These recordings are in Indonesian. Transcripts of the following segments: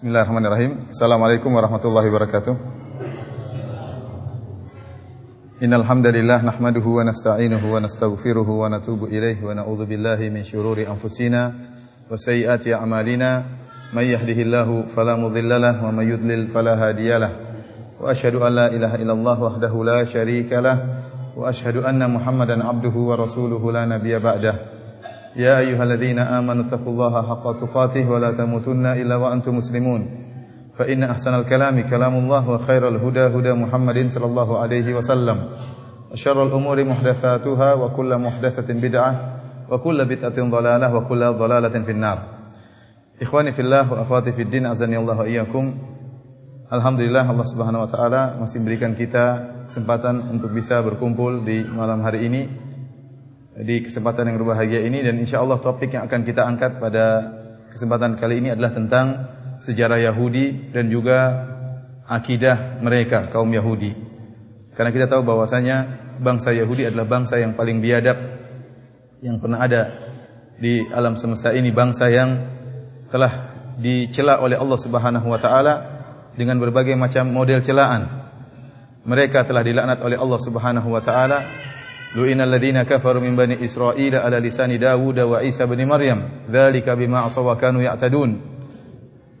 Bismillahirrahmanirrahim. Assalamualaikum warahmatullahi wabarakatuh. Innal hamdalillah nahmaduhu wa nasta'inuhu wa nastaghfiruhu wa natubu ilaihi wa na'udzu billahi min shururi anfusina wa sayyiati a'malina. May yahdihillahu fala mudhillalah wa may yudlil fala hadiyalah. Wa asyhadu an la ilaha illallah wahdahu la syarika lah wa asyhadu anna Muhammadan abduhu wa rasuluhu la nabiyya ba'dah. يا أيها الذين آمنوا اتقوا الله حق تقاته ولا تموتن إلا وأنتم مسلمون. فإن أحسن الكلام كلام الله وخير الهدى هدى محمد صلى الله عليه وسلم. وشر الأمور محدثاتها وكل محدثة بدعة وكل بدعة ضلالة وكل ضلالة في النار. إخواني في الله وأخواتي في الدين أعزني الله وإياكم. Alhamdulillah Allah Subhanahu wa taala masih berikan kita kesempatan untuk bisa berkumpul di malam hari ini. Di kesempatan yang berbahagia ini dan insya Allah topik yang akan kita angkat pada kesempatan kali ini adalah tentang sejarah Yahudi dan juga akidah mereka kaum Yahudi. Karena kita tahu bahwasanya bangsa Yahudi adalah bangsa yang paling biadab yang pernah ada di alam semesta ini, bangsa yang telah dicela oleh Allah Subhanahu wa taala dengan berbagai macam model celaan. Mereka telah dilaknat oleh Allah Subhanahu wa taala Kafaru min bani Israel ala lisani Dawud wa Isa bin Maryam. Dzalika bima asaw wa kanu ya'tadun.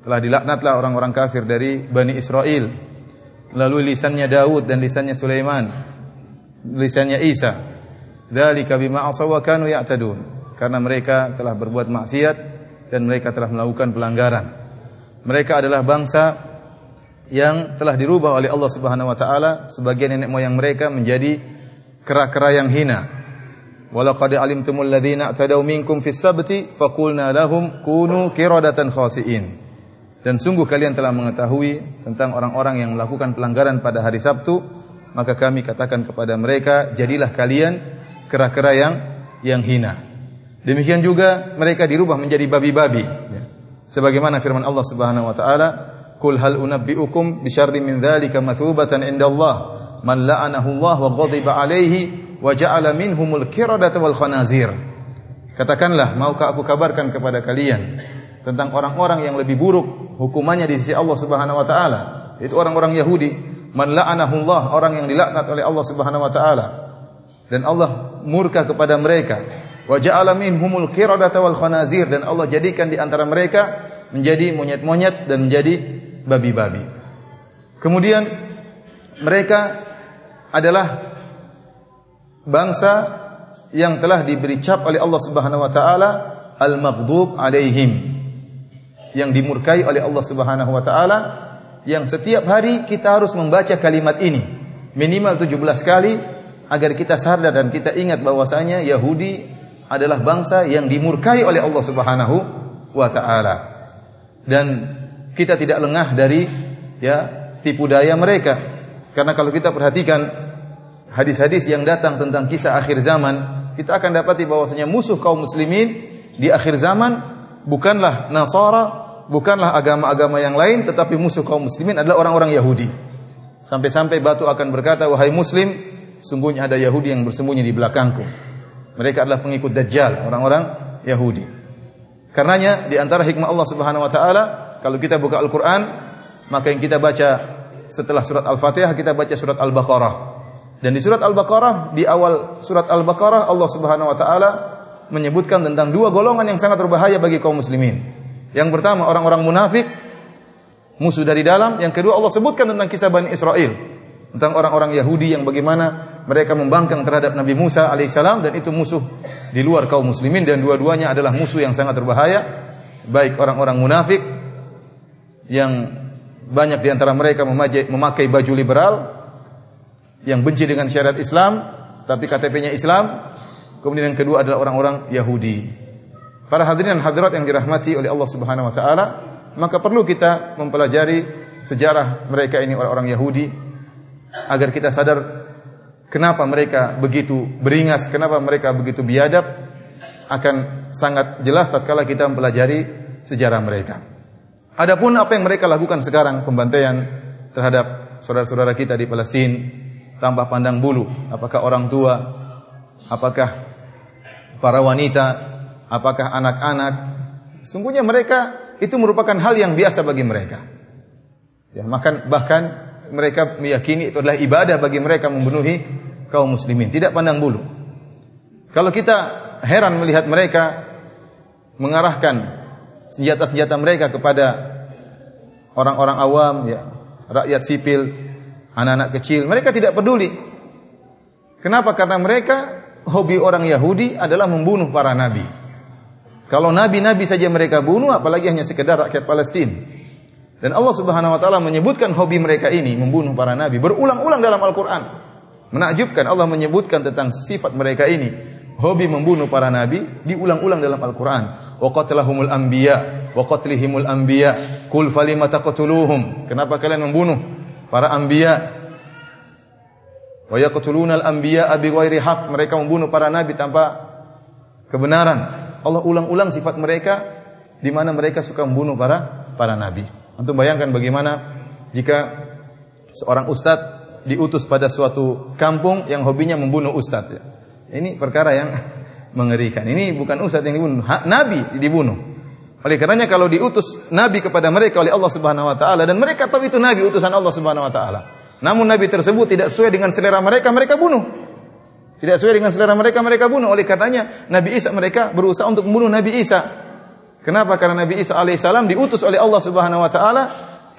Telah dilaknatlah orang-orang kafir dari Bani Israel. Lalu lisannya Daud dan lisannya Sulaiman. Lisannya Isa. Dzalika bima asaw kanu ya'tadun. Karena mereka telah berbuat maksiat dan mereka telah melakukan pelanggaran. Mereka adalah bangsa yang telah dirubah oleh Allah Subhanahu wa taala sebagian nenek moyang mereka menjadi kera-kera yang hina. Walaqad alimtumul ladzina atadaw minkum fis sabti faqulna lahum kunu qiradatan khasiin. Dan sungguh kalian telah mengetahui tentang orang-orang yang melakukan pelanggaran pada hari Sabtu, maka kami katakan kepada mereka, jadilah kalian kera-kera yang yang hina. Demikian juga mereka dirubah menjadi babi-babi. Ya. Sebagaimana firman Allah Subhanahu wa taala, "Qul hal unabbiukum bi syarrin min dzalika mathubatan indallah." Man la'anahu Allah wa ghadiba alaihi wa ja'ala minhumul qiradata wal khanazir. Katakanlah, maukah aku kabarkan kepada kalian tentang orang-orang yang lebih buruk hukumannya di sisi Allah Subhanahu wa taala, itu orang-orang Yahudi, man la'anahu Allah, orang yang dilaknat oleh Allah Subhanahu wa taala. Dan Allah murka kepada mereka. Wa ja'ala minhumul qiradata wal khanazir dan Allah jadikan di antara mereka menjadi monyet-monyet dan menjadi babi-babi. Kemudian mereka adalah bangsa yang telah diberi cap oleh Allah Subhanahu wa taala al-maghdub alaihim yang dimurkai oleh Allah Subhanahu wa taala yang setiap hari kita harus membaca kalimat ini. Minimal 17 kali agar kita sadar dan kita ingat bahwasanya Yahudi adalah bangsa yang dimurkai oleh Allah Subhanahu wa taala. Dan kita tidak lengah dari ya tipu daya mereka karena kalau kita perhatikan hadis-hadis yang datang tentang kisah akhir zaman, kita akan dapati bahwasanya musuh kaum muslimin di akhir zaman bukanlah Nasara, bukanlah agama-agama yang lain, tetapi musuh kaum muslimin adalah orang-orang Yahudi. Sampai-sampai batu akan berkata, "Wahai muslim, sungguhnya ada Yahudi yang bersembunyi di belakangku." Mereka adalah pengikut Dajjal, orang-orang Yahudi. Karenanya di antara hikmah Allah Subhanahu wa taala, kalau kita buka Al-Qur'an, maka yang kita baca setelah surat Al-Fatihah kita baca surat Al-Baqarah. Dan di surat Al-Baqarah, di awal surat Al-Baqarah Allah Subhanahu wa taala menyebutkan tentang dua golongan yang sangat berbahaya bagi kaum muslimin. Yang pertama orang-orang munafik, musuh dari dalam. Yang kedua Allah sebutkan tentang kisah Bani Israel, tentang orang-orang Yahudi yang bagaimana mereka membangkang terhadap Nabi Musa alaihissalam dan itu musuh di luar kaum muslimin dan dua-duanya adalah musuh yang sangat berbahaya, baik orang-orang munafik yang banyak di antara mereka memakai baju liberal yang benci dengan syariat Islam, tapi KTP-nya Islam. Kemudian yang kedua adalah orang-orang Yahudi. Para hadirin dan hadirat yang dirahmati oleh Allah Subhanahu wa taala, maka perlu kita mempelajari sejarah mereka ini orang-orang Yahudi agar kita sadar kenapa mereka begitu beringas, kenapa mereka begitu biadab akan sangat jelas tatkala kita mempelajari sejarah mereka. Adapun apa yang mereka lakukan sekarang pembantaian terhadap saudara-saudara kita di Palestina, tanpa pandang bulu, apakah orang tua, apakah para wanita, apakah anak-anak. Sungguhnya mereka itu merupakan hal yang biasa bagi mereka. Ya, makan bahkan mereka meyakini itu adalah ibadah bagi mereka membunuhi kaum muslimin, tidak pandang bulu. Kalau kita heran melihat mereka mengarahkan senjata-senjata mereka kepada orang-orang awam, ya, rakyat sipil, anak-anak kecil, mereka tidak peduli. Kenapa? Karena mereka hobi orang Yahudi adalah membunuh para nabi. Kalau nabi-nabi saja mereka bunuh, apalagi hanya sekedar rakyat Palestina. Dan Allah Subhanahu wa taala menyebutkan hobi mereka ini membunuh para nabi berulang-ulang dalam Al-Qur'an. Menakjubkan Allah menyebutkan tentang sifat mereka ini, hobi membunuh para nabi diulang-ulang dalam Al-Qur'an. Wa qatlahumul anbiya wa qatlihimul anbiya. Kul falima taqtuluhum? Kenapa kalian membunuh para anbiya? Wa yaqtuluna al-anbiya bighairi haqq. Mereka membunuh para nabi tanpa kebenaran. Allah ulang-ulang sifat mereka di mana mereka suka membunuh para para nabi. Untuk bayangkan bagaimana jika seorang ustadz diutus pada suatu kampung yang hobinya membunuh ustadz. Ya. Ini perkara yang mengerikan. Ini bukan ustadz yang dibunuh, ha, nabi dibunuh. Oleh karenanya kalau diutus nabi kepada mereka oleh Allah Subhanahu wa taala dan mereka tahu itu nabi utusan Allah Subhanahu wa taala. Namun nabi tersebut tidak sesuai dengan selera mereka, mereka bunuh. Tidak sesuai dengan selera mereka, mereka bunuh. Oleh karenanya Nabi Isa mereka berusaha untuk membunuh Nabi Isa. Kenapa? Karena Nabi Isa alaihissalam diutus oleh Allah Subhanahu wa taala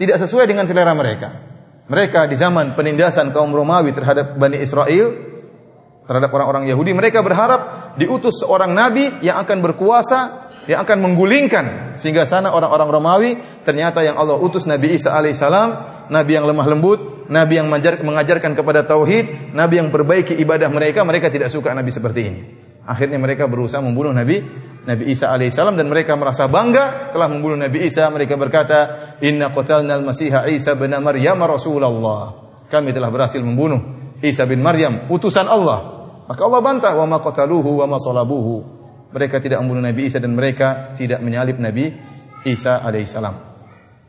tidak sesuai dengan selera mereka. Mereka di zaman penindasan kaum Romawi terhadap Bani Israel, terhadap orang-orang Yahudi, mereka berharap diutus seorang nabi yang akan berkuasa, yang akan menggulingkan sehingga sana orang-orang Romawi ternyata yang Allah utus Nabi Isa alaihissalam, nabi yang lemah lembut, nabi yang mengajarkan kepada tauhid, nabi yang perbaiki ibadah mereka, mereka tidak suka nabi seperti ini. Akhirnya mereka berusaha membunuh Nabi Nabi Isa alaihissalam dan mereka merasa bangga telah membunuh Nabi Isa. Mereka berkata, Inna qatalna al-Masiha Isa bin Maryam Rasulullah. Kami telah berhasil membunuh Isa bin Maryam, utusan Allah. Maka Allah bantah, wa ma qataluhu wa ma salabuhu. Mereka tidak membunuh Nabi Isa dan mereka tidak menyalib Nabi Isa alaihissalam.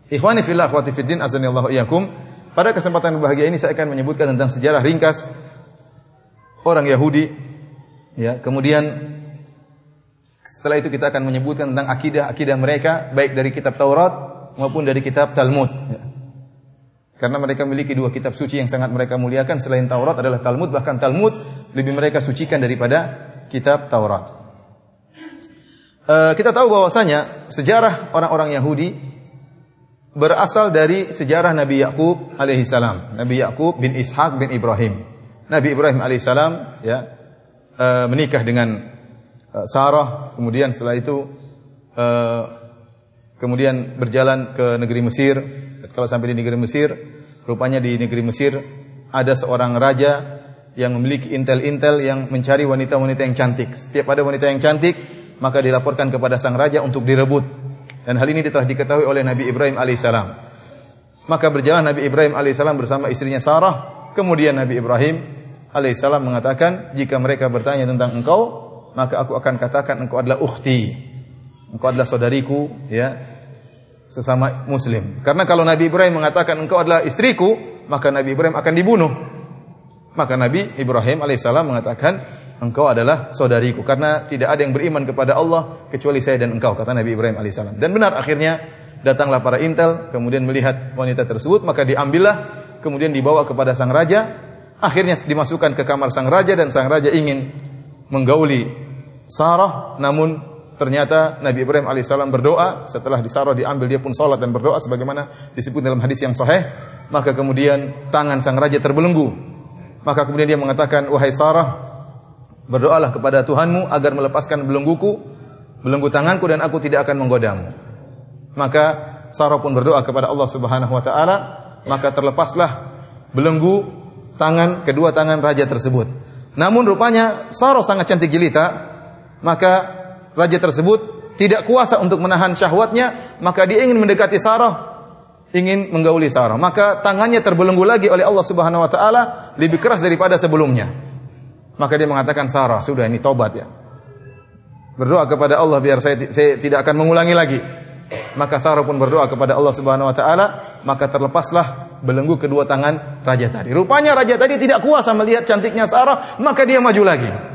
Ikhwani fillah wa fiddin azanillahu iyakum. Pada kesempatan bahagia ini saya akan menyebutkan tentang sejarah ringkas orang Yahudi Ya, kemudian setelah itu kita akan menyebutkan tentang akidah-akidah mereka baik dari kitab Taurat maupun dari kitab Talmud. Ya. Karena mereka memiliki dua kitab suci yang sangat mereka muliakan selain Taurat adalah Talmud bahkan Talmud lebih mereka sucikan daripada kitab Taurat. Uh, kita tahu bahwasanya sejarah orang-orang Yahudi berasal dari sejarah Nabi Yakub alaihi salam. Nabi Yakub bin Ishak bin Ibrahim. Nabi Ibrahim alaihi salam ya uh, menikah dengan uh, Sarah, kemudian setelah itu uh, kemudian berjalan ke negeri Mesir. Kalau sampai di negeri Mesir, rupanya di negeri Mesir ada seorang raja yang memiliki intel-intel yang mencari wanita-wanita yang cantik. Setiap ada wanita yang cantik, maka dilaporkan kepada sang raja untuk direbut. Dan hal ini telah diketahui oleh Nabi Ibrahim alaihissalam. Maka berjalan Nabi Ibrahim alaihissalam bersama istrinya Sarah. Kemudian Nabi Ibrahim alaihissalam mengatakan, jika mereka bertanya tentang engkau, maka aku akan katakan engkau adalah ukhti. Engkau adalah saudariku, ya, sesama muslim. Karena kalau Nabi Ibrahim mengatakan engkau adalah istriku, maka Nabi Ibrahim akan dibunuh. Maka Nabi Ibrahim alaihissalam mengatakan, engkau adalah saudariku. Karena tidak ada yang beriman kepada Allah kecuali saya dan engkau, kata Nabi Ibrahim alaihissalam. Dan benar akhirnya datanglah para intel, kemudian melihat wanita tersebut, maka diambillah, kemudian dibawa kepada sang raja, Akhirnya dimasukkan ke kamar sang raja dan sang raja ingin menggauli Sarah, namun ternyata Nabi Ibrahim alaihissalam berdoa setelah di Sarah diambil dia pun sholat dan berdoa sebagaimana disebut dalam hadis yang sahih. Maka kemudian tangan sang raja terbelenggu. Maka kemudian dia mengatakan, wahai Sarah, berdoalah kepada Tuhanmu agar melepaskan belengguku, belenggu tanganku dan aku tidak akan menggodamu. Maka Sarah pun berdoa kepada Allah Subhanahu wa taala, maka terlepaslah belenggu tangan kedua tangan raja tersebut. Namun rupanya Sarah sangat cantik jelita, maka raja tersebut tidak kuasa untuk menahan syahwatnya, maka dia ingin mendekati Sarah, ingin menggauli Sarah. Maka tangannya terbelenggu lagi oleh Allah Subhanahu wa taala lebih keras daripada sebelumnya. Maka dia mengatakan Sarah, sudah ini tobat ya. Berdoa kepada Allah biar saya, saya tidak akan mengulangi lagi. Maka Sarah pun berdoa kepada Allah Subhanahu wa taala, maka terlepaslah belenggu kedua tangan raja tadi. Rupanya raja tadi tidak kuasa melihat cantiknya Sarah, maka dia maju lagi.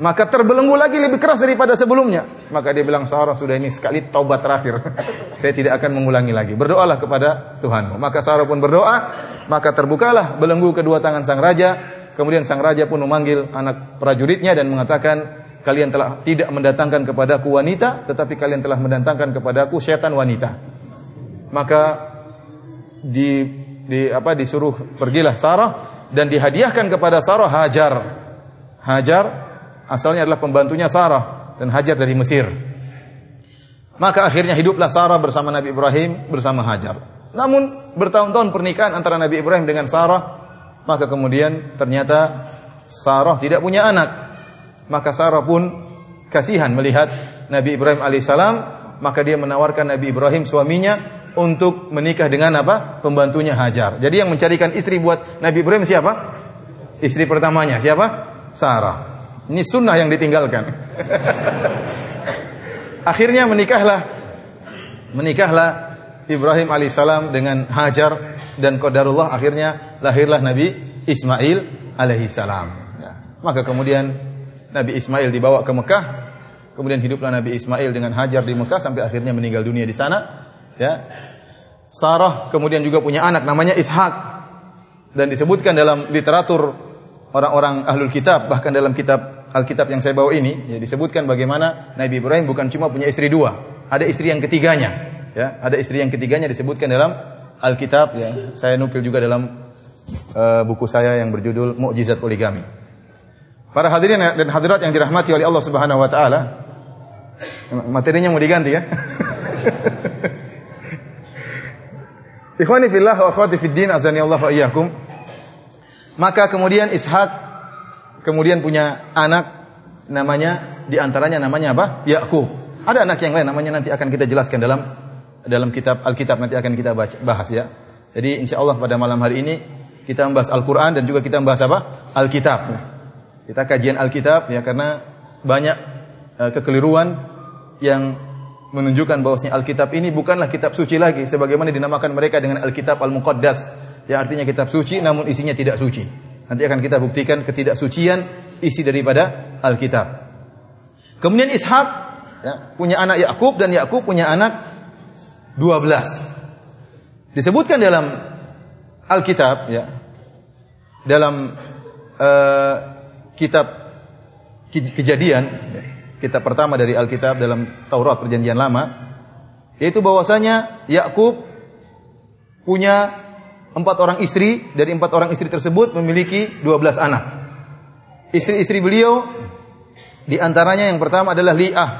Maka terbelenggu lagi lebih keras daripada sebelumnya. Maka dia bilang, Sarah sudah ini sekali taubat terakhir. Saya tidak akan mengulangi lagi. Berdoalah kepada Tuhanmu. Maka Sarah pun berdoa, maka terbukalah belenggu kedua tangan sang raja. Kemudian sang raja pun memanggil anak prajuritnya dan mengatakan, kalian telah tidak mendatangkan kepadaku wanita, tetapi kalian telah mendatangkan kepadaku setan wanita. Maka di, di apa disuruh pergilah Sarah dan dihadiahkan kepada Sarah Hajar. Hajar asalnya adalah pembantunya Sarah dan Hajar dari Mesir. Maka akhirnya hiduplah Sarah bersama Nabi Ibrahim bersama Hajar. Namun bertahun-tahun pernikahan antara Nabi Ibrahim dengan Sarah, maka kemudian ternyata Sarah tidak punya anak maka Sarah pun kasihan melihat Nabi Ibrahim alaihissalam, maka dia menawarkan Nabi Ibrahim suaminya untuk menikah dengan apa? Pembantunya Hajar. Jadi yang mencarikan istri buat Nabi Ibrahim siapa? Istri pertamanya siapa? Sarah. Ini sunnah yang ditinggalkan. Akhirnya menikahlah menikahlah Ibrahim alaihissalam dengan Hajar dan Qadarullah akhirnya lahirlah Nabi Ismail alaihissalam. Ya. Maka kemudian Nabi Ismail dibawa ke Mekah, kemudian hiduplah Nabi Ismail dengan Hajar di Mekah sampai akhirnya meninggal dunia di sana. Ya. Sarah kemudian juga punya anak namanya Ishak dan disebutkan dalam literatur orang-orang ahlul kitab bahkan dalam kitab Alkitab yang saya bawa ini ya, disebutkan bagaimana Nabi Ibrahim bukan cuma punya istri dua, ada istri yang ketiganya. Ya, ada istri yang ketiganya disebutkan dalam Alkitab ya. Saya nukil juga dalam uh, buku saya yang berjudul Mukjizat Poligami. Para hadirin dan hadirat yang dirahmati oleh Allah Subhanahu wa taala. Materinya mau diganti ya. Ikhwani fillah wa akhwati fid din azani Allah wa iyyakum. Maka kemudian Ishak kemudian punya anak namanya di antaranya namanya apa? Yakub. Ada anak yang lain namanya nanti akan kita jelaskan dalam dalam kitab Alkitab nanti akan kita bahas ya. Jadi insya Allah pada malam hari ini kita membahas Al-Quran dan juga kita membahas apa? Alkitab. Kita kajian Alkitab ya karena banyak uh, kekeliruan yang menunjukkan bahwasanya Alkitab ini bukanlah kitab suci lagi sebagaimana dinamakan mereka dengan Alkitab Al-Muqaddas yang artinya kitab suci namun isinya tidak suci. Nanti akan kita buktikan ketidaksucian isi daripada Alkitab. Kemudian Ishak ya, punya anak Yakub dan Yakub punya anak 12. Disebutkan dalam Alkitab ya dalam uh, kitab kejadian, kitab pertama dari Alkitab dalam Taurat perjanjian lama, yaitu bahwasanya Yakub punya empat orang istri, dari empat orang istri tersebut memiliki dua belas anak. Istri-istri beliau di antaranya yang pertama adalah Li'ah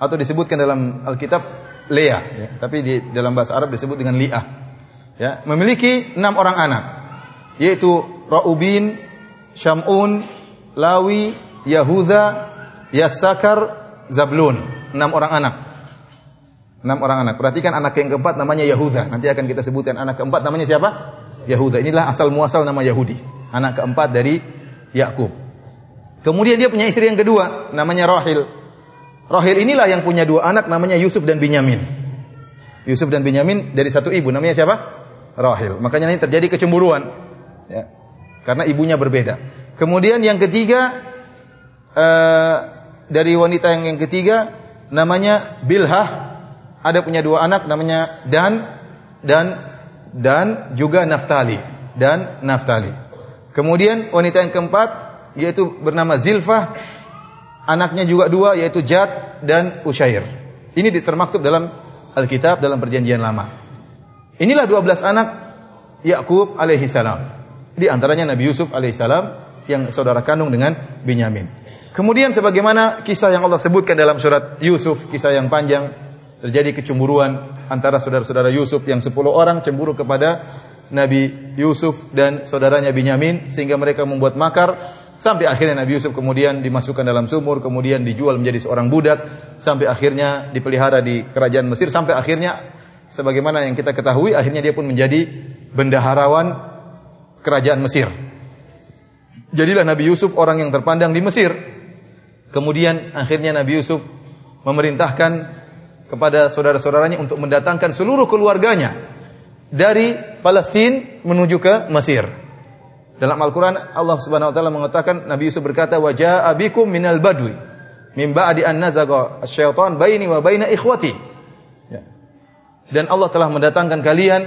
atau disebutkan dalam Alkitab Lea, ya. tapi di dalam bahasa Arab disebut dengan Li'ah. Ya, memiliki enam orang anak, yaitu Ra'ubin, Syamun, Lawi, Yahuda, Yasakar, Zablun. Enam orang anak. Enam orang anak. Perhatikan anak yang keempat namanya Yahuda. Nanti akan kita sebutkan anak keempat namanya siapa? Yahuda. Inilah asal muasal nama Yahudi. Anak keempat dari Yakub. Kemudian dia punya istri yang kedua, namanya Rahil. Rahil inilah yang punya dua anak, namanya Yusuf dan Binyamin. Yusuf dan Binyamin dari satu ibu, namanya siapa? Rahil. Makanya ini terjadi kecemburuan. Ya. Karena ibunya berbeda. Kemudian yang ketiga uh, dari wanita yang yang ketiga namanya Bilhah. Ada punya dua anak namanya Dan dan dan juga Naftali dan Naftali. Kemudian wanita yang keempat yaitu bernama Zilfah. Anaknya juga dua yaitu Jad dan Usyair. Ini termaktub dalam Alkitab dalam perjanjian lama. Inilah 12 anak Yakub alaihi salam. Di antaranya Nabi Yusuf alaihi salam yang saudara kandung dengan Binyamin. Kemudian sebagaimana kisah yang Allah sebutkan dalam surat Yusuf, kisah yang panjang, terjadi kecemburuan antara saudara-saudara Yusuf yang 10 orang cemburu kepada Nabi Yusuf dan saudaranya Binyamin sehingga mereka membuat makar sampai akhirnya Nabi Yusuf kemudian dimasukkan dalam sumur kemudian dijual menjadi seorang budak sampai akhirnya dipelihara di kerajaan Mesir sampai akhirnya sebagaimana yang kita ketahui akhirnya dia pun menjadi bendaharawan kerajaan Mesir Jadilah Nabi Yusuf orang yang terpandang di Mesir. Kemudian akhirnya Nabi Yusuf memerintahkan kepada saudara-saudaranya untuk mendatangkan seluruh keluarganya dari Palestina menuju ke Mesir. Dalam Al-Qur'an Allah Subhanahu wa taala mengatakan Nabi Yusuf berkata wa jaa bikum minal badwi min ba'di an nazaga asyaitan baini wa baina ikhwati. Ya. Dan Allah telah mendatangkan kalian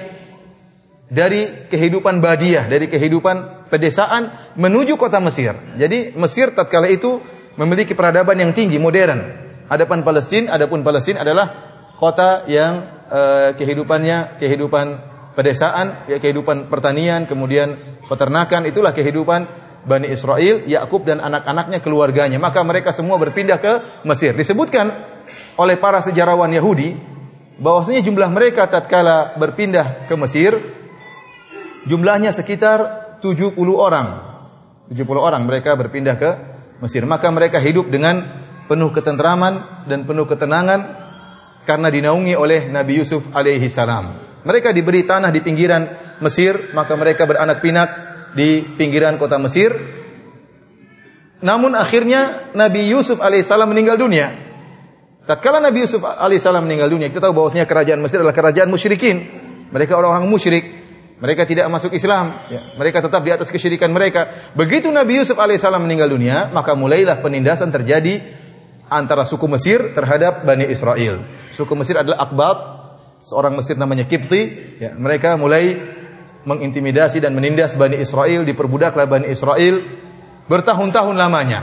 dari kehidupan badiah, dari kehidupan pedesaan menuju kota Mesir. Jadi Mesir tatkala itu memiliki peradaban yang tinggi, modern. Adapun Palestina, adapun Palestina adalah kota yang uh, kehidupannya kehidupan pedesaan, ya kehidupan pertanian, kemudian peternakan, itulah kehidupan Bani Israel, Yakub dan anak-anaknya keluarganya. Maka mereka semua berpindah ke Mesir. Disebutkan oleh para sejarawan Yahudi bahwasanya jumlah mereka tatkala berpindah ke Mesir jumlahnya sekitar 70 orang. 70 orang mereka berpindah ke Mesir. Maka mereka hidup dengan penuh ketentraman dan penuh ketenangan karena dinaungi oleh Nabi Yusuf alaihi salam. Mereka diberi tanah di pinggiran Mesir, maka mereka beranak pinak di pinggiran kota Mesir. Namun akhirnya Nabi Yusuf alaihissalam meninggal dunia. Tatkala Nabi Yusuf alaihissalam meninggal dunia, kita tahu bahwasanya kerajaan Mesir adalah kerajaan musyrikin. Mereka orang-orang musyrik. Mereka tidak masuk Islam. Ya. Mereka tetap di atas kesyirikan mereka. Begitu Nabi Yusuf alaihissalam meninggal dunia, maka mulailah penindasan terjadi antara suku Mesir terhadap Bani Israel. Suku Mesir adalah Akbat, seorang Mesir namanya Kipti, ya, mereka mulai mengintimidasi dan menindas Bani Israel, diperbudaklah Bani Israel bertahun-tahun lamanya.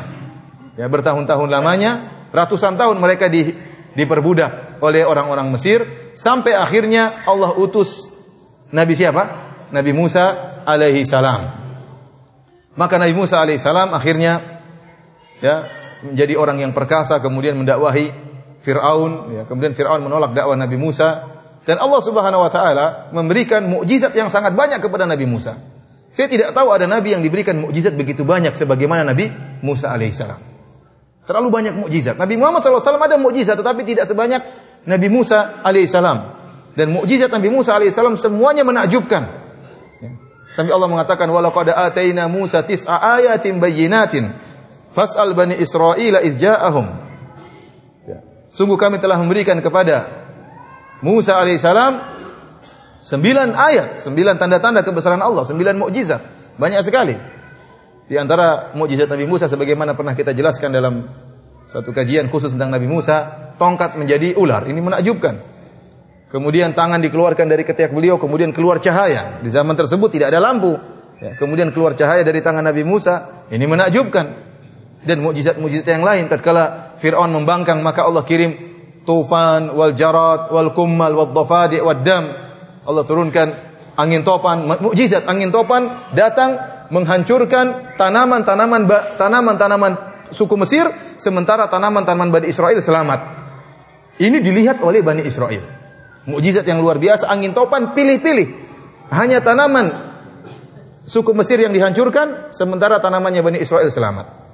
Ya, bertahun-tahun lamanya, ratusan tahun mereka di, diperbudak oleh orang-orang Mesir sampai akhirnya Allah utus Nabi siapa? Nabi Musa alaihi salam. Maka Nabi Musa alaihi salam akhirnya ya menjadi orang yang perkasa kemudian mendakwahi Firaun ya kemudian Firaun menolak dakwah Nabi Musa dan Allah Subhanahu wa taala memberikan mukjizat yang sangat banyak kepada Nabi Musa. Saya tidak tahu ada nabi yang diberikan mukjizat begitu banyak sebagaimana Nabi Musa alaihissalam. Terlalu banyak mukjizat. Nabi Muhammad SAW ada mukjizat tetapi tidak sebanyak Nabi Musa alaihissalam. Dan mukjizat Nabi Musa alaihissalam semuanya menakjubkan. Ya. Sampai Allah mengatakan walaqad ataina Musa tis'a ayatin bayyinatin fas'al bani Israila iz ja'ahum. Ya. Sungguh kami telah memberikan kepada Musa alaihissalam sembilan ayat, sembilan tanda-tanda kebesaran Allah, sembilan mukjizat, banyak sekali. Di antara mukjizat Nabi Musa sebagaimana pernah kita jelaskan dalam satu kajian khusus tentang Nabi Musa, tongkat menjadi ular. Ini menakjubkan. Kemudian tangan dikeluarkan dari ketiak beliau, kemudian keluar cahaya. Di zaman tersebut tidak ada lampu. Ya, kemudian keluar cahaya dari tangan Nabi Musa. Ini menakjubkan. Dan mukjizat-mukjizat yang lain tatkala Firaun membangkang maka Allah kirim tufan wal jarat wal kummal wal dhafadi wal dam. Allah turunkan angin topan, mukjizat angin topan datang menghancurkan tanaman-tanaman tanaman-tanaman suku Mesir sementara tanaman-tanaman Bani Israel selamat. Ini dilihat oleh Bani Israel. Mukjizat yang luar biasa angin topan pilih-pilih. Hanya tanaman suku Mesir yang dihancurkan sementara tanamannya Bani Israel selamat.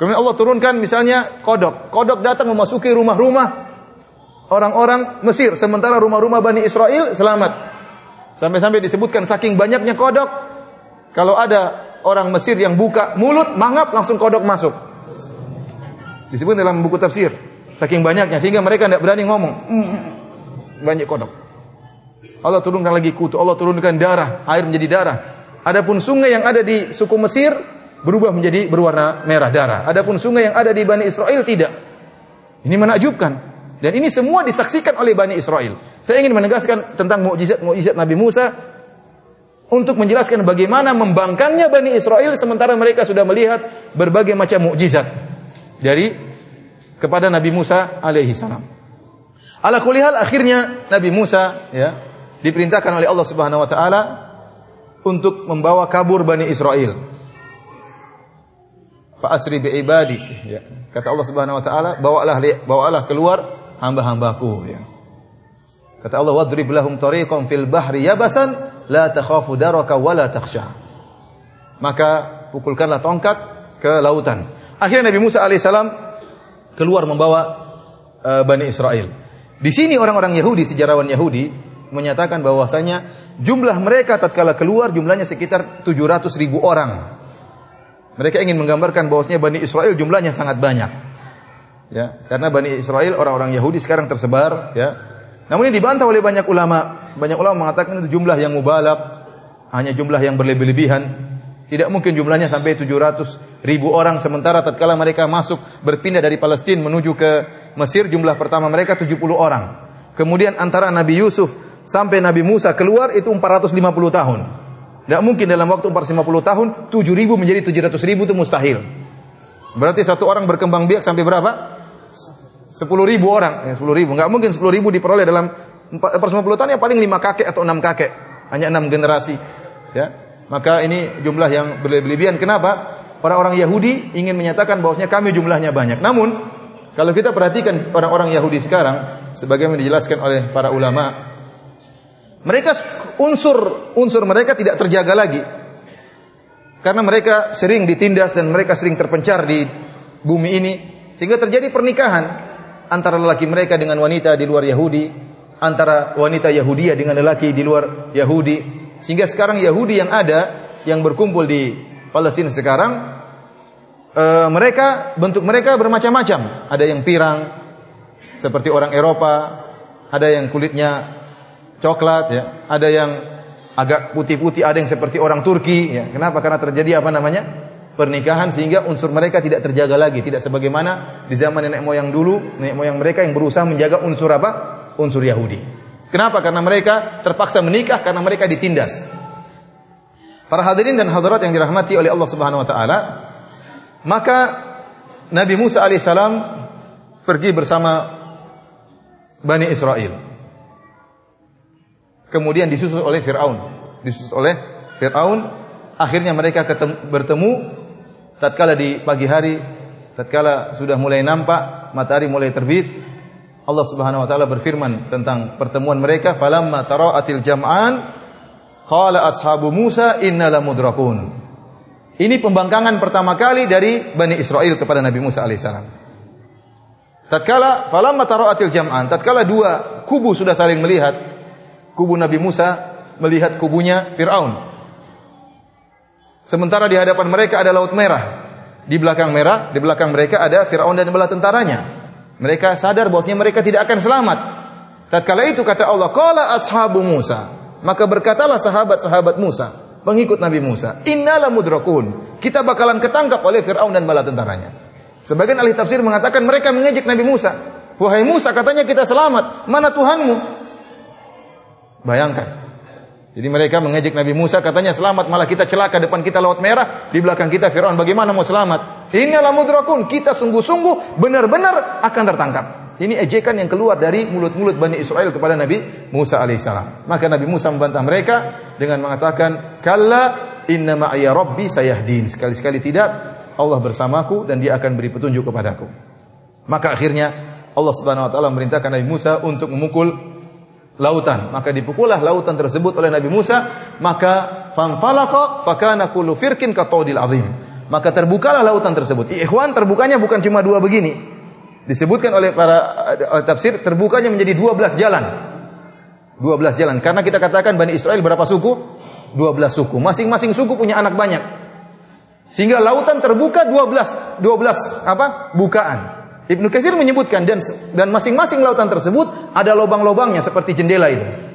Kemudian Allah turunkan misalnya kodok. Kodok datang memasuki rumah-rumah orang-orang Mesir sementara rumah-rumah Bani Israel selamat. Sampai-sampai disebutkan saking banyaknya kodok kalau ada orang Mesir yang buka mulut mangap langsung kodok masuk. Disebut dalam buku tafsir. Saking banyaknya sehingga mereka tidak berani ngomong. Banyak kodok. Allah turunkan lagi kutu, Allah turunkan darah, air menjadi darah. Adapun sungai yang ada di suku Mesir berubah menjadi berwarna merah darah. Adapun sungai yang ada di Bani Israel tidak. Ini menakjubkan. Dan ini semua disaksikan oleh Bani Israel. Saya ingin menegaskan tentang mukjizat-mukjizat Nabi Musa untuk menjelaskan bagaimana membangkangnya Bani Israel sementara mereka sudah melihat berbagai macam mukjizat dari kepada Nabi Musa alaihi salam. Ala kulihal akhirnya Nabi Musa ya diperintahkan oleh Allah Subhanahu wa taala untuk membawa kabur Bani Israel. Fa asri bi ibadi ya. Kata Allah Subhanahu wa taala, bawalah bawalah keluar hamba-hambaku ya. Kata Allah wadrib lahum tariqan fil bahri yabasan la takhafu daraka wa la takhsha. Maka pukulkanlah tongkat ke lautan. Akhirnya Nabi Musa alaihissalam keluar membawa uh, Bani Israel. Di sini orang-orang Yahudi, sejarawan Yahudi menyatakan bahwasanya jumlah mereka tatkala keluar jumlahnya sekitar 700 ribu orang. Mereka ingin menggambarkan bahwasanya Bani Israel jumlahnya sangat banyak ya karena Bani Israel orang-orang Yahudi sekarang tersebar ya namun ini dibantah oleh banyak ulama banyak ulama mengatakan itu jumlah yang mubalab hanya jumlah yang berlebih-lebihan Tidak mungkin jumlahnya sampai 700 ribu orang sementara tatkala mereka masuk berpindah dari Palestina menuju ke Mesir jumlah pertama mereka 70 orang. Kemudian antara Nabi Yusuf sampai Nabi Musa keluar itu 450 tahun. Tidak mungkin dalam waktu 450 tahun 7 ribu menjadi 700 ribu itu mustahil. Berarti satu orang berkembang biak sampai berapa? 10 ribu orang. Ya, 10 ribu. Nggak mungkin 10 ribu diperoleh dalam 450 tahun yang paling 5 kakek atau 6 kakek. Hanya 6 generasi. Ya. Maka ini jumlah yang berlebihan. Kenapa? Para orang Yahudi ingin menyatakan bahwasanya kami jumlahnya banyak. Namun, kalau kita perhatikan orang-orang Yahudi sekarang, sebagaimana dijelaskan oleh para ulama, mereka unsur unsur mereka tidak terjaga lagi. Karena mereka sering ditindas dan mereka sering terpencar di bumi ini sehingga terjadi pernikahan antara lelaki mereka dengan wanita di luar Yahudi, antara wanita Yahudi dengan lelaki di luar Yahudi, sehingga sekarang Yahudi yang ada yang berkumpul di Palestina sekarang e, mereka bentuk mereka bermacam-macam. Ada yang pirang seperti orang Eropa, ada yang kulitnya coklat ya, ada yang agak putih-putih, ada yang seperti orang Turki ya. Kenapa? Karena terjadi apa namanya? pernikahan sehingga unsur mereka tidak terjaga lagi, tidak sebagaimana di zaman nenek moyang dulu, nenek moyang mereka yang berusaha menjaga unsur apa? unsur Yahudi. Kenapa? Karena mereka terpaksa menikah karena mereka ditindas. Para hadirin dan hadirat yang dirahmati oleh Allah Subhanahu wa taala, maka Nabi Musa alaihissalam pergi bersama Bani Israel. Kemudian disusul oleh Firaun, disusul oleh Firaun, akhirnya mereka ketemu, bertemu tatkala di pagi hari, tatkala sudah mulai nampak matahari mulai terbit, Allah Subhanahu wa taala berfirman tentang pertemuan mereka, "Falamma tara'atil jam'an qala ashabu Musa inna lamudrakun." Ini pembangkangan pertama kali dari Bani Israel kepada Nabi Musa alaihissalam. Tatkala falamma tara'atil jam'an, tatkala dua kubu sudah saling melihat, kubu Nabi Musa melihat kubunya Firaun. Sementara di hadapan mereka ada laut merah. Di belakang merah, di belakang mereka ada Firaun dan bala tentaranya. Mereka sadar bahwasanya mereka tidak akan selamat. Tatkala itu kata Allah, "Qala ashabu Musa." Maka berkatalah sahabat-sahabat Musa, pengikut Nabi Musa, "Innala mudrakun." Kita bakalan ketangkap oleh Firaun dan bala tentaranya. Sebagian ahli tafsir mengatakan mereka mengejek Nabi Musa. Wahai Musa, katanya kita selamat. Mana Tuhanmu? Bayangkan. Jadi mereka mengejek Nabi Musa, katanya selamat, malah kita celaka depan kita laut merah, di belakang kita Firaun. Bagaimana mau selamat? Inilah mudrakun, kita sungguh-sungguh benar-benar akan tertangkap. Ini ejekan yang keluar dari mulut-mulut Bani Israel kepada Nabi Musa alaihissalam. Maka Nabi Musa membantah mereka dengan mengatakan, "Kalla inna ma'aya rabbi sayahdin." Sekali-sekali tidak, Allah bersamaku dan dia akan beri petunjuk kepadaku. Maka akhirnya Allah Subhanahu wa taala memerintahkan Nabi Musa untuk memukul lautan. Maka dipukullah lautan tersebut oleh Nabi Musa, maka fanfalaqa fakana kullu firkin katodil azim. Maka terbukalah lautan tersebut. Ikhwan terbukanya bukan cuma dua begini. Disebutkan oleh para oleh tafsir terbukanya menjadi 12 jalan. 12 jalan. Karena kita katakan Bani Israel berapa suku? 12 suku. Masing-masing suku punya anak banyak. Sehingga lautan terbuka 12 12 apa? bukaan. Ibnu Katsir menyebutkan dan dan masing-masing lautan tersebut ada lubang-lubangnya seperti jendela itu.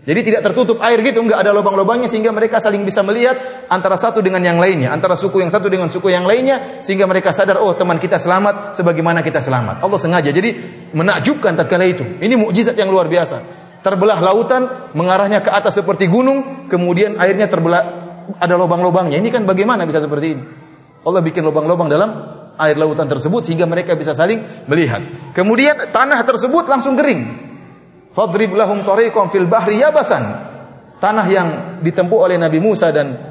Jadi tidak tertutup air gitu, enggak ada lubang-lubangnya sehingga mereka saling bisa melihat antara satu dengan yang lainnya, antara suku yang satu dengan suku yang lainnya sehingga mereka sadar oh teman kita selamat sebagaimana kita selamat. Allah sengaja. Jadi menakjubkan tatkala itu. Ini mukjizat yang luar biasa. Terbelah lautan mengarahnya ke atas seperti gunung, kemudian airnya terbelah ada lubang-lubangnya. Ini kan bagaimana bisa seperti ini? Allah bikin lubang-lubang dalam air lautan tersebut sehingga mereka bisa saling melihat. Kemudian tanah tersebut langsung kering. Fadrib lahum tariqan fil bahri yabasan. Tanah yang ditempuh oleh Nabi Musa dan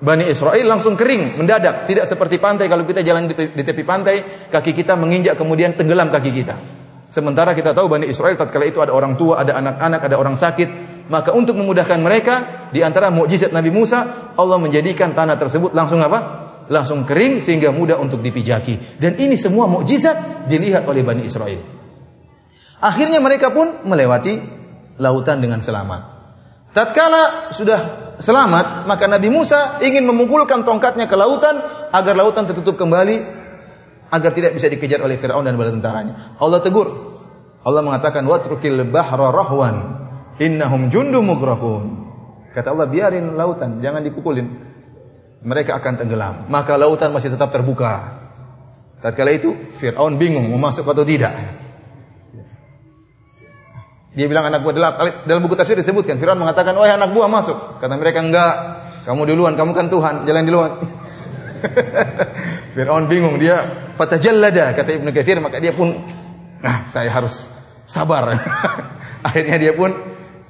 Bani Israel langsung kering, mendadak, tidak seperti pantai kalau kita jalan di tepi pantai, kaki kita menginjak kemudian tenggelam kaki kita. Sementara kita tahu Bani Israel tatkala itu ada orang tua, ada anak-anak, ada orang sakit, maka untuk memudahkan mereka di antara mukjizat Nabi Musa, Allah menjadikan tanah tersebut langsung apa? Langsung kering sehingga mudah untuk dipijaki. Dan ini semua mukjizat dilihat oleh Bani Israel. Akhirnya mereka pun melewati lautan dengan selamat. Tatkala sudah selamat, maka Nabi Musa ingin memukulkan tongkatnya ke lautan agar lautan tertutup kembali agar tidak bisa dikejar oleh Firaun dan bala tentaranya. Allah tegur. Allah mengatakan watrukil bahra rahwan innahum jundum. Kata Allah biarin lautan, jangan dipukulin. Mereka akan tenggelam. Maka lautan masih tetap terbuka. Tatkala itu Fir'aun bingung mau masuk atau tidak. Dia bilang anak buah dalam, dalam buku tafsir disebutkan Fir'aun mengatakan, "Wahai anak buah masuk." Kata mereka, "Enggak. Kamu duluan, kamu kan Tuhan, jalan duluan." Fir'aun bingung, dia fatajallada kata Ibnu Katsir, maka dia pun ah, saya harus sabar. Akhirnya dia pun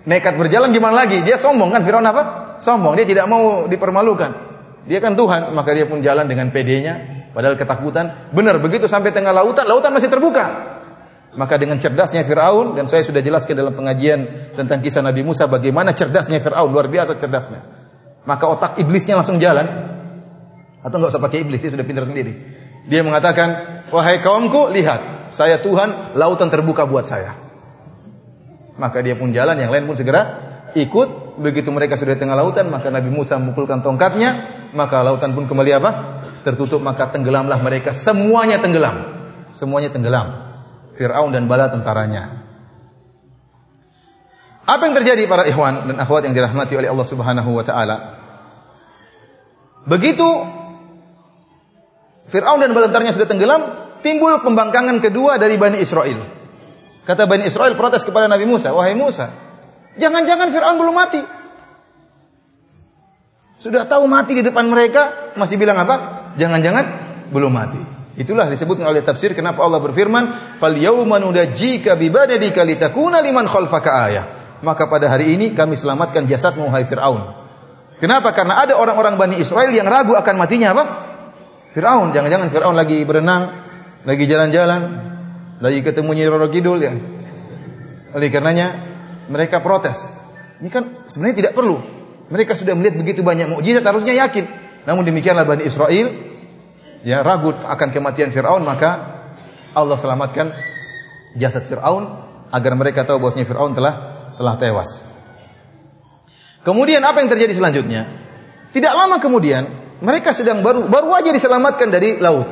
nekat berjalan gimana lagi? Dia sombong kan Firaun apa? Sombong, dia tidak mau dipermalukan. Dia kan Tuhan, maka dia pun jalan dengan pedenya padahal ketakutan. Benar, begitu sampai tengah lautan, lautan masih terbuka. Maka dengan cerdasnya Firaun dan saya sudah jelaskan dalam pengajian tentang kisah Nabi Musa bagaimana cerdasnya Firaun, luar biasa cerdasnya. Maka otak iblisnya langsung jalan. Atau enggak usah pakai iblis, dia sudah pintar sendiri. Dia mengatakan, "Wahai kaumku, lihat, saya Tuhan, lautan terbuka buat saya." Maka dia pun jalan, yang lain pun segera ikut. Begitu mereka sudah di tengah lautan, maka Nabi Musa memukulkan tongkatnya, maka lautan pun kembali apa? Tertutup, maka tenggelamlah mereka. Semuanya tenggelam. Semuanya tenggelam. Fir'aun dan bala tentaranya. Apa yang terjadi para ikhwan dan akhwat yang dirahmati oleh Allah Subhanahu wa taala? Begitu Fir'aun dan bala tentaranya sudah tenggelam, timbul pembangkangan kedua dari Bani Israel. Kata Bani Israel protes kepada Nabi Musa, "Wahai Musa, jangan-jangan Firaun belum mati?" Sudah tahu mati di depan mereka, masih bilang apa? Jangan-jangan belum mati. Itulah disebutkan oleh tafsir kenapa Allah berfirman, "Fal yauma nunajjika bi badadika litakuna liman khalfaka ayah." Maka pada hari ini kami selamatkan jasadmu wahai Firaun. Kenapa? Karena ada orang-orang Bani Israel yang ragu akan matinya apa? Firaun. Jangan-jangan Firaun lagi berenang, lagi jalan-jalan, lagi ketemu Nyi Roro Kidul ya. Oleh karenanya mereka protes. Ini kan sebenarnya tidak perlu. Mereka sudah melihat begitu banyak mukjizat harusnya yakin. Namun demikianlah Bani Israel ya ragu akan kematian Firaun maka Allah selamatkan jasad Firaun agar mereka tahu bahwasanya Firaun telah telah tewas. Kemudian apa yang terjadi selanjutnya? Tidak lama kemudian mereka sedang baru baru aja diselamatkan dari laut.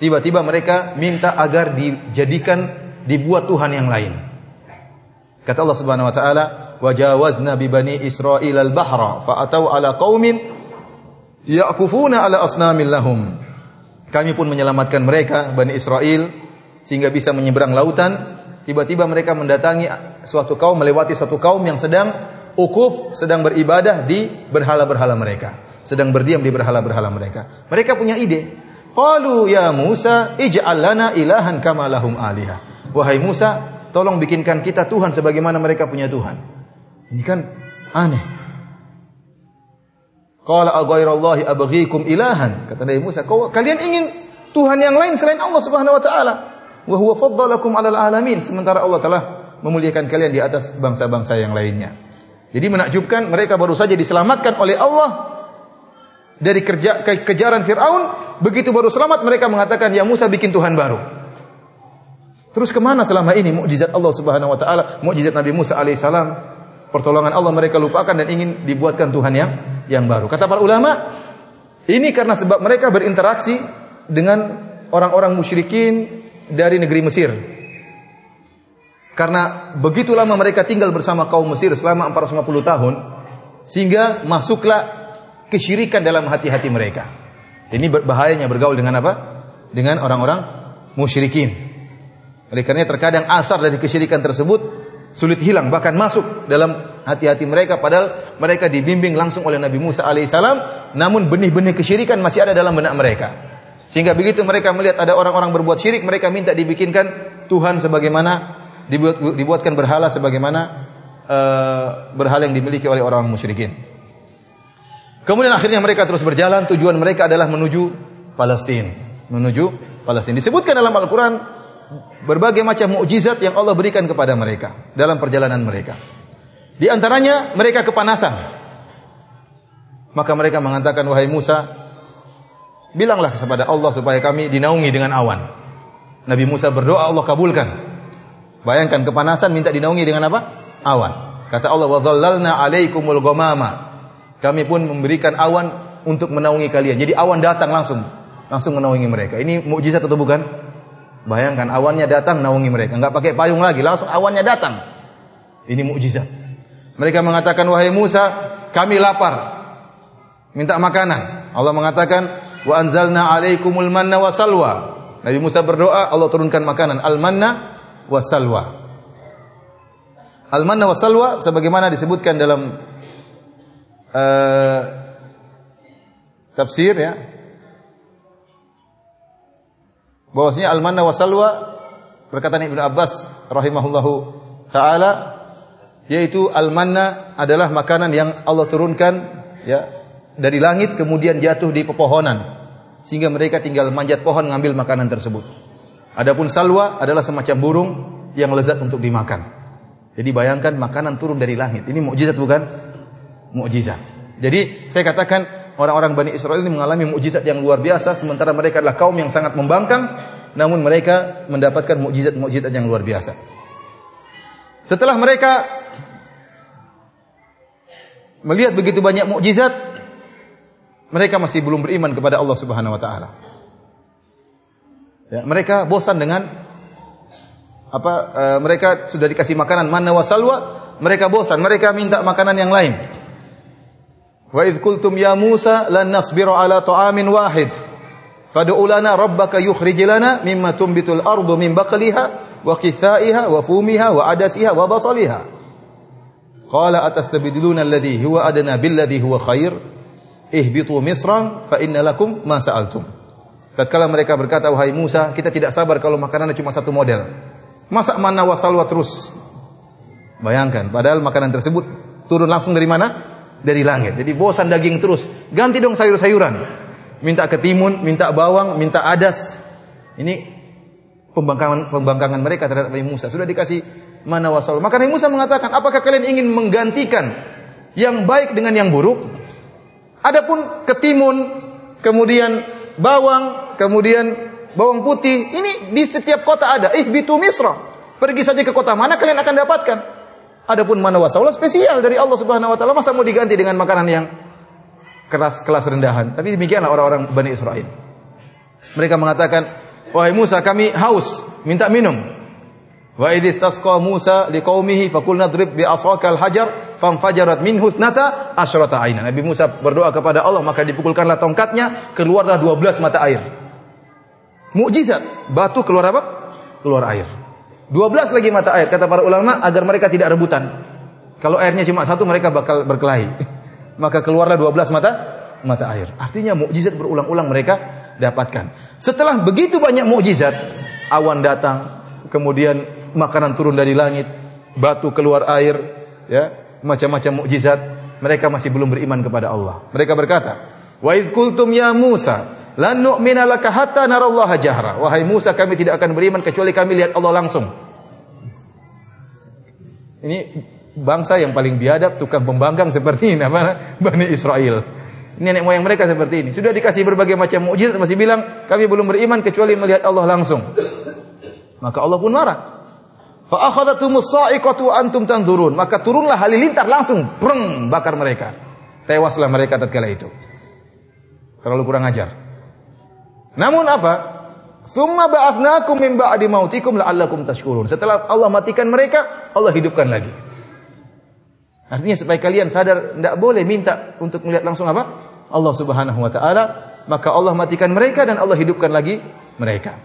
Tiba-tiba mereka minta agar dijadikan dibuat Tuhan yang lain. Kata Allah Subhanahu wa taala, "Wajawazna bi bani Israil al-bahra fa ala qaumin yaqufuna ala asnamin lahum." Kami pun menyelamatkan mereka Bani Israel sehingga bisa menyeberang lautan. Tiba-tiba mereka mendatangi suatu kaum melewati suatu kaum yang sedang ukuf, sedang beribadah di berhala-berhala mereka, sedang berdiam di berhala-berhala mereka. Mereka punya ide. Qalu ya Musa ij'al lana ilahan kama lahum aliha. Wahai Musa, tolong bikinkan kita Tuhan sebagaimana mereka punya Tuhan. Ini kan aneh. Qala aghairallahi abghikum ilahan. Kata Nabi Musa, kalian ingin Tuhan yang lain selain Allah Subhanahu wa taala. Wa huwa faddalakum 'alal alamin. Sementara Allah telah memuliakan kalian di atas bangsa-bangsa yang lainnya. Jadi menakjubkan mereka baru saja diselamatkan oleh Allah dari kerja, ke, kejaran Fir'aun Begitu baru selamat mereka mengatakan ya Musa bikin Tuhan baru. Terus ke mana selama ini mukjizat Allah Subhanahu Wa Taala, mukjizat Nabi Musa alaihissalam, pertolongan Allah mereka lupakan dan ingin dibuatkan Tuhan yang yang baru. Kata para ulama, ini karena sebab mereka berinteraksi dengan orang-orang musyrikin dari negeri Mesir. Karena begitu lama mereka tinggal bersama kaum Mesir selama 450 tahun, sehingga masuklah kesyirikan dalam hati-hati mereka. Ini bahayanya bergaul dengan apa? Dengan orang-orang musyrikin. Oleh karena terkadang asar dari kesyirikan tersebut sulit hilang bahkan masuk dalam hati-hati mereka padahal mereka dibimbing langsung oleh Nabi Musa alaihissalam namun benih-benih kesyirikan masih ada dalam benak mereka. Sehingga begitu mereka melihat ada orang-orang berbuat syirik mereka minta dibikinkan Tuhan sebagaimana dibuat, dibuatkan berhala sebagaimana uh, berhala yang dimiliki oleh orang musyrikin. Kemudian akhirnya mereka terus berjalan, tujuan mereka adalah menuju Palestina, menuju Palestina. Disebutkan dalam Al-Qur'an berbagai macam mukjizat yang Allah berikan kepada mereka dalam perjalanan mereka. Di antaranya mereka kepanasan. Maka mereka mengatakan wahai Musa, bilanglah kepada Allah supaya kami dinaungi dengan awan. Nabi Musa berdoa Allah kabulkan. Bayangkan kepanasan minta dinaungi dengan apa? Awan. Kata Allah wa dhallalna 'alaikumul ghamama kami pun memberikan awan untuk menaungi kalian. Jadi awan datang langsung, langsung menaungi mereka. Ini mukjizat atau bukan? Bayangkan awannya datang naungi mereka, enggak pakai payung lagi, langsung awannya datang. Ini mukjizat. Mereka mengatakan wahai Musa, kami lapar. Minta makanan. Allah mengatakan, "Wa anzalna 'alaikumul manna wa salwa." Nabi Musa berdoa, Allah turunkan makanan al-manna wa salwa. Al-manna wa salwa sebagaimana disebutkan dalam uh, tafsir ya. Bahwasanya al-manna wa salwa perkataan Ibnu Abbas rahimahullahu taala yaitu al-manna adalah makanan yang Allah turunkan ya dari langit kemudian jatuh di pepohonan sehingga mereka tinggal manjat pohon ngambil makanan tersebut. Adapun salwa adalah semacam burung yang lezat untuk dimakan. Jadi bayangkan makanan turun dari langit. Ini mukjizat bukan? Mukjizat. Jadi saya katakan orang-orang Bani Israel ini mengalami mukjizat yang luar biasa sementara mereka adalah kaum yang sangat membangkang namun mereka mendapatkan mukjizat-mukjizat yang luar biasa. Setelah mereka melihat begitu banyak mukjizat, mereka masih belum beriman kepada Allah Subhanahu wa taala. Ya, mereka bosan dengan apa e, mereka sudah dikasih makanan manna wa salwa, mereka bosan, mereka minta makanan yang lain. Wa idh qultum ya Musa lan nasbiru ala ta'amin wahid. Fad'u lana rabbaka yukhrij lana mimma tunbitul ardu min baqliha wa qithaiha wa fumiha wa adasiha wa basaliha. Qala atastabdiluna alladhi huwa adna billadhi huwa khair? ihbitu misran fa inna lakum ma sa'altum. Tatkala mereka berkata wahai Musa, kita tidak sabar kalau makanannya cuma satu model. Masa mana wasalwa terus? Bayangkan, padahal makanan tersebut turun langsung dari mana? Dari langit. Jadi bosan daging terus. Ganti dong sayur-sayuran. Minta ketimun, minta bawang, minta adas. Ini pembangkangan pembangkangan mereka terhadap Nabi Musa. Sudah dikasih mana wasal. Maka Nabi Musa mengatakan, apakah kalian ingin menggantikan yang baik dengan yang buruk? Adapun ketimun, kemudian bawang, kemudian bawang putih, ini di setiap kota ada. Ihbitu Misra. Pergi saja ke kota mana kalian akan dapatkan. Adapun mana wasaula spesial dari Allah Subhanahu wa taala masa mau diganti dengan makanan yang keras kelas rendahan. Tapi demikianlah orang-orang Bani Israel. Mereka mengatakan, "Wahai Musa, kami haus, minta minum." Wa idh istasqa Musa liqaumihi faqulna drib bi asaqal hajar famfajarat minhu thnata asyrata aina. Nabi Musa berdoa kepada Allah maka dipukulkanlah tongkatnya keluarlah 12 mata air. Mukjizat, batu keluar apa? Keluar air. 12 lagi mata air kata para ulama agar mereka tidak rebutan. Kalau airnya cuma satu mereka bakal berkelahi. maka keluarlah 12 mata mata air. Artinya mukjizat berulang-ulang mereka dapatkan. Setelah begitu banyak mukjizat, awan datang, kemudian makanan turun dari langit, batu keluar air, ya macam-macam mukjizat, mereka masih belum beriman kepada Allah. Mereka berkata, "Wa qultum ya Musa, lan nu'mina laka hatta narallaha jahra." Wahai Musa, kami tidak akan beriman kecuali kami lihat Allah langsung. Ini bangsa yang paling biadab, tukang pembangkang seperti ini apa? Bani Israel. Nenek moyang mereka seperti ini. Sudah dikasih berbagai macam mukjizat masih bilang kami belum beriman kecuali melihat Allah langsung. Maka Allah pun marah. Fa akhadhatumus sa'iqatu antum tanzurun. Maka turunlah halilintar langsung, preng bakar mereka. Tewaslah mereka tatkala itu. Terlalu kurang ajar. Namun apa? Thumma ba'athnakum min ba'di mautikum la'allakum tashkurun. Setelah Allah matikan mereka, Allah hidupkan lagi. Artinya supaya kalian sadar tidak boleh minta untuk melihat langsung apa? Allah Subhanahu wa taala, maka Allah matikan mereka dan Allah hidupkan lagi mereka.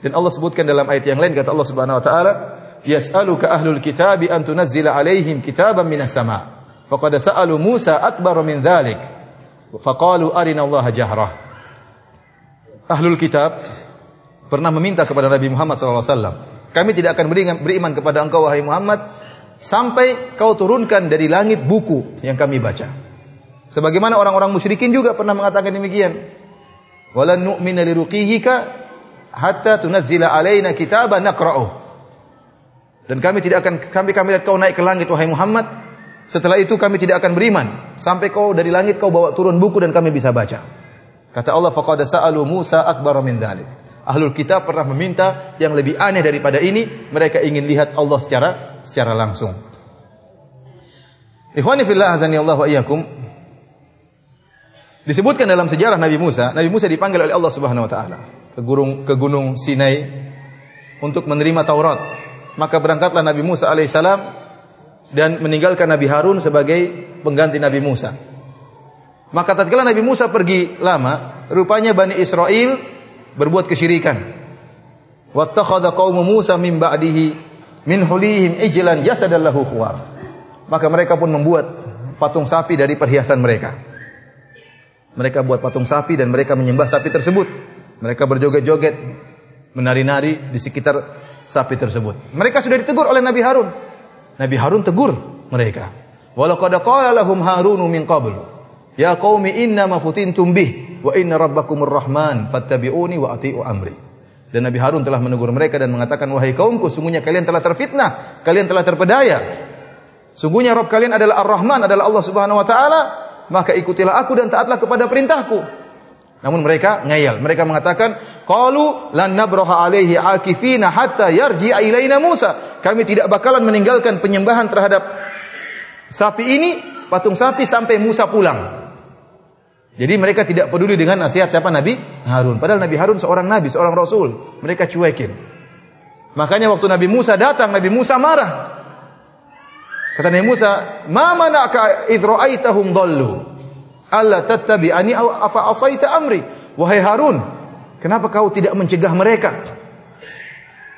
Dan Allah sebutkan dalam ayat yang lain kata Allah Subhanahu wa taala, "Yas'aluka ahlul kitabi an tunazzila alaihim kitaban minas sama." Faqad sa'alu Musa akbar min dzalik. Faqalu arina Allah jahrah. Ahlul kitab pernah meminta kepada Nabi Muhammad SAW. Kami tidak akan beriman kepada engkau wahai Muhammad sampai kau turunkan dari langit buku yang kami baca. Sebagaimana orang-orang musyrikin juga pernah mengatakan demikian. Walan nu'mina liruqihika hatta tunazzila alaina kitaban naqra'uh. Dan kami tidak akan kami kami lihat kau naik ke langit wahai Muhammad. Setelah itu kami tidak akan beriman sampai kau dari langit kau bawa turun buku dan kami bisa baca. Kata Allah faqad sa'alu Musa akbar min. Ahlul kitab pernah meminta yang lebih aneh daripada ini, mereka ingin lihat Allah secara secara langsung. Ikhwani fillah azani Allah wa iyyakum. Disebutkan dalam sejarah Nabi Musa, Nabi Musa dipanggil oleh Allah Subhanahu wa taala ke gunung ke gunung Sinai untuk menerima Taurat. Maka berangkatlah Nabi Musa alaihissalam dan meninggalkan Nabi Harun sebagai pengganti Nabi Musa. Maka tatkala Nabi Musa pergi lama, rupanya Bani Israel berbuat kesyirikan. Wattakhadha qaumu Musa min ba'dihi min hulihim ijlan jasadan lahu khuwar. Maka mereka pun membuat patung sapi dari perhiasan mereka. Mereka buat patung sapi dan mereka menyembah sapi tersebut. Mereka berjoget-joget, menari-nari di sekitar sapi tersebut. Mereka sudah ditegur oleh Nabi Harun. Nabi Harun tegur mereka. Walaqad qala lahum Harunu min qabl. Ya qaumi inna ma futintum bih wa inna rabbakumur rahman fattabi'uni wa ati'u amri. Dan Nabi Harun telah menegur mereka dan mengatakan wahai kaumku sungguhnya kalian telah terfitnah, kalian telah terpedaya. Sungguhnya Rabb kalian adalah Ar-Rahman, adalah Allah Subhanahu wa taala, maka ikutilah aku dan taatlah kepada perintahku. Namun mereka ngeyel. Mereka mengatakan, "Qalu lan nabraha alaihi akifina hatta yarji'a ilaina Musa." Kami tidak bakalan meninggalkan penyembahan terhadap sapi ini, patung sapi sampai Musa pulang. Jadi mereka tidak peduli dengan nasihat siapa Nabi Harun. Padahal Nabi Harun seorang nabi, seorang rasul. Mereka cuekin. Makanya waktu Nabi Musa datang, Nabi Musa marah. Kata Nabi Musa, "Ma mana'aka id ra'aitahum dhallu? Alla tattabi'ani aw afa asaita amri?" Wahai Harun, kenapa kau tidak mencegah mereka?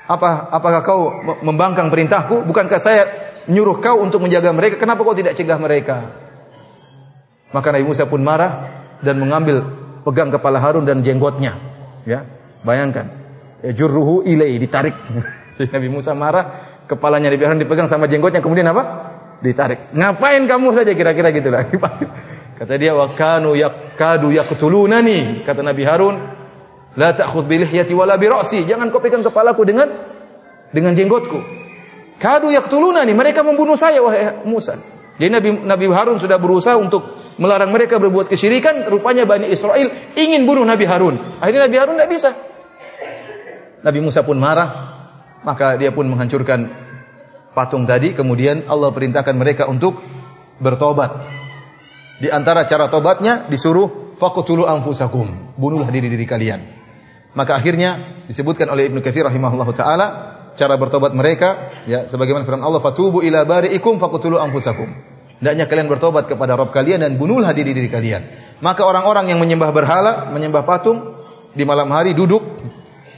Apa apakah kau membangkang perintahku? Bukankah saya nyuruh kau untuk menjaga mereka? Kenapa kau tidak cegah mereka? Maka Nabi Musa pun marah dan mengambil pegang kepala Harun dan jenggotnya. Ya, bayangkan. Ya, jurruhu ilai ditarik. Nabi Musa marah, kepalanya Nabi Harun dipegang sama jenggotnya kemudian apa? Ditarik. Ngapain kamu saja kira-kira gitu lah. Kata dia wa kanu yakadu yaqtulunani. Kata Nabi Harun, la ta'khudh bi lihyati wala bi ra'si. Jangan kau pegang kepalaku dengan dengan jenggotku. Kadu yaqtulunani. Mereka membunuh saya wahai Musa. Jadi Nabi Nabi Harun sudah berusaha untuk melarang mereka berbuat kesyirikan, rupanya Bani Israel ingin bunuh Nabi Harun. Akhirnya Nabi Harun tidak bisa. Nabi Musa pun marah, maka dia pun menghancurkan patung tadi, kemudian Allah perintahkan mereka untuk bertobat. Di antara cara tobatnya disuruh faqtulu anfusakum, bunuhlah diri-diri kalian. Maka akhirnya disebutkan oleh Ibnu Katsir rahimahullahu taala cara bertobat mereka ya sebagaimana firman Allah fatubu ila bari'ikum faqtulu anfusakum. Hendaknya kalian bertobat kepada Rabb kalian dan bunuhlah diri-diri kalian. Maka orang-orang yang menyembah berhala, menyembah patung di malam hari duduk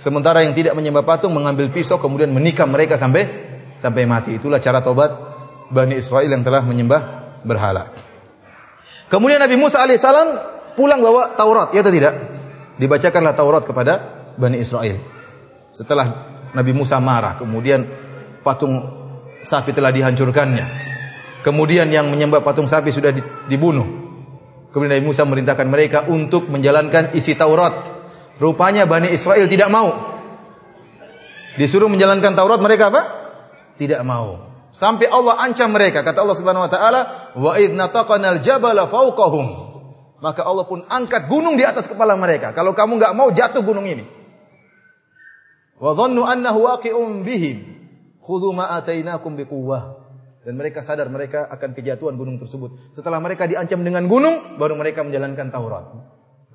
sementara yang tidak menyembah patung mengambil pisau kemudian menikam mereka sampai sampai mati. Itulah cara tobat Bani Israel yang telah menyembah berhala. Kemudian Nabi Musa alaihissalam pulang bawa Taurat, ya atau tidak? Dibacakanlah Taurat kepada Bani Israel. Setelah Nabi Musa marah, kemudian patung sapi telah dihancurkannya. Kemudian yang menyembah patung sapi sudah dibunuh. Kemudian Nabi Musa merintahkan mereka untuk menjalankan isi Taurat. Rupanya Bani Israel tidak mau. Disuruh menjalankan Taurat mereka apa? Tidak mau. Sampai Allah ancam mereka. Kata Allah Subhanahu wa taala, "Wa idh jabala fawqahum." Maka Allah pun angkat gunung di atas kepala mereka. Kalau kamu enggak mau jatuh gunung ini. Wa dhannu annahu waqi'un bihim. Khudhu ma atainakum. Dan mereka sadar mereka akan kejatuhan gunung tersebut. Setelah mereka diancam dengan gunung, baru mereka menjalankan Taurat.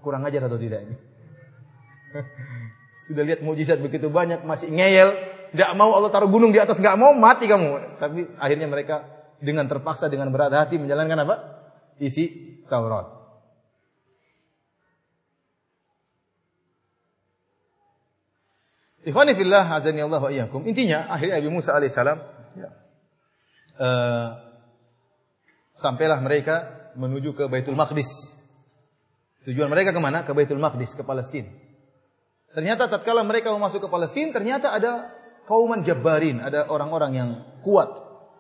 Kurang ajar atau tidak ini? Sudah lihat mujizat begitu banyak, masih ngeyel. Tidak mau Allah taruh gunung di atas, nggak mau mati kamu. Tapi akhirnya mereka dengan terpaksa, dengan berat hati menjalankan apa? Isi Taurat. Ikhwani fillah azani Allah wa iyyakum. Intinya akhirnya Nabi Musa alaihissalam ya, uh, sampailah mereka menuju ke Baitul Maqdis. Tujuan mereka ke mana? Ke Baitul Maqdis, ke Palestina. Ternyata tatkala mereka mau masuk ke Palestina, ternyata ada kauman jabbarin, ada orang-orang yang kuat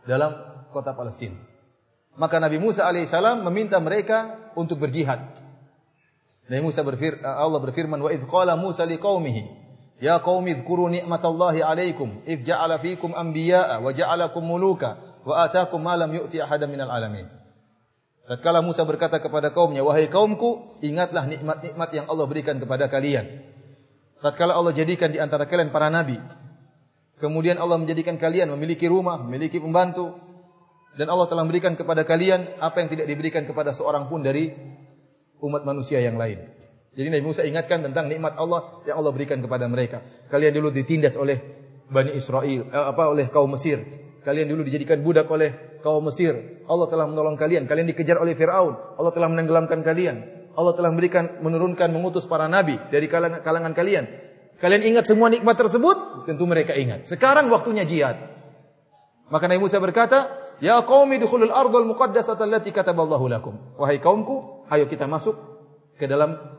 dalam kota Palestina. Maka Nabi Musa alaihissalam meminta mereka untuk berjihad. Nabi Musa berfir, Allah berfirman, wa idh qala Musa liqaumihi Ya qaumi dzkuru ni'matallahi 'alaikum idh ja'ala fikum anbiya'a wa ja'alakum muluka wa atakum ma lam yu'ti ahadan minal alamin. Tatkala Musa berkata kepada kaumnya, "Wahai kaumku, ingatlah nikmat-nikmat yang Allah berikan kepada kalian." Tatkala Allah jadikan di antara kalian para nabi, kemudian Allah menjadikan kalian memiliki rumah, memiliki pembantu, dan Allah telah memberikan kepada kalian apa yang tidak diberikan kepada seorang pun dari umat manusia yang lain. Jadi Nabi Musa ingatkan tentang nikmat Allah yang Allah berikan kepada mereka. Kalian dulu ditindas oleh Bani Israel, eh, apa oleh kaum Mesir Kalian dulu dijadikan budak oleh kaum Mesir. Allah telah menolong kalian. Kalian dikejar oleh Firaun. Allah telah menenggelamkan kalian. Allah telah memberikan menurunkan mengutus para nabi dari kalangan, kalangan kalian. Kalian ingat semua nikmat tersebut? Tentu mereka ingat. Sekarang waktunya jihad. Maka Nabi Musa berkata, "Ya qaumi dukhulul ardhal muqaddasata allati kataballahu lakum." Wahai kaumku, ayo kita masuk ke dalam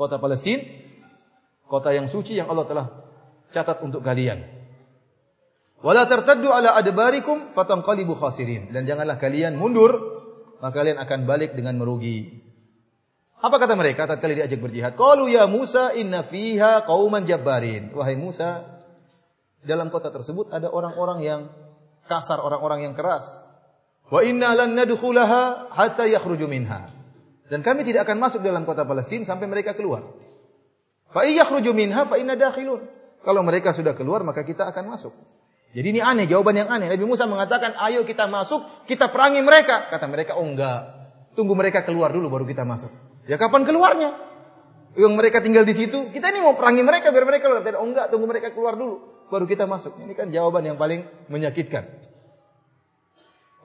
kota Palestina, kota yang suci yang Allah telah catat untuk kalian. Wala tartaddu ala adbarikum fatanqalibu khasirin. Dan janganlah kalian mundur, maka kalian akan balik dengan merugi. Apa kata mereka tatkala diajak berjihad? Qalu ya Musa inna fiha qauman jabbarin. Wahai Musa, dalam kota tersebut ada orang-orang yang kasar, orang-orang yang keras. Wa inna lan nadkhulaha hatta yakhruju minha. Dan kami tidak akan masuk dalam kota Palestina sampai mereka keluar. Fa yakhruju minha fa. Kalau mereka sudah keluar maka kita akan masuk. Jadi ini aneh, jawaban yang aneh. Nabi Musa mengatakan, ayo kita masuk, kita perangi mereka. Kata mereka, oh enggak. Tunggu mereka keluar dulu baru kita masuk. Ya kapan keluarnya? Yang mereka tinggal di situ, kita ini mau perangi mereka biar mereka keluar. Oh enggak, tunggu mereka keluar dulu. Baru kita masuk. Ini kan jawaban yang paling menyakitkan.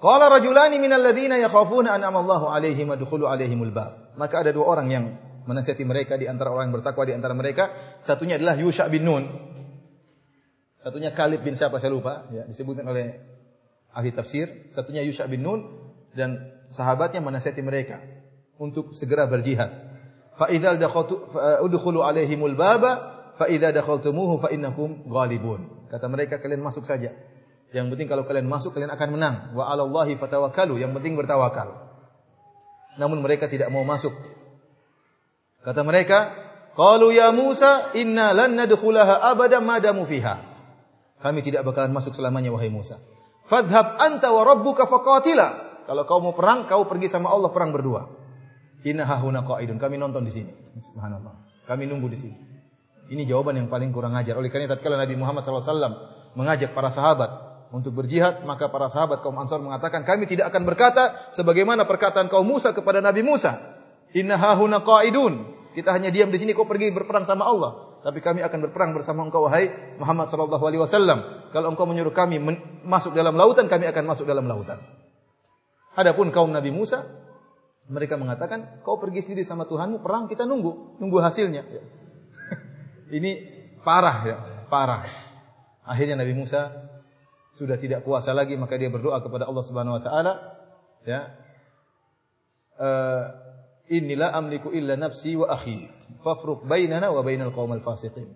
Qala rajulani minal ladzina yakhafuna an amallahu alaihim adkhulu alaihimul bab. Maka ada dua orang yang menasihati mereka di antara orang yang bertakwa di antara mereka. Satunya adalah Yusha bin Nun. Satunya Khalid bin siapa saya lupa, ya, disebutkan oleh ahli tafsir. Satunya Yusha bin Nun dan sahabatnya menasihati mereka untuk segera berjihad. Fa idzal dakhatu udkhulu alaihimul baba fa idza dakhaltumuhu fa innakum ghalibun. Kata mereka kalian masuk saja. Yang penting kalau kalian masuk kalian akan menang. Wa 'alallahi fatawakkalu. Yang penting bertawakal. Namun mereka tidak mau masuk. Kata mereka, "Qalu ya Musa, inna lan nadkhulaha abada ma damu fiha." Kami tidak bakalan masuk selamanya wahai Musa. Fadhhab anta wa rabbuka faqatila. Kalau kau mau perang, kau pergi sama Allah perang berdua. Inna hahuna qaidun. Kami nonton di sini. Subhanallah. Kami nunggu di sini. Ini jawaban yang paling kurang ajar. Oleh karena tatkala Nabi Muhammad SAW mengajak para sahabat untuk berjihad, maka para sahabat kaum Ansar mengatakan, kami tidak akan berkata sebagaimana perkataan kaum Musa kepada Nabi Musa. Inna hahuna qaidun. Kita hanya diam di sini, kau pergi berperang sama Allah tapi kami akan berperang bersama engkau wahai Muhammad sallallahu alaihi wasallam. Kalau engkau menyuruh kami masuk dalam lautan, kami akan masuk dalam lautan. Adapun kaum Nabi Musa, mereka mengatakan, kau pergi sendiri sama Tuhanmu, perang kita nunggu, nunggu hasilnya. Ini parah ya, parah. Akhirnya Nabi Musa sudah tidak kuasa lagi, maka dia berdoa kepada Allah Subhanahu wa taala, ya. Uh, inilah amliku illa nafsi wa akhi fafruq bainana wa bainal qaumal fasiqin.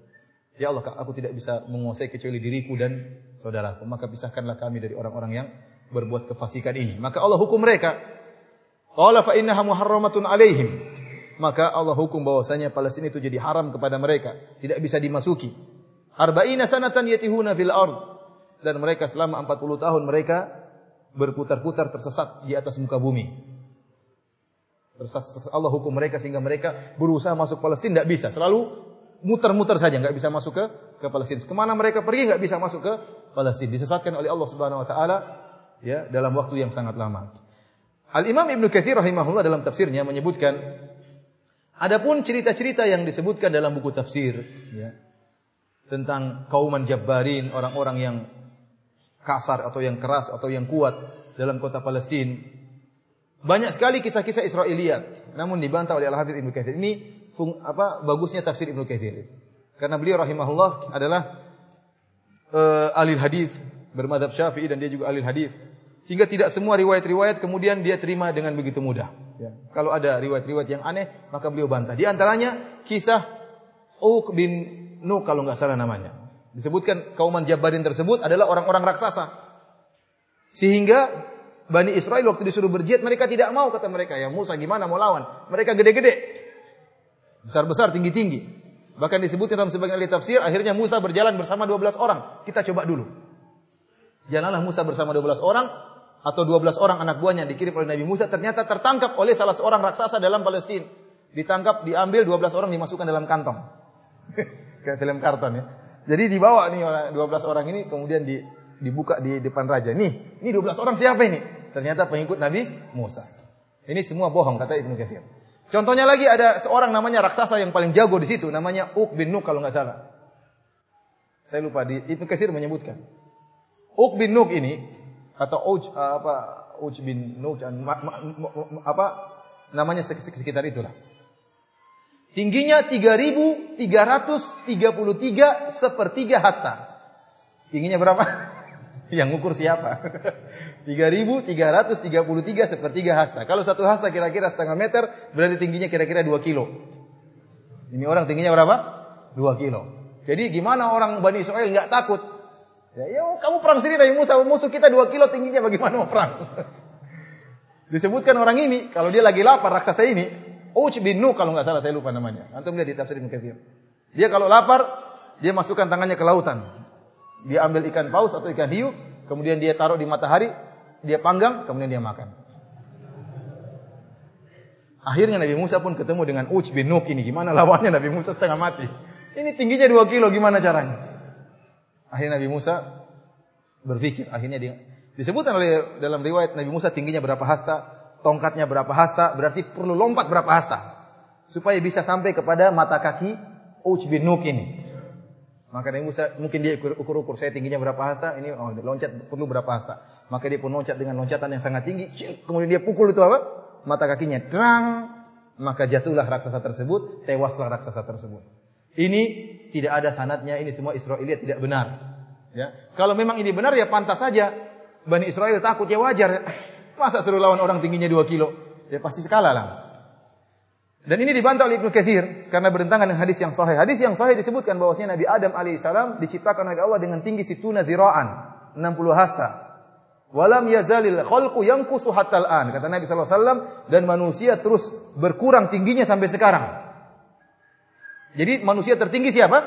Ya Allah, aku tidak bisa menguasai kecuali diriku dan saudaraku. Maka pisahkanlah kami dari orang-orang yang berbuat kefasikan ini. Maka Allah hukum mereka. Qala fa innaha muharramatun alaihim. Maka Allah hukum bahwasanya Palestina itu jadi haram kepada mereka, tidak bisa dimasuki. Arba'ina sanatan yatihuna fil ard. Dan mereka selama 40 tahun mereka berputar-putar tersesat di atas muka bumi. Allah hukum mereka sehingga mereka berusaha masuk Palestina tidak bisa. Selalu muter-muter saja nggak bisa masuk ke ke Palestina. Ke mana mereka pergi nggak bisa masuk ke Palestina. Disesatkan oleh Allah Subhanahu Wa Taala ya dalam waktu yang sangat lama. Al Imam Ibnu Katsir rahimahullah dalam tafsirnya menyebutkan adapun cerita-cerita yang disebutkan dalam buku tafsir ya, tentang kauman Jabbarin, orang-orang yang kasar atau yang keras atau yang kuat dalam kota Palestina banyak sekali kisah-kisah Israiliyat, namun dibantah oleh Al-Hafidz Ibnu Katsir. Ini fung, apa bagusnya tafsir Ibnu Katsir. Karena beliau rahimahullah adalah uh, ahli hadis, bermadhab Syafi'i dan dia juga ahli hadis. Sehingga tidak semua riwayat-riwayat kemudian dia terima dengan begitu mudah. Ya. Kalau ada riwayat-riwayat yang aneh, maka beliau bantah. Di antaranya kisah Uq bin Nuh kalau nggak salah namanya. Disebutkan kauman Jabarin tersebut adalah orang-orang raksasa. Sehingga Bani Israel waktu disuruh berjihad mereka tidak mau kata mereka. Ya Musa gimana mau lawan? Mereka gede-gede. Besar-besar tinggi-tinggi. Bahkan disebutkan dalam sebagian ahli tafsir akhirnya Musa berjalan bersama 12 orang. Kita coba dulu. Jalanlah Musa bersama 12 orang atau 12 orang anak buahnya dikirim oleh Nabi Musa ternyata tertangkap oleh salah seorang raksasa dalam Palestina. Ditangkap diambil 12 orang dimasukkan dalam kantong. Kayak film karton ya jadi dibawa nih 12 orang ini kemudian di dibuka di depan raja. Nih, ini 12 orang siapa ini? Ternyata pengikut Nabi Musa. Ini semua bohong kata Ibnu Katsir. Contohnya lagi ada seorang namanya raksasa yang paling jago di situ namanya Uq bin Nuk kalau nggak salah. Saya lupa di Ibnu Katsir menyebutkan. Uq bin Nuk ini atau Uj apa Uj bin Nuj apa namanya sekitar itulah. Tingginya 3333 sepertiga hasta. Tingginya berapa? Yang ngukur siapa? 3333 sepertiga hasta. Kalau satu hasta kira-kira setengah meter, berarti tingginya kira-kira 2 kilo. Ini orang tingginya berapa? 2 kilo. Jadi gimana orang Bani Israel nggak takut? Ya, ya kamu perang sendiri dari Musa, musuh kita 2 kilo tingginya bagaimana mau perang? Disebutkan orang ini, kalau dia lagi lapar raksasa ini, Uch bin Nuh kalau nggak salah saya lupa namanya. Antum lihat di tafsir Ibnu Katsir. Dia kalau lapar, dia masukkan tangannya ke lautan. Dia ambil ikan paus atau ikan hiu, kemudian dia taruh di matahari, dia panggang, kemudian dia makan. Akhirnya Nabi Musa pun ketemu dengan Uch bin Nuh ini. Gimana lawannya Nabi Musa setengah mati. Ini tingginya 2 kilo, gimana caranya? Akhirnya Nabi Musa berpikir. Akhirnya dia disebutkan oleh dalam riwayat Nabi Musa tingginya berapa hasta, tongkatnya berapa hasta, berarti perlu lompat berapa hasta. Supaya bisa sampai kepada mata kaki Uch bin Nuh ini. Maka Nabi Musa mungkin dia ukur-ukur saya tingginya berapa hasta, ini oh, loncat perlu berapa hasta. Maka dia pun loncat dengan loncatan yang sangat tinggi, kemudian dia pukul itu apa? mata kakinya terang, maka jatuhlah raksasa tersebut, tewaslah raksasa tersebut. Ini tidak ada sanatnya, ini semua Israeliat tidak benar. Ya. Kalau memang ini benar ya pantas saja Bani Israel takut ya wajar. Masa suruh lawan orang tingginya 2 kilo? Ya pasti sekala lah. Dan ini dibantah oleh Ibnu Katsir karena bertentangan dengan hadis yang sahih. Hadis yang sahih disebutkan bahwasanya Nabi Adam alaihissalam diciptakan oleh Allah dengan tinggi situna ziraan, 60 hasta. Walam yazalil khalqu yanqusu hatta an kata Nabi SAW dan manusia terus berkurang tingginya sampai sekarang. Jadi manusia tertinggi siapa?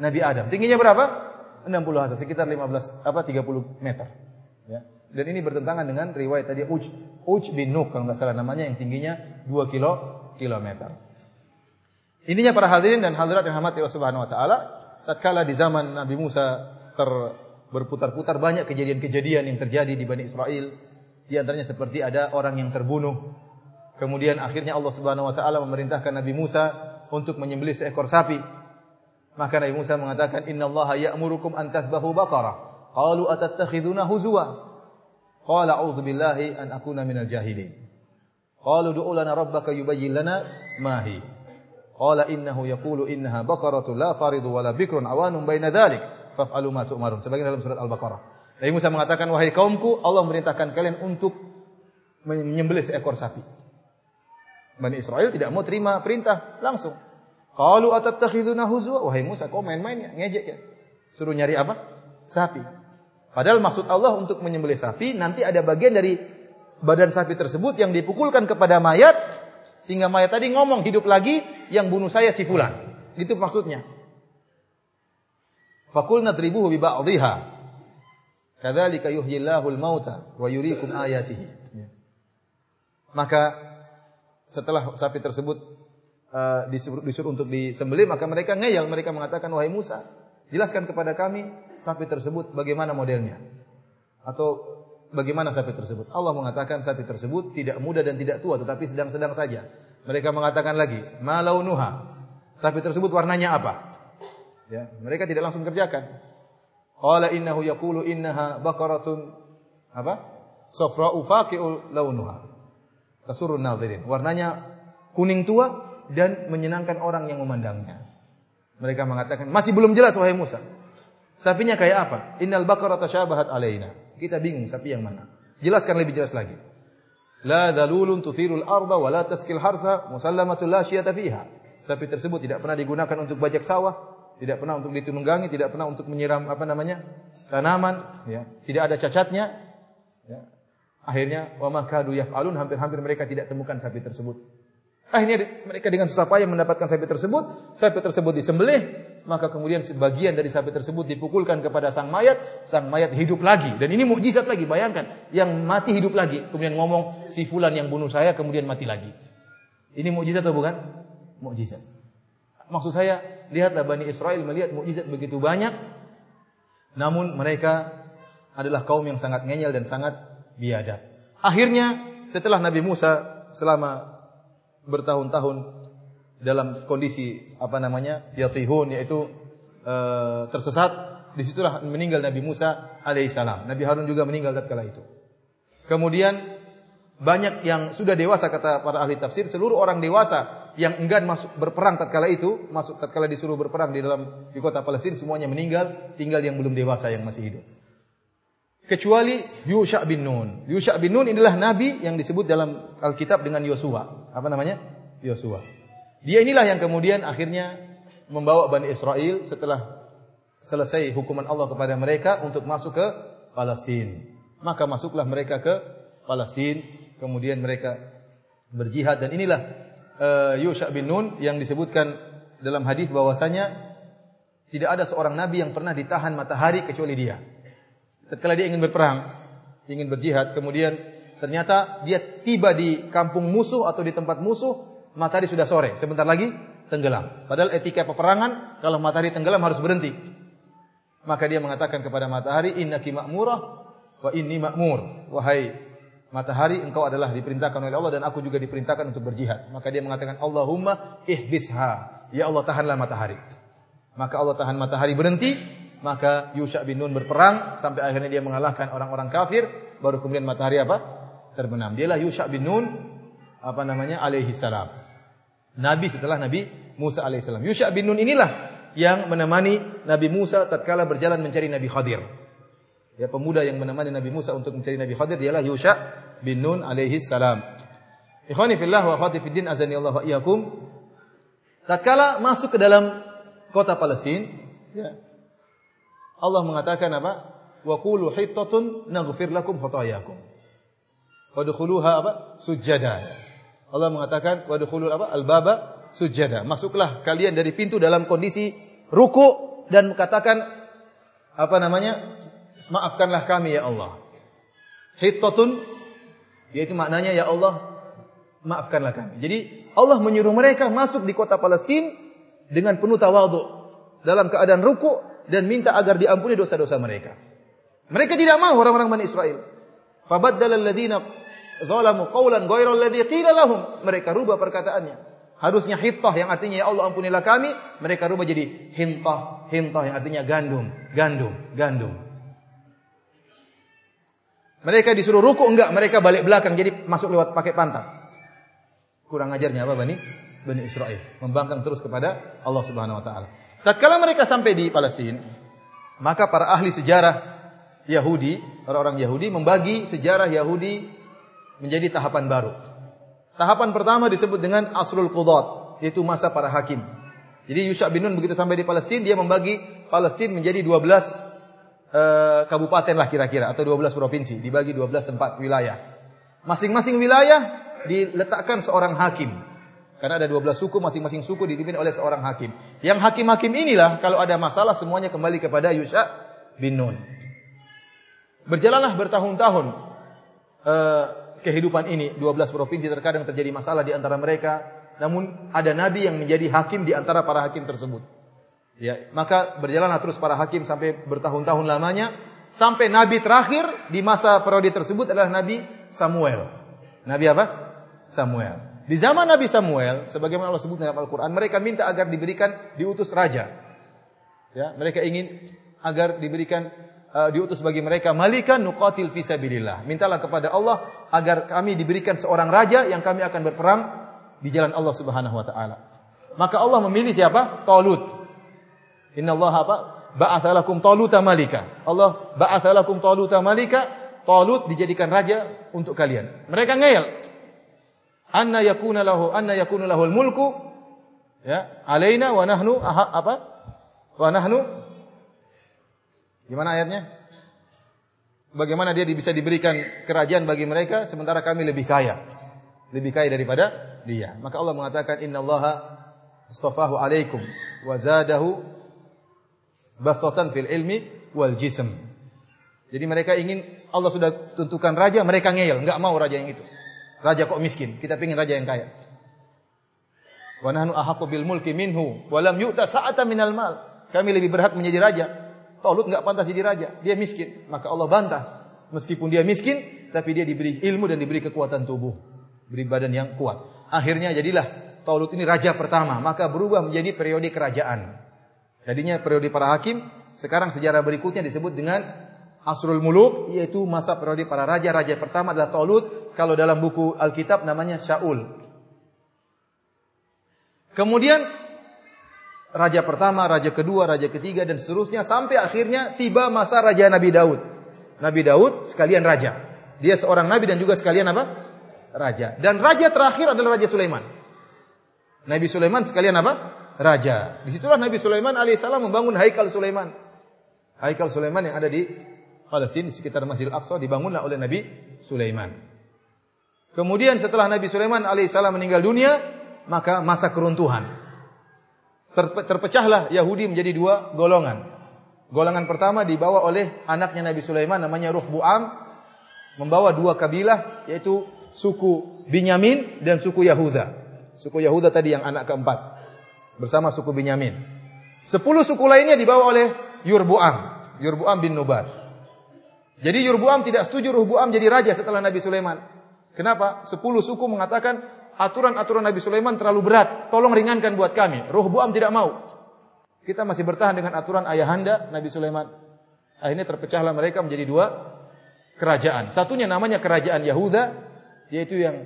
Nabi Adam. Tingginya berapa? 60 hasta, sekitar 15 apa 30 meter. Ya. Dan ini bertentangan dengan riwayat tadi Uj, Uj bin Nuh kalau nggak salah namanya yang tingginya 2 kilo kilometer. Intinya para hadirin dan hadirat yang hamati Allah Subhanahu wa taala, tatkala di zaman Nabi Musa ter berputar-putar banyak kejadian-kejadian yang terjadi di Bani Israel. Di antaranya seperti ada orang yang terbunuh. Kemudian akhirnya Allah Subhanahu wa taala memerintahkan Nabi Musa untuk menyembelih seekor sapi. Maka Nabi Musa mengatakan, "Innallaha ya'murukum an tadhbahu baqarah." Qalu atattakhiduna huzwa? Qala a'udzu billahi an akuna minal jahilin. Qalu du'u lana rabbaka yubayyin lana ma hi. Qala innahu yaqulu innaha baqaratun la faridu wala bikrun awanun baina dhalik faf'alu ma tu'marun. Sebagian dalam surat Al-Baqarah. Nabi Musa mengatakan, "Wahai kaumku, Allah merintahkan kalian untuk menyembelih seekor sapi." Bani Israel tidak mau terima perintah langsung. Qalu atattakhiduna huzwa? Wahai Musa, kau main-main ya, ngejek ya. Suruh nyari apa? Sapi. Padahal maksud Allah untuk menyembelih sapi, nanti ada bagian dari badan sapi tersebut yang dipukulkan kepada mayat sehingga mayat tadi ngomong hidup lagi yang bunuh saya si fulan. Itu maksudnya. Fakulna dribuhu bi ba'dihha. Kadzalika yuhyillahu al-mauta wa yuriikum ayatihi. Maka setelah sapi tersebut uh, disuruh, disuruh untuk disembelih, maka mereka ngeyel, mereka mengatakan wahai Musa, jelaskan kepada kami sapi tersebut bagaimana modelnya atau bagaimana sapi tersebut. Allah mengatakan sapi tersebut tidak muda dan tidak tua tetapi sedang-sedang saja. Mereka mengatakan lagi, malaunuha. Sapi tersebut warnanya apa? Ya, mereka tidak langsung kerjakan. Qala innahu yaqulu innaha baqaratun apa? Safra'u faqi'ul launuha. Tasurrun nadhirin. Warnanya kuning tua dan menyenangkan orang yang memandangnya. Mereka mengatakan, masih belum jelas wahai Musa. Sapinya kayak apa? Innal baqarata syabahat alaina. Kita bingung sapi yang mana. Jelaskan lebih jelas lagi. La dalulun tuthirul arda wa la taskil harsa musallamatul la fiha. Sapi tersebut tidak pernah digunakan untuk bajak sawah, tidak pernah untuk ditunggangi, tidak pernah untuk menyiram apa namanya tanaman, ya. tidak ada cacatnya. Ya. Akhirnya wa makadu yaf'alun hampir-hampir mereka tidak temukan sapi tersebut. Akhirnya mereka dengan susah payah mendapatkan sapi tersebut, sapi tersebut disembelih, maka kemudian sebagian dari sapi tersebut dipukulkan kepada sang mayat, sang mayat hidup lagi. Dan ini mukjizat lagi, bayangkan, yang mati hidup lagi, kemudian ngomong si fulan yang bunuh saya kemudian mati lagi. Ini mukjizat atau bukan? Mukjizat. Maksud saya, lihatlah Bani Israel melihat mukjizat begitu banyak, namun mereka adalah kaum yang sangat ngeyel dan sangat biadab. Akhirnya setelah Nabi Musa selama bertahun-tahun dalam kondisi apa namanya yatihun yaitu e, tersesat, di situlah meninggal Nabi Musa alaihissalam. Nabi Harun juga meninggal tatkala itu. Kemudian banyak yang sudah dewasa kata para ahli tafsir, seluruh orang dewasa yang enggan masuk berperang tatkala itu, masuk tatkala disuruh berperang di dalam di kota Palestina semuanya meninggal, tinggal yang belum dewasa yang masih hidup. Kecuali Yusha bin Nun. Yusha bin Nun inilah nabi yang disebut dalam Alkitab dengan Yosua. Apa namanya? Yosua. Dia inilah yang kemudian akhirnya membawa Bani Israel setelah selesai hukuman Allah kepada mereka untuk masuk ke Palestina. Maka masuklah mereka ke Palestina kemudian mereka berjihad dan inilah uh, Yusha bin Nun yang disebutkan dalam hadis bahwasanya tidak ada seorang nabi yang pernah ditahan matahari kecuali dia. Setelah dia ingin berperang, ingin berjihad, kemudian ternyata dia tiba di kampung musuh atau di tempat musuh, matahari sudah sore, sebentar lagi tenggelam. Padahal etika peperangan kalau matahari tenggelam harus berhenti. Maka dia mengatakan kepada matahari, "Innaki ma'murah wa inni ma'mur." Wahai matahari engkau adalah diperintahkan oleh Allah dan aku juga diperintahkan untuk berjihad. Maka dia mengatakan Allahumma ihbisha. Ya Allah tahanlah matahari. Maka Allah tahan matahari berhenti, maka Yusha bin Nun berperang sampai akhirnya dia mengalahkan orang-orang kafir, baru kemudian matahari apa? terbenam. Dialah Yusha bin Nun apa namanya alaihi salam. Nabi setelah Nabi Musa alaihi salam. Yusha bin Nun inilah yang menemani Nabi Musa tatkala berjalan mencari Nabi Khadir. Ya pemuda yang menemani Nabi Musa untuk mencari Nabi Khadir dialah Yusha bin Nun alaihi salam. Ikhwani fillah wa akhwati fid din azani Allah wa iyyakum. Tatkala masuk ke dalam kota Palestina, ya. Allah mengatakan apa? Wa qulu hittatun naghfir lakum khatayakum. Wadkhuluha apa? Sujada. Allah mengatakan wadkhulul apa? Al-baba sujada. Masuklah kalian dari pintu dalam kondisi ruku dan katakan apa namanya? maafkanlah kami ya Allah. Hittatun yaitu maknanya ya Allah maafkanlah kami. Jadi Allah menyuruh mereka masuk di kota Palestina dengan penuh tawadhu dalam keadaan ruku dan minta agar diampuni dosa-dosa mereka. Mereka tidak mau orang-orang Bani Israel. Fabaddala alladziina zalamu qawlan ghayra alladzi qila lahum. Mereka rubah perkataannya. Harusnya hittah yang artinya ya Allah ampunilah kami, mereka rubah jadi hintah, hintah yang artinya gandum, gandum, gandum. Mereka disuruh ruku enggak, mereka balik belakang jadi masuk lewat pakai pantat. Kurang ajarnya apa Bani? Bani Israel. Membangkang terus kepada Allah Subhanahu wa taala. Tatkala mereka sampai di Palestina, maka para ahli sejarah Yahudi, orang-orang Yahudi membagi sejarah Yahudi menjadi tahapan baru. Tahapan pertama disebut dengan Asrul Qudat, yaitu masa para hakim. Jadi Yusha bin Nun begitu sampai di Palestina, dia membagi Palestina menjadi 12 Eh, kabupaten lah kira-kira atau 12 provinsi, dibagi 12 tempat wilayah. Masing-masing wilayah diletakkan seorang hakim. Karena ada 12 suku, masing-masing suku dipimpin oleh seorang hakim. Yang hakim-hakim inilah kalau ada masalah semuanya kembali kepada Yusha bin Nun. Berjalanlah bertahun-tahun uh, kehidupan ini, 12 provinsi terkadang terjadi masalah di antara mereka, namun ada nabi yang menjadi hakim di antara para hakim tersebut. Ya, maka berjalanlah terus para hakim sampai bertahun-tahun lamanya sampai nabi terakhir di masa periode tersebut adalah Nabi Samuel. Nabi apa? Samuel. Di zaman Nabi Samuel, sebagaimana Allah sebut dalam Al-Qur'an, mereka minta agar diberikan diutus raja. Ya, mereka ingin agar diberikan uh, diutus bagi mereka malikan nuqatil fisabilillah. Mintalah kepada Allah agar kami diberikan seorang raja yang kami akan berperang di jalan Allah Subhanahu wa taala. Maka Allah memilih siapa? Talut. Inna Allah apa? Ba'atha lakum Taluta malika. Allah ba'atha lakum Taluta malika. Talut dijadikan raja untuk kalian. Mereka ngeyel. Anna yakuna lahu anna yakuna lahu mulku ya alaina wa nahnu aha, apa? Wa nahnu Gimana ayatnya? Bagaimana dia bisa diberikan kerajaan bagi mereka sementara kami lebih kaya. Lebih kaya daripada dia. Maka Allah mengatakan innallaha astafahu alaikum wa zadahu basatan fil ilmi wal jism. Jadi mereka ingin Allah sudah tentukan raja, mereka ngeyel, enggak mau raja yang itu. Raja kok miskin, kita ingin raja yang kaya. Wa nahnu ahaqqu bil mulki minhu wa lam yu'ta sa'ata minal mal. Kami lebih berhak menjadi raja. Talut enggak pantas jadi raja, dia miskin. Maka Allah bantah. Meskipun dia miskin, tapi dia diberi ilmu dan diberi kekuatan tubuh, beri badan yang kuat. Akhirnya jadilah Talut ini raja pertama, maka berubah menjadi periode kerajaan. Tadinya periode para hakim, Sekarang sejarah berikutnya disebut dengan Asrul Muluk, yaitu masa periode para raja. Raja pertama adalah Tolut. Kalau dalam buku Alkitab namanya Shaul. Kemudian raja pertama, raja kedua, raja ketiga dan seterusnya sampai akhirnya tiba masa raja Nabi Daud. Nabi Daud sekalian raja. Dia seorang nabi dan juga sekalian apa? Raja. Dan raja terakhir adalah Raja Sulaiman. Nabi Sulaiman sekalian apa? Raja. Di situlah Nabi Sulaiman alaihissalam membangun Haikal Sulaiman. Haikal Sulaiman yang ada di Palestina di sekitar Masjidil Aqsa dibangunlah oleh Nabi Sulaiman. Kemudian setelah Nabi Sulaiman alaihissalam meninggal dunia, maka masa keruntuhan. Terpecahlah Yahudi menjadi dua golongan. Golongan pertama dibawa oleh anaknya Nabi Sulaiman namanya Ruh Bu'am membawa dua kabilah yaitu suku Binyamin dan suku Yahuda. Suku Yahuda tadi yang anak keempat bersama suku Binyamin. Sepuluh suku lainnya dibawa oleh Yurbuam, Yurbuam bin Nubat. Jadi Yurbuam tidak setuju Ruhbuam jadi raja setelah Nabi Sulaiman. Kenapa? Sepuluh suku mengatakan aturan-aturan Nabi Sulaiman terlalu berat. Tolong ringankan buat kami. Ruhbuam tidak mau. Kita masih bertahan dengan aturan ayahanda Nabi Sulaiman. Akhirnya terpecahlah mereka menjadi dua kerajaan. Satunya namanya kerajaan Yahuda, yaitu yang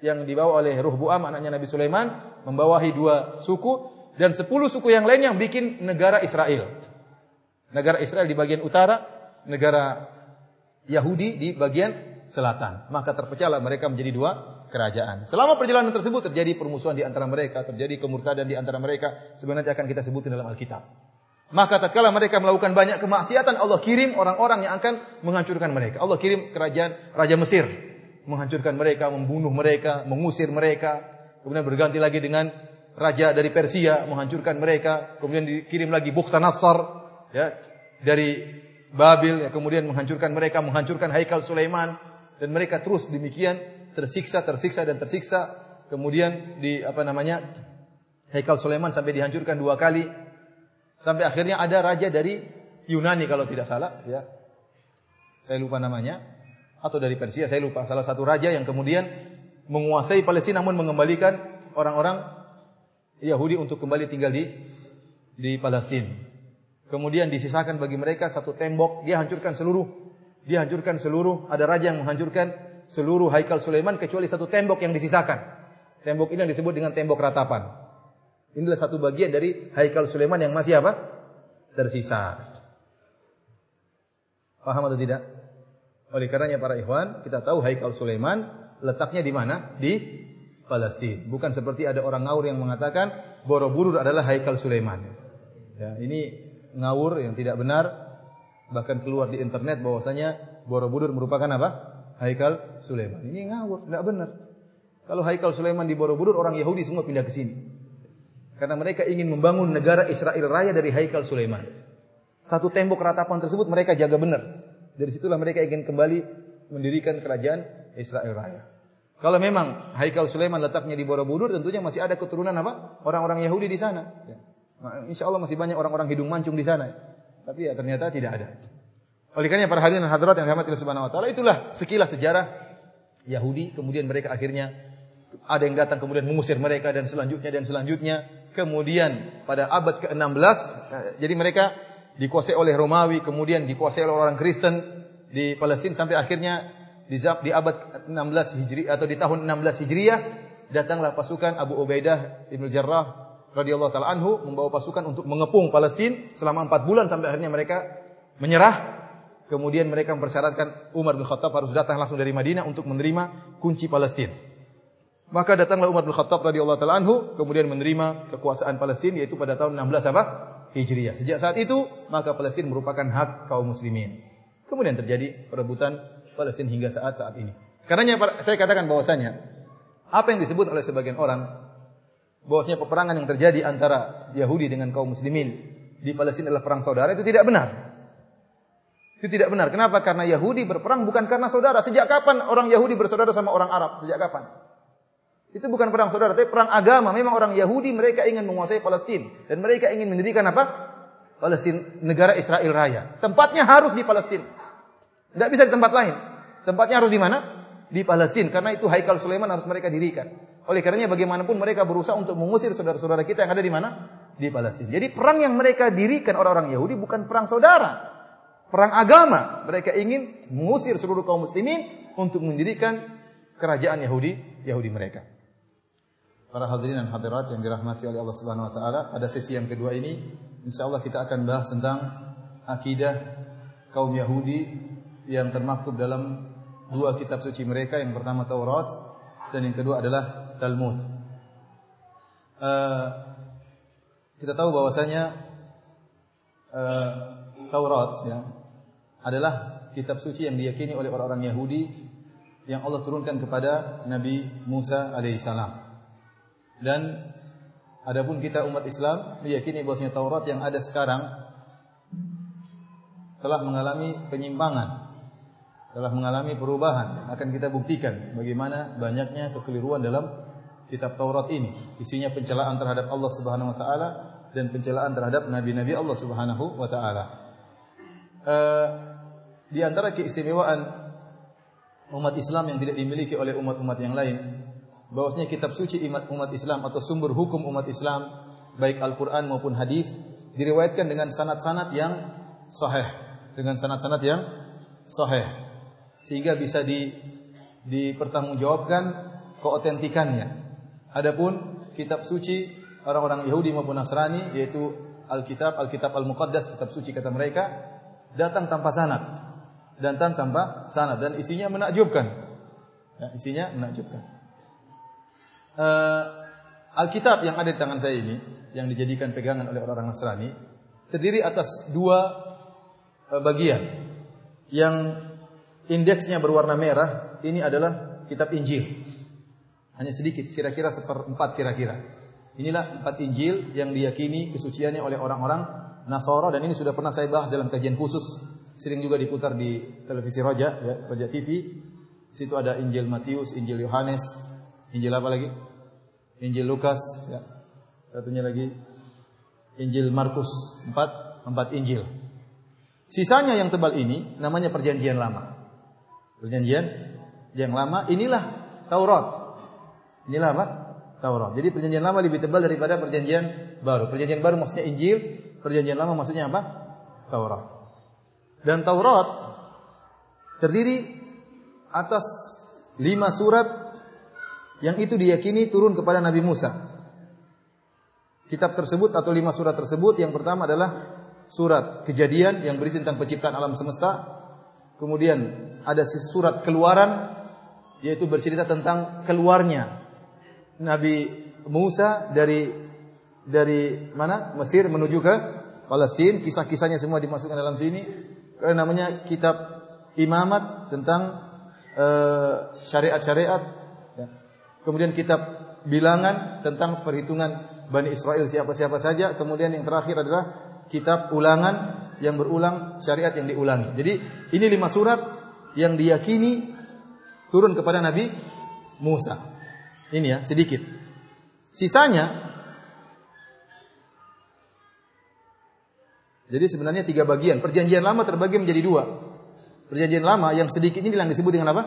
yang dibawa oleh Ruh Buam anaknya Nabi Sulaiman membawahi dua suku dan sepuluh suku yang lain yang bikin negara Israel. Negara Israel di bagian utara, negara Yahudi di bagian selatan. Maka terpecahlah mereka menjadi dua kerajaan. Selama perjalanan tersebut terjadi permusuhan di antara mereka, terjadi kemurtadan di antara mereka. Sebenarnya akan kita sebutin dalam Alkitab. Maka tatkala mereka melakukan banyak kemaksiatan, Allah kirim orang-orang yang akan menghancurkan mereka. Allah kirim kerajaan Raja Mesir menghancurkan mereka, membunuh mereka, mengusir mereka. Kemudian berganti lagi dengan raja dari Persia menghancurkan mereka. Kemudian dikirim lagi Bukhtanasar ya dari Babil ya, kemudian menghancurkan mereka, menghancurkan Haikal Sulaiman dan mereka terus demikian tersiksa, tersiksa dan tersiksa. Kemudian di apa namanya Haikal Sulaiman sampai dihancurkan dua kali sampai akhirnya ada raja dari Yunani kalau tidak salah ya. Saya lupa namanya atau dari Persia, saya lupa. Salah satu raja yang kemudian menguasai Palestina namun mengembalikan orang-orang Yahudi untuk kembali tinggal di di Palestina. Kemudian disisakan bagi mereka satu tembok, dia hancurkan seluruh, dia hancurkan seluruh, ada raja yang menghancurkan seluruh Haikal Sulaiman kecuali satu tembok yang disisakan. Tembok ini yang disebut dengan tembok ratapan. Inilah satu bagian dari Haikal Sulaiman yang masih apa? Tersisa. Paham atau tidak? Oleh karenanya para ikhwan, kita tahu Haikal Sulaiman letaknya di mana? Di Palestina. Bukan seperti ada orang ngawur yang mengatakan Borobudur adalah Haikal Sulaiman. Ya, ini ngawur yang tidak benar bahkan keluar di internet bahwasanya Borobudur merupakan apa? Haikal Sulaiman. Ini ngawur, tidak benar. Kalau Haikal Sulaiman di Borobudur orang Yahudi semua pindah ke sini. Karena mereka ingin membangun negara Israel Raya dari Haikal Sulaiman. Satu tembok ratapan tersebut mereka jaga benar. Dari situlah mereka ingin kembali mendirikan kerajaan Israel Raya. Kalau memang Haikal Sulaiman letaknya di Borobudur, tentunya masih ada keturunan apa? Orang-orang Yahudi di sana. Ya. Insya Allah masih banyak orang-orang hidung mancung di sana. Tapi ya ternyata tidak ada. Oleh karena para hadirin dan hadirat yang dirahmati Subhanahu wa taala, itulah sekilas sejarah Yahudi, kemudian mereka akhirnya ada yang datang kemudian mengusir mereka dan selanjutnya dan selanjutnya. Kemudian pada abad ke-16 eh, jadi mereka dikuasai oleh Romawi, kemudian dikuasai oleh orang Kristen di Palestina sampai akhirnya di, di abad 16 Hijri atau di tahun 16 Hijriah datanglah pasukan Abu Ubaidah Ibnu Jarrah radhiyallahu taala anhu membawa pasukan untuk mengepung Palestina selama 4 bulan sampai akhirnya mereka menyerah. Kemudian mereka mempersyaratkan Umar bin Khattab harus datang langsung dari Madinah untuk menerima kunci Palestina. Maka datanglah Umar bin Khattab radhiyallahu taala anhu kemudian menerima kekuasaan Palestina yaitu pada tahun 16 apa? Hijriah. Sejak saat itu, maka Palestina merupakan hak kaum muslimin. Kemudian terjadi perebutan Palestina hingga saat-saat ini. Karenanya saya katakan bahwasanya apa yang disebut oleh sebagian orang bahwasanya peperangan yang terjadi antara Yahudi dengan kaum muslimin di Palestina adalah perang saudara itu tidak benar. Itu tidak benar. Kenapa? Karena Yahudi berperang bukan karena saudara. Sejak kapan orang Yahudi bersaudara sama orang Arab? Sejak kapan? Itu bukan perang saudara, tapi perang agama. Memang orang Yahudi mereka ingin menguasai Palestina dan mereka ingin mendirikan apa? Palestina negara Israel Raya. Tempatnya harus di Palestina. Tidak bisa di tempat lain. Tempatnya harus di mana? Di Palestina karena itu Haikal Sulaiman harus mereka dirikan. Oleh karenanya bagaimanapun mereka berusaha untuk mengusir saudara-saudara kita yang ada di mana? di Palestina. Jadi perang yang mereka dirikan orang-orang Yahudi bukan perang saudara. Perang agama. Mereka ingin mengusir seluruh kaum muslimin untuk mendirikan kerajaan Yahudi Yahudi mereka. Para hadirin dan hadirat yang dirahmati oleh Allah Subhanahu wa taala, pada sesi yang kedua ini insyaallah kita akan bahas tentang akidah kaum Yahudi yang termaktub dalam dua kitab suci mereka, yang pertama Taurat dan yang kedua adalah Talmud. Uh, kita tahu bahwasanya uh, Taurat ya adalah kitab suci yang diyakini oleh orang-orang Yahudi yang Allah turunkan kepada Nabi Musa alaihissalam. Dan adapun kita umat Islam meyakini bahwasanya Taurat yang ada sekarang telah mengalami penyimpangan, telah mengalami perubahan. Akan kita buktikan bagaimana banyaknya kekeliruan dalam kitab Taurat ini. Isinya pencelaan terhadap Allah Subhanahu wa taala dan pencelaan terhadap nabi-nabi Allah Subhanahu wa taala. Uh, di antara keistimewaan umat Islam yang tidak dimiliki oleh umat-umat yang lain bahwasanya kitab suci umat, umat Islam atau sumber hukum umat Islam baik Al-Qur'an maupun hadis diriwayatkan dengan sanad-sanad yang sahih, dengan sanad-sanad yang sahih sehingga bisa di dipertanggungjawabkan keotentikannya. Adapun kitab suci orang-orang Yahudi maupun Nasrani yaitu Alkitab, Alkitab Al-Muqaddas, kitab suci kata mereka datang tanpa sanad. Datang tanpa sanad dan isinya menakjubkan. Ya, isinya menakjubkan uh, Alkitab yang ada di tangan saya ini, yang dijadikan pegangan oleh orang-orang Nasrani, terdiri atas dua uh, bagian. Yang indeksnya berwarna merah, ini adalah kitab Injil. Hanya sedikit, kira-kira seperempat kira-kira. Inilah empat Injil yang diyakini kesuciannya oleh orang-orang Nasara dan ini sudah pernah saya bahas dalam kajian khusus, sering juga diputar di televisi Roja, ya, Roja TV. Di situ ada Injil Matius, Injil Yohanes, Injil apa lagi? Injil Lukas, ya. Satunya lagi Injil Markus, empat, empat Injil. Sisanya yang tebal ini namanya perjanjian lama. Perjanjian yang lama inilah Taurat. Inilah apa? Taurat. Jadi perjanjian lama lebih tebal daripada perjanjian baru. Perjanjian baru maksudnya Injil, perjanjian lama maksudnya apa? Taurat. Dan Taurat terdiri atas lima surat yang itu diyakini turun kepada Nabi Musa. Kitab tersebut atau lima surat tersebut yang pertama adalah surat kejadian yang berisi tentang penciptaan alam semesta. Kemudian ada surat keluaran yaitu bercerita tentang keluarnya Nabi Musa dari dari mana? Mesir menuju ke Palestina. Kisah-kisahnya semua dimasukkan dalam sini. Karena namanya kitab imamat tentang uh, syariat-syariat Kemudian kitab bilangan tentang perhitungan Bani Israel siapa-siapa saja. Kemudian yang terakhir adalah kitab ulangan yang berulang syariat yang diulangi. Jadi ini lima surat yang diyakini turun kepada Nabi Musa. Ini ya sedikit. Sisanya Jadi sebenarnya tiga bagian. Perjanjian lama terbagi menjadi dua. Perjanjian lama yang sedikit ini yang disebut dengan apa?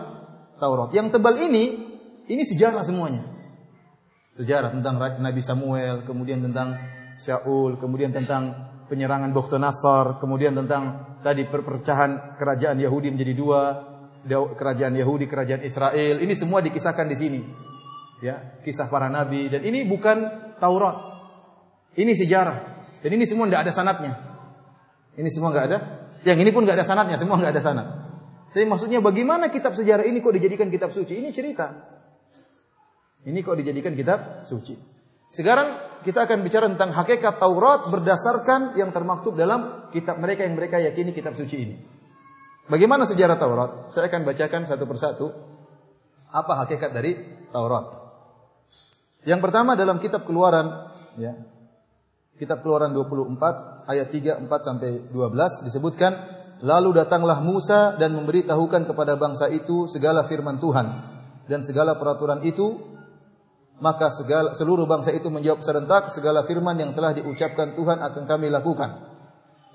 Taurat. Yang tebal ini ini sejarah semuanya. Sejarah tentang Nabi Samuel, kemudian tentang Syaul, kemudian tentang penyerangan Nasar, kemudian tentang tadi perpecahan kerajaan Yahudi menjadi dua, kerajaan Yahudi, kerajaan Israel. Ini semua dikisahkan di sini. Ya, kisah para nabi dan ini bukan Taurat. Ini sejarah. Dan ini semua tidak ada sanatnya. Ini semua nggak ada. Yang ini pun nggak ada sanatnya, semua nggak ada sanat. Tapi maksudnya bagaimana kitab sejarah ini kok dijadikan kitab suci? Ini cerita. Ini kok dijadikan kitab suci. Sekarang kita akan bicara tentang hakikat Taurat berdasarkan yang termaktub dalam kitab mereka yang mereka yakini kitab suci ini. Bagaimana sejarah Taurat? Saya akan bacakan satu persatu apa hakikat dari Taurat. Yang pertama dalam kitab Keluaran ya. Kitab Keluaran 24 ayat 3 4 sampai 12 disebutkan lalu datanglah Musa dan memberitahukan kepada bangsa itu segala firman Tuhan dan segala peraturan itu maka segala, seluruh bangsa itu menjawab serentak segala firman yang telah diucapkan Tuhan akan kami lakukan.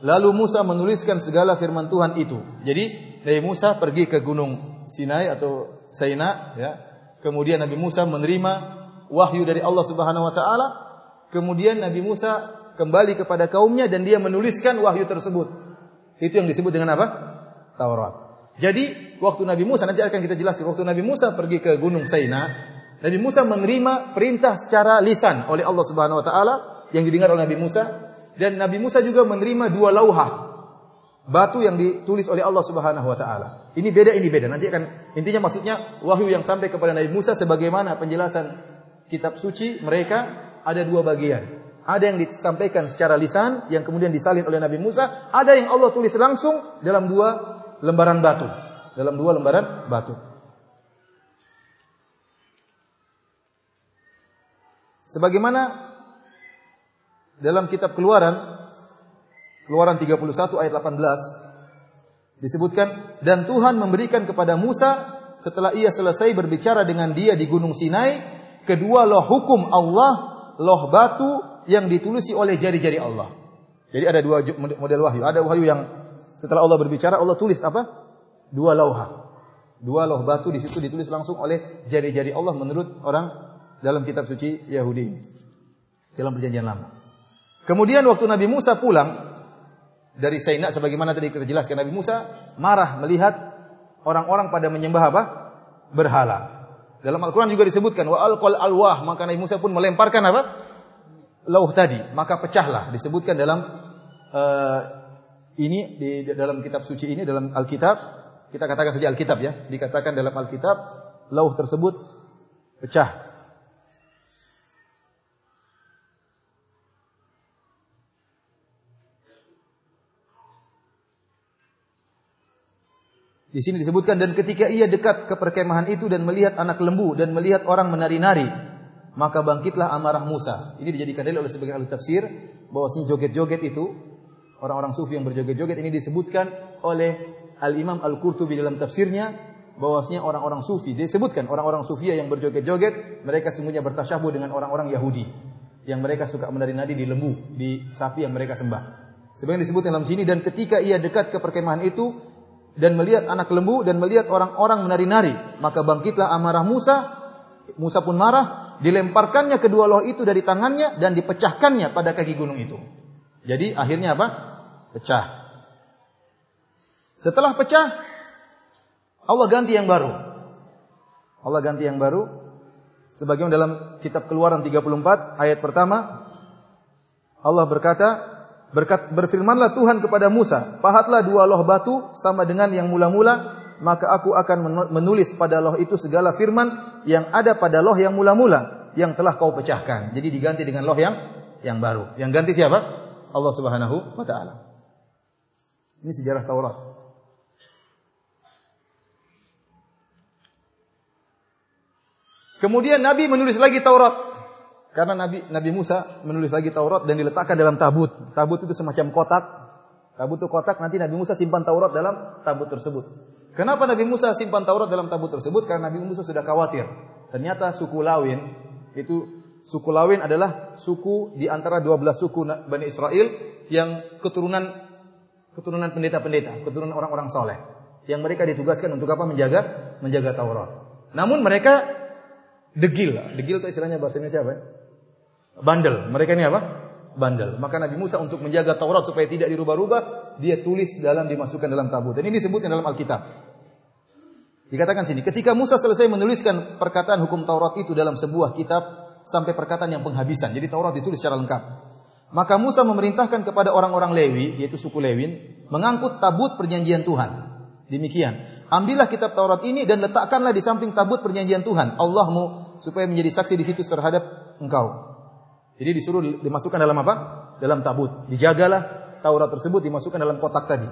Lalu Musa menuliskan segala firman Tuhan itu. Jadi Nabi Musa pergi ke gunung Sinai atau Saina ya. Kemudian Nabi Musa menerima wahyu dari Allah Subhanahu wa taala. Kemudian Nabi Musa kembali kepada kaumnya dan dia menuliskan wahyu tersebut. Itu yang disebut dengan apa? Taurat. Jadi waktu Nabi Musa nanti akan kita jelaskan waktu Nabi Musa pergi ke Gunung Saina, Nabi Musa menerima perintah secara lisan oleh Allah Subhanahu wa taala yang didengar oleh Nabi Musa dan Nabi Musa juga menerima dua lauhah batu yang ditulis oleh Allah Subhanahu wa taala. Ini beda ini beda. Nanti akan intinya maksudnya wahyu yang sampai kepada Nabi Musa sebagaimana penjelasan kitab suci mereka ada dua bagian. Ada yang disampaikan secara lisan yang kemudian disalin oleh Nabi Musa, ada yang Allah tulis langsung dalam dua lembaran batu. Dalam dua lembaran batu. Sebagaimana dalam kitab Keluaran Keluaran 31 ayat 18 disebutkan dan Tuhan memberikan kepada Musa setelah ia selesai berbicara dengan dia di Gunung Sinai kedua loh hukum Allah loh batu yang ditulisi oleh jari-jari Allah. Jadi ada dua model wahyu. Ada wahyu yang setelah Allah berbicara, Allah tulis apa? Dua lauha. Dua loh batu di situ ditulis langsung oleh jari-jari Allah menurut orang dalam kitab suci Yahudi dalam perjanjian lama. Kemudian waktu Nabi Musa pulang dari Saina sebagaimana tadi kita jelaskan Nabi Musa marah melihat orang-orang pada menyembah apa? berhala. Dalam Al-Qur'an juga disebutkan wa alqal alwah maka Nabi Musa pun melemparkan apa? lauh tadi, maka pecahlah disebutkan dalam uh, ini di dalam kitab suci ini dalam Alkitab, kita katakan saja Alkitab ya, dikatakan dalam Alkitab lauh tersebut pecah. Di sini disebutkan dan ketika ia dekat ke perkemahan itu dan melihat anak lembu dan melihat orang menari-nari, maka bangkitlah amarah Musa. Ini dijadikan dalil oleh sebagian ahli tafsir bahwasanya joget-joget itu orang-orang sufi yang berjoget-joget ini disebutkan oleh Al-Imam Al-Qurtubi dalam tafsirnya bahwasanya orang-orang sufi disebutkan orang-orang sufi yang berjoget-joget mereka sungguhnya bertasyabuh dengan orang-orang Yahudi yang mereka suka menari-nari di lembu, di sapi yang mereka sembah. Sebenarnya disebut dalam sini dan ketika ia dekat ke perkemahan itu dan melihat anak lembu dan melihat orang-orang menari-nari, maka bangkitlah amarah Musa. Musa pun marah, dilemparkannya kedua loh itu dari tangannya dan dipecahkannya pada kaki gunung itu. Jadi akhirnya apa? pecah. Setelah pecah, Allah ganti yang baru. Allah ganti yang baru. Sebagaimana dalam kitab Keluaran 34 ayat pertama, Allah berkata, berkat, berfirmanlah Tuhan kepada Musa, pahatlah dua loh batu sama dengan yang mula-mula, maka aku akan menulis pada loh itu segala firman yang ada pada loh yang mula-mula yang telah kau pecahkan. Jadi diganti dengan loh yang yang baru. Yang ganti siapa? Allah Subhanahu wa taala. Ini sejarah Taurat. Kemudian Nabi menulis lagi Taurat. Karena Nabi Nabi Musa menulis lagi Taurat dan diletakkan dalam tabut. Tabut itu semacam kotak. Tabut itu kotak, nanti Nabi Musa simpan Taurat dalam tabut tersebut. Kenapa Nabi Musa simpan Taurat dalam tabut tersebut? Karena Nabi Musa sudah khawatir. Ternyata suku Lawin itu suku Lawin adalah suku di antara 12 suku Bani Israel yang keturunan keturunan pendeta-pendeta, keturunan orang-orang soleh, yang mereka ditugaskan untuk apa? Menjaga, menjaga Taurat. Namun mereka degil, degil itu istilahnya bahasa Indonesia apa? Bandel. Mereka ini apa? Bandel. Maka Nabi Musa untuk menjaga Taurat supaya tidak dirubah-rubah, dia tulis dalam dimasukkan dalam tabut. Dan ini disebutkan dalam Alkitab. Dikatakan sini, ketika Musa selesai menuliskan perkataan hukum Taurat itu dalam sebuah kitab sampai perkataan yang penghabisan. Jadi Taurat ditulis secara lengkap. Maka Musa memerintahkan kepada orang-orang Lewi, yaitu suku Lewin, mengangkut tabut perjanjian Tuhan. Demikian. Ambillah kitab Taurat ini dan letakkanlah di samping tabut perjanjian Tuhan, Allahmu, supaya menjadi saksi di situ terhadap engkau. Jadi disuruh dimasukkan dalam apa? Dalam tabut. Dijagalah Taurat tersebut dimasukkan dalam kotak tadi.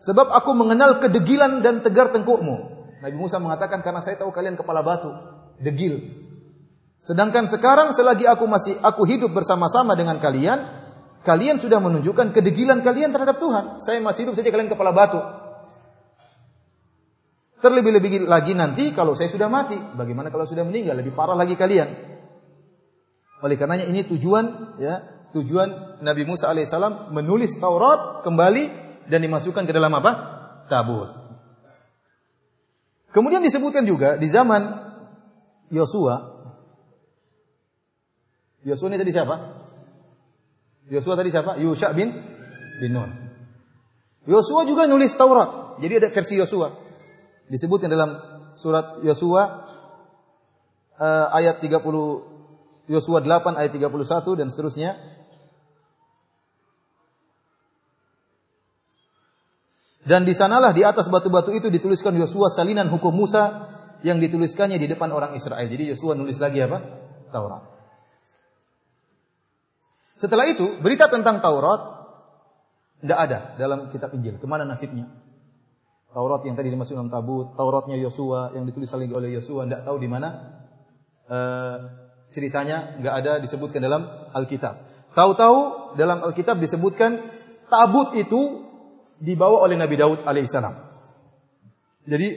Sebab aku mengenal kedegilan dan tegar tengkukmu. Nabi Musa mengatakan karena saya tahu kalian kepala batu, degil, Sedangkan sekarang selagi aku masih aku hidup bersama-sama dengan kalian, kalian sudah menunjukkan kedegilan kalian terhadap Tuhan. Saya masih hidup saja kalian kepala batu. Terlebih-lebih lagi nanti kalau saya sudah mati, bagaimana kalau sudah meninggal? Lebih parah lagi kalian. Oleh karenanya ini tujuan ya, tujuan Nabi Musa alaihissalam menulis Taurat kembali dan dimasukkan ke dalam apa? Tabut. Kemudian disebutkan juga di zaman Yosua Yosua ini tadi siapa? Yosua tadi siapa? Yusha bin bin Nun. Yosua juga nulis Taurat. Jadi ada versi Yosua. Disebutkan dalam surat Yosua uh, ayat 30 Yosua 8 ayat 31 dan seterusnya. Dan di sanalah di atas batu-batu itu dituliskan Yosua salinan hukum Musa yang dituliskannya di depan orang Israel. Jadi Yosua nulis lagi apa? Taurat. Setelah itu, berita tentang Taurat tidak ada dalam kitab Injil. Ke mana nasibnya? Taurat yang tadi dimasukkan dalam tabut, Tauratnya Yosua yang ditulis lagi oleh Yosua, tidak tahu di mana uh, ceritanya, nggak ada disebutkan dalam Alkitab. Tahu-tahu dalam Alkitab disebutkan tabut itu dibawa oleh Nabi Daud alaihissalam. Jadi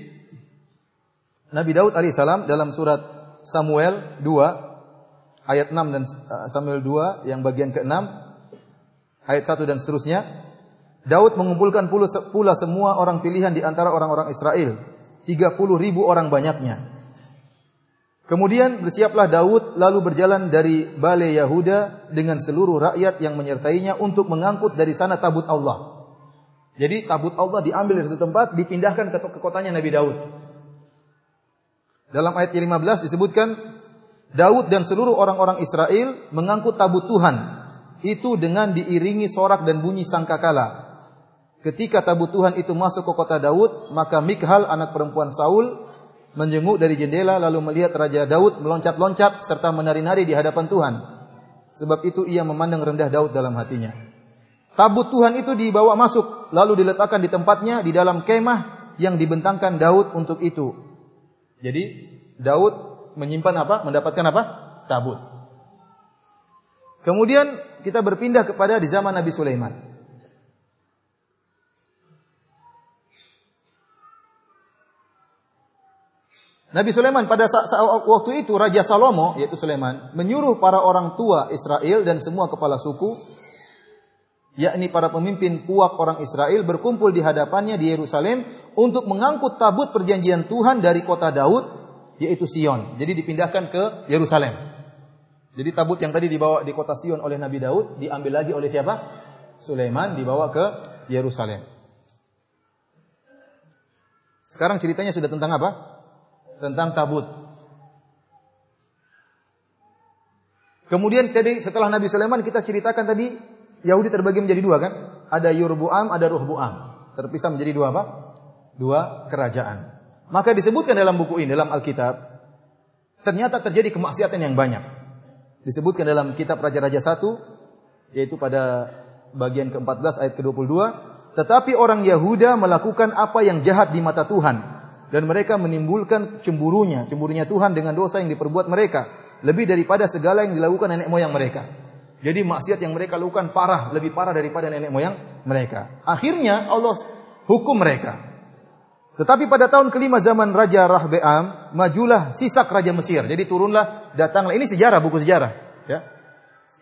Nabi Daud alaihissalam dalam surat Samuel 2 ayat 6 dan uh, Samuel 2 yang bagian ke-6 ayat 1 dan seterusnya Daud mengumpulkan pula semua orang pilihan di antara orang-orang Israel. 30 ribu orang banyaknya. Kemudian bersiaplah Daud lalu berjalan dari Balai Yahuda dengan seluruh rakyat yang menyertainya untuk mengangkut dari sana tabut Allah. Jadi tabut Allah diambil dari satu tempat dipindahkan ke, ke kotanya Nabi Daud. Dalam ayat 15 disebutkan Daud dan seluruh orang-orang Israel mengangkut tabut Tuhan itu dengan diiringi sorak dan bunyi sangkakala. Ketika tabut Tuhan itu masuk ke kota Daud, maka Mikhal anak perempuan Saul menjenguk dari jendela lalu melihat Raja Daud meloncat-loncat serta menari-nari di hadapan Tuhan. Sebab itu ia memandang rendah Daud dalam hatinya. Tabut Tuhan itu dibawa masuk lalu diletakkan di tempatnya di dalam kemah yang dibentangkan Daud untuk itu. Jadi Daud menyimpan apa? Mendapatkan apa? Tabut. Kemudian kita berpindah kepada di zaman Nabi Sulaiman. Nabi Sulaiman pada waktu itu Raja Salomo yaitu Sulaiman menyuruh para orang tua Israel dan semua kepala suku yakni para pemimpin puak orang Israel berkumpul di hadapannya di Yerusalem untuk mengangkut tabut perjanjian Tuhan dari kota Daud yaitu Sion. Jadi dipindahkan ke Yerusalem. Jadi tabut yang tadi dibawa di kota Sion oleh Nabi Daud diambil lagi oleh siapa? Sulaiman dibawa ke Yerusalem. Sekarang ceritanya sudah tentang apa? Tentang tabut. Kemudian tadi setelah Nabi Sulaiman kita ceritakan tadi Yahudi terbagi menjadi dua kan? Ada Yurbuam, ada Ruhbuam. Terpisah menjadi dua apa? Dua kerajaan. Maka disebutkan dalam buku ini dalam Alkitab ternyata terjadi kemaksiatan yang banyak. Disebutkan dalam kitab Raja-Raja 1 yaitu pada bagian ke-14 ayat ke-22, tetapi orang Yahuda melakukan apa yang jahat di mata Tuhan dan mereka menimbulkan cemburunya, cemburunya Tuhan dengan dosa yang diperbuat mereka lebih daripada segala yang dilakukan nenek moyang mereka. Jadi maksiat yang mereka lakukan parah, lebih parah daripada nenek moyang mereka. Akhirnya Allah hukum mereka. Tetapi pada tahun kelima zaman Raja Rahbeam, majulah sisak Raja Mesir. Jadi turunlah, datanglah. Ini sejarah, buku sejarah. Ya.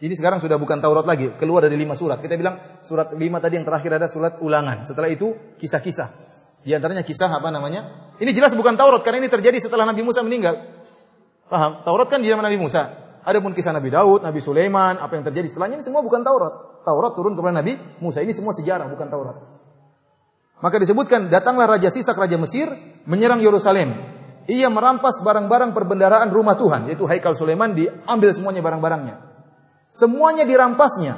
Ini sekarang sudah bukan Taurat lagi, keluar dari lima surat. Kita bilang surat lima tadi yang terakhir ada surat ulangan. Setelah itu kisah-kisah. Di antaranya kisah apa namanya? Ini jelas bukan Taurat karena ini terjadi setelah Nabi Musa meninggal. Paham? Taurat kan di zaman Nabi Musa. Adapun kisah Nabi Daud, Nabi Sulaiman, apa yang terjadi setelahnya ini semua bukan Taurat. Taurat turun kepada Nabi Musa. Ini semua sejarah bukan Taurat. Maka disebutkan datanglah Raja Sisak Raja Mesir menyerang Yerusalem. Ia merampas barang-barang perbendaraan rumah Tuhan, yaitu Haikal Sulaiman diambil semuanya barang-barangnya. Semuanya dirampasnya.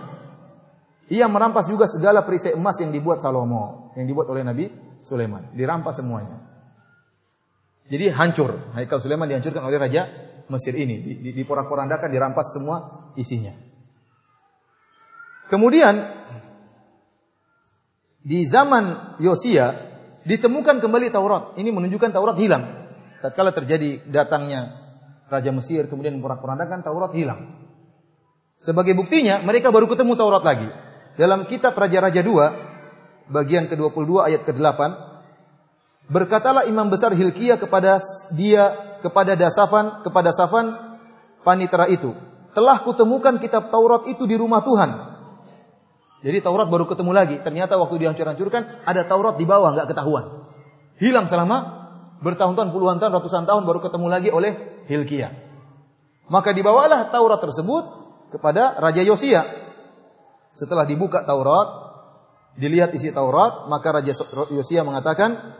Ia merampas juga segala perisai emas yang dibuat Salomo, yang dibuat oleh Nabi Sulaiman. Dirampas semuanya. Jadi hancur. Haikal Sulaiman dihancurkan oleh Raja Mesir ini. Diporak-porandakan, dirampas semua isinya. Kemudian di zaman Yosia ditemukan kembali Taurat. Ini menunjukkan Taurat hilang. Tatkala terjadi datangnya Raja Mesir kemudian porak-porandakan Taurat hilang. Sebagai buktinya mereka baru ketemu Taurat lagi. Dalam kitab Raja-Raja 2 bagian ke-22 ayat ke-8 berkatalah imam besar Hilkiah kepada dia kepada Dasafan kepada Safan panitera itu telah kutemukan kitab Taurat itu di rumah Tuhan jadi Taurat baru ketemu lagi. Ternyata waktu dihancur-hancurkan ada Taurat di bawah nggak ketahuan. Hilang selama bertahun-tahun puluhan tahun ratusan tahun baru ketemu lagi oleh Hilkiah maka dibawalah Taurat tersebut kepada Raja Yosia. Setelah dibuka Taurat, dilihat isi Taurat, maka Raja Yosia mengatakan,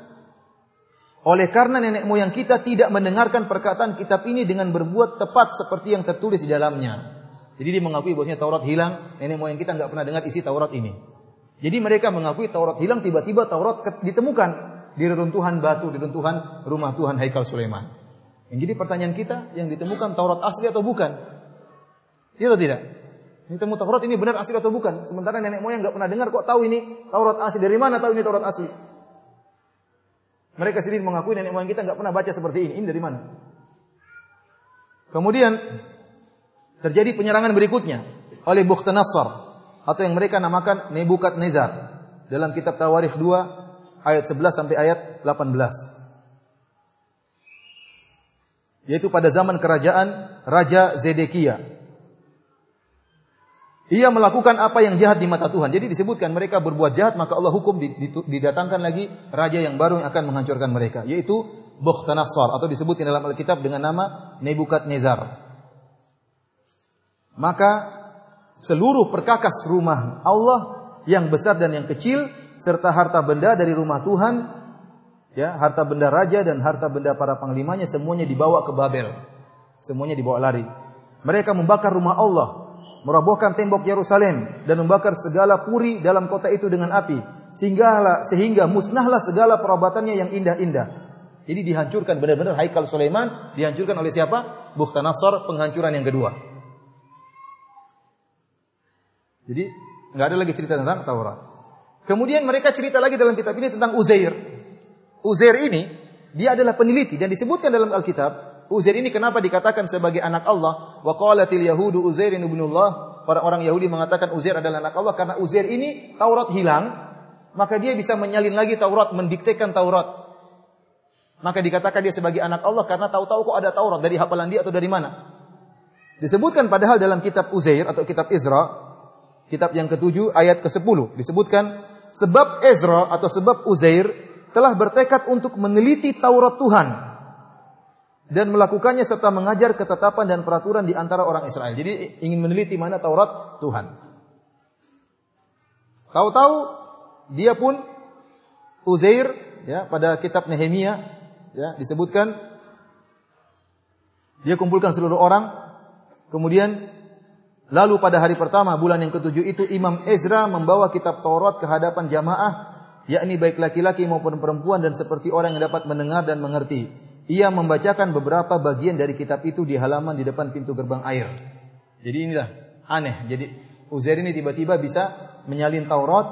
oleh karena nenek moyang kita tidak mendengarkan perkataan kitab ini dengan berbuat tepat seperti yang tertulis di dalamnya. Jadi dia mengakui bahwasanya Taurat hilang, nenek moyang kita nggak pernah dengar isi Taurat ini. Jadi mereka mengakui Taurat hilang, tiba-tiba Taurat ditemukan di reruntuhan batu, di reruntuhan rumah Tuhan Haikal Sulaiman. Yang jadi pertanyaan kita, yang ditemukan Taurat asli atau bukan? Iya atau tidak? Ini temu Taurat ini benar asli atau bukan? Sementara nenek moyang nggak pernah dengar kok tahu ini Taurat asli. Dari mana tahu ini Taurat asli? Mereka sendiri mengakui nenek moyang kita nggak pernah baca seperti ini. Ini dari mana? Kemudian terjadi penyerangan berikutnya oleh Bukhtanasar atau yang mereka namakan Nebukadnezar dalam kitab Tawarikh 2 ayat 11 sampai ayat 18. Yaitu pada zaman kerajaan Raja Zedekia ia melakukan apa yang jahat di mata Tuhan. Jadi disebutkan mereka berbuat jahat maka Allah hukum didatangkan lagi raja yang baru yang akan menghancurkan mereka yaitu Bukhtanasar atau disebutkan dalam Alkitab dengan nama Nebukadnezar. Maka seluruh perkakas rumah Allah yang besar dan yang kecil serta harta benda dari rumah Tuhan ya harta benda raja dan harta benda para panglimanya semuanya dibawa ke Babel. Semuanya dibawa lari. Mereka membakar rumah Allah merobohkan tembok Yerusalem dan membakar segala puri dalam kota itu dengan api sehingga sehingga musnahlah segala perabatannya yang indah-indah. Jadi dihancurkan benar-benar Haikal Sulaiman dihancurkan oleh siapa? Bukhtanasar penghancuran yang kedua. Jadi nggak ada lagi cerita tentang Taurat. Kemudian mereka cerita lagi dalam kitab ini tentang Uzair. Uzair ini dia adalah peneliti dan disebutkan dalam Alkitab Uzair ini kenapa dikatakan sebagai anak Allah? Wa qalatil yahudu Uzairin ibnullah. Orang-orang Yahudi mengatakan Uzair adalah anak Allah karena Uzair ini Taurat hilang, maka dia bisa menyalin lagi Taurat, mendiktekan Taurat. Maka dikatakan dia sebagai anak Allah karena tahu-tahu kok ada Taurat dari hafalan dia atau dari mana. Disebutkan padahal dalam kitab Uzair atau kitab Izra, kitab yang ketujuh ayat ke-10 disebutkan sebab Ezra atau sebab Uzair telah bertekad untuk meneliti Taurat Tuhan dan melakukannya serta mengajar ketetapan dan peraturan di antara orang Israel. Jadi ingin meneliti mana Taurat Tuhan. Tahu-tahu dia pun Uzair ya pada kitab Nehemia ya disebutkan dia kumpulkan seluruh orang kemudian lalu pada hari pertama bulan yang ketujuh itu Imam Ezra membawa kitab Taurat ke hadapan jamaah yakni baik laki-laki maupun perempuan dan seperti orang yang dapat mendengar dan mengerti ia membacakan beberapa bagian dari kitab itu di halaman di depan pintu gerbang air. Jadi inilah aneh. Jadi Uzair ini tiba-tiba bisa menyalin Taurat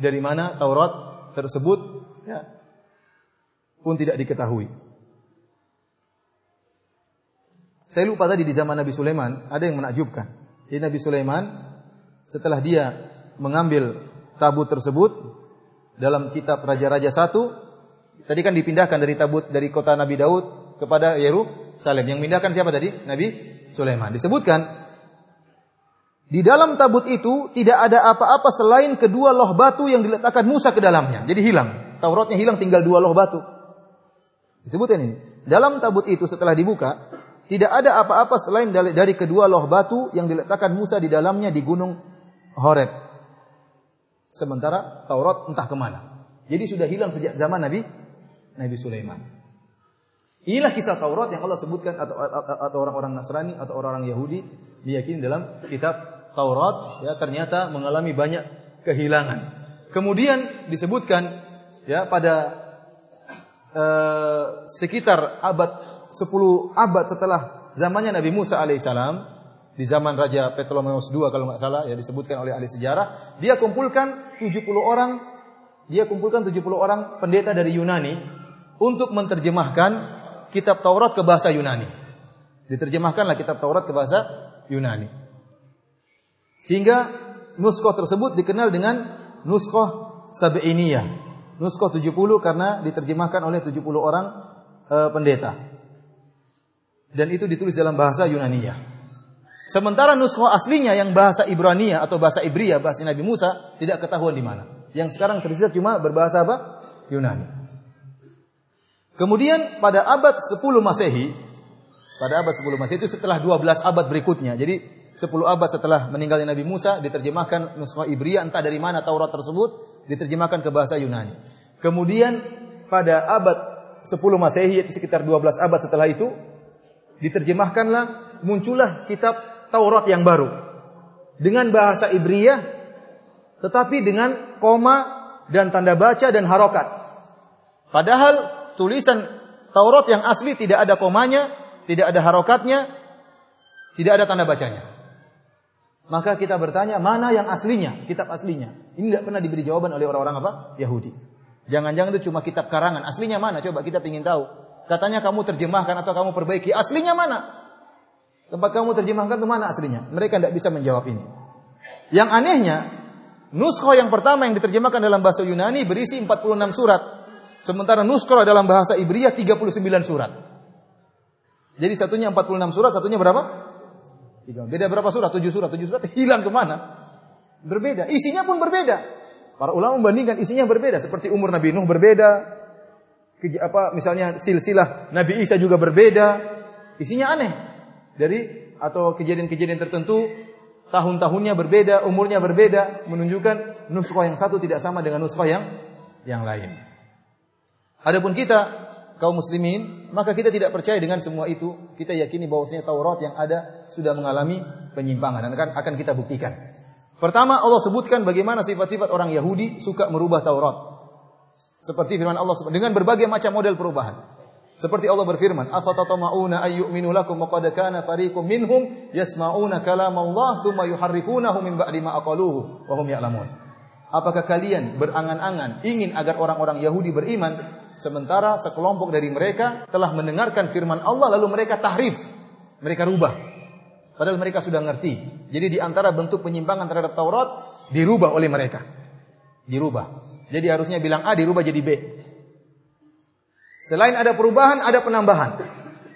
dari mana Taurat tersebut ya, pun tidak diketahui. Saya lupa tadi di zaman Nabi Sulaiman ada yang menakjubkan. Jadi Nabi Sulaiman setelah dia mengambil tabut tersebut dalam kitab Raja-Raja 1 Tadi kan dipindahkan dari tabut dari kota Nabi Daud kepada Yerusalem. Yang pindahkan siapa tadi? Nabi Sulaiman. Disebutkan di dalam tabut itu tidak ada apa-apa selain kedua loh batu yang diletakkan Musa ke dalamnya. Jadi hilang. Tauratnya hilang tinggal dua loh batu. Disebutkan ini. Dalam tabut itu setelah dibuka, tidak ada apa-apa selain dari kedua loh batu yang diletakkan Musa di dalamnya di gunung Horeb. Sementara Taurat entah ke mana. Jadi sudah hilang sejak zaman Nabi Nabi Sulaiman. Inilah kisah Taurat yang Allah sebutkan atau atau orang-orang Nasrani atau orang-orang Yahudi diyakini dalam kitab Taurat ya ternyata mengalami banyak kehilangan. Kemudian disebutkan ya pada uh, sekitar abad 10 abad setelah zamannya Nabi Musa alaihissalam di zaman Raja Ptolemeus II kalau nggak salah ya disebutkan oleh ahli sejarah dia kumpulkan 70 orang dia kumpulkan 70 orang pendeta dari Yunani untuk menerjemahkan kitab Taurat ke bahasa Yunani. Diterjemahkanlah kitab Taurat ke bahasa Yunani. Sehingga nuskoh tersebut dikenal dengan nuskoh Sab'iniyah. Nuskoh 70 karena diterjemahkan oleh 70 orang e, pendeta. Dan itu ditulis dalam bahasa Yunaniyah. Sementara nuskoh aslinya yang bahasa Ibrania atau bahasa Ibria, bahasa Nabi Musa tidak ketahuan di mana. Yang sekarang tersisa cuma berbahasa apa? Yunani. Kemudian pada abad 10 Masehi, pada abad 10 Masehi itu setelah 12 abad berikutnya. Jadi 10 abad setelah meninggalnya Nabi Musa diterjemahkan nuskha Ibriyah entah dari mana Taurat tersebut diterjemahkan ke bahasa Yunani. Kemudian pada abad 10 Masehi yaitu sekitar 12 abad setelah itu diterjemahkanlah muncullah kitab Taurat yang baru dengan bahasa Ibriyah tetapi dengan koma dan tanda baca dan harokat. Padahal tulisan Taurat yang asli tidak ada komanya, tidak ada harokatnya, tidak ada tanda bacanya. Maka kita bertanya, mana yang aslinya? Kitab aslinya. Ini tidak pernah diberi jawaban oleh orang-orang apa? Yahudi. Jangan-jangan itu cuma kitab karangan. Aslinya mana? Coba kita ingin tahu. Katanya kamu terjemahkan atau kamu perbaiki. Aslinya mana? Tempat kamu terjemahkan itu mana aslinya? Mereka tidak bisa menjawab ini. Yang anehnya, nuskho yang pertama yang diterjemahkan dalam bahasa Yunani berisi 46 surat. Sementara nuskho dalam bahasa Ibriyah 39 surat. Jadi satunya 46 surat, satunya berapa? Beda berapa surat? Tujuh surat. Tujuh surat hilang ke mana? Berbeda. Isinya pun berbeda. Para ulama membandingkan isinya berbeda. Seperti umur Nabi Nuh berbeda. Apa misalnya silsilah Nabi Isa juga berbeda. Isinya aneh. Dari atau kejadian-kejadian tertentu tahun-tahunnya berbeda, umurnya berbeda, menunjukkan nuskah yang satu tidak sama dengan nuskah yang yang lain. Adapun kita kaum muslimin, maka kita tidak percaya dengan semua itu. Kita yakini bahwasanya Taurat yang ada sudah mengalami penyimpangan dan akan, akan kita buktikan. Pertama Allah sebutkan bagaimana sifat-sifat orang Yahudi suka merubah Taurat. Seperti firman Allah dengan berbagai macam model perubahan. Seperti Allah berfirman, "Afatatma'una ayyuminu lakum wa qad kana fariqum minhum yasma'una kalam Allah tsumma yuharrifunahu min ba'di ma aqaluhu wa hum ya'lamun." Apakah kalian berangan-angan ingin agar orang-orang Yahudi beriman sementara sekelompok dari mereka telah mendengarkan firman Allah lalu mereka tahrif, mereka rubah. Padahal mereka sudah ngerti. Jadi di antara bentuk penyimpangan terhadap Taurat dirubah oleh mereka. Dirubah. Jadi harusnya bilang A dirubah jadi B. Selain ada perubahan, ada penambahan.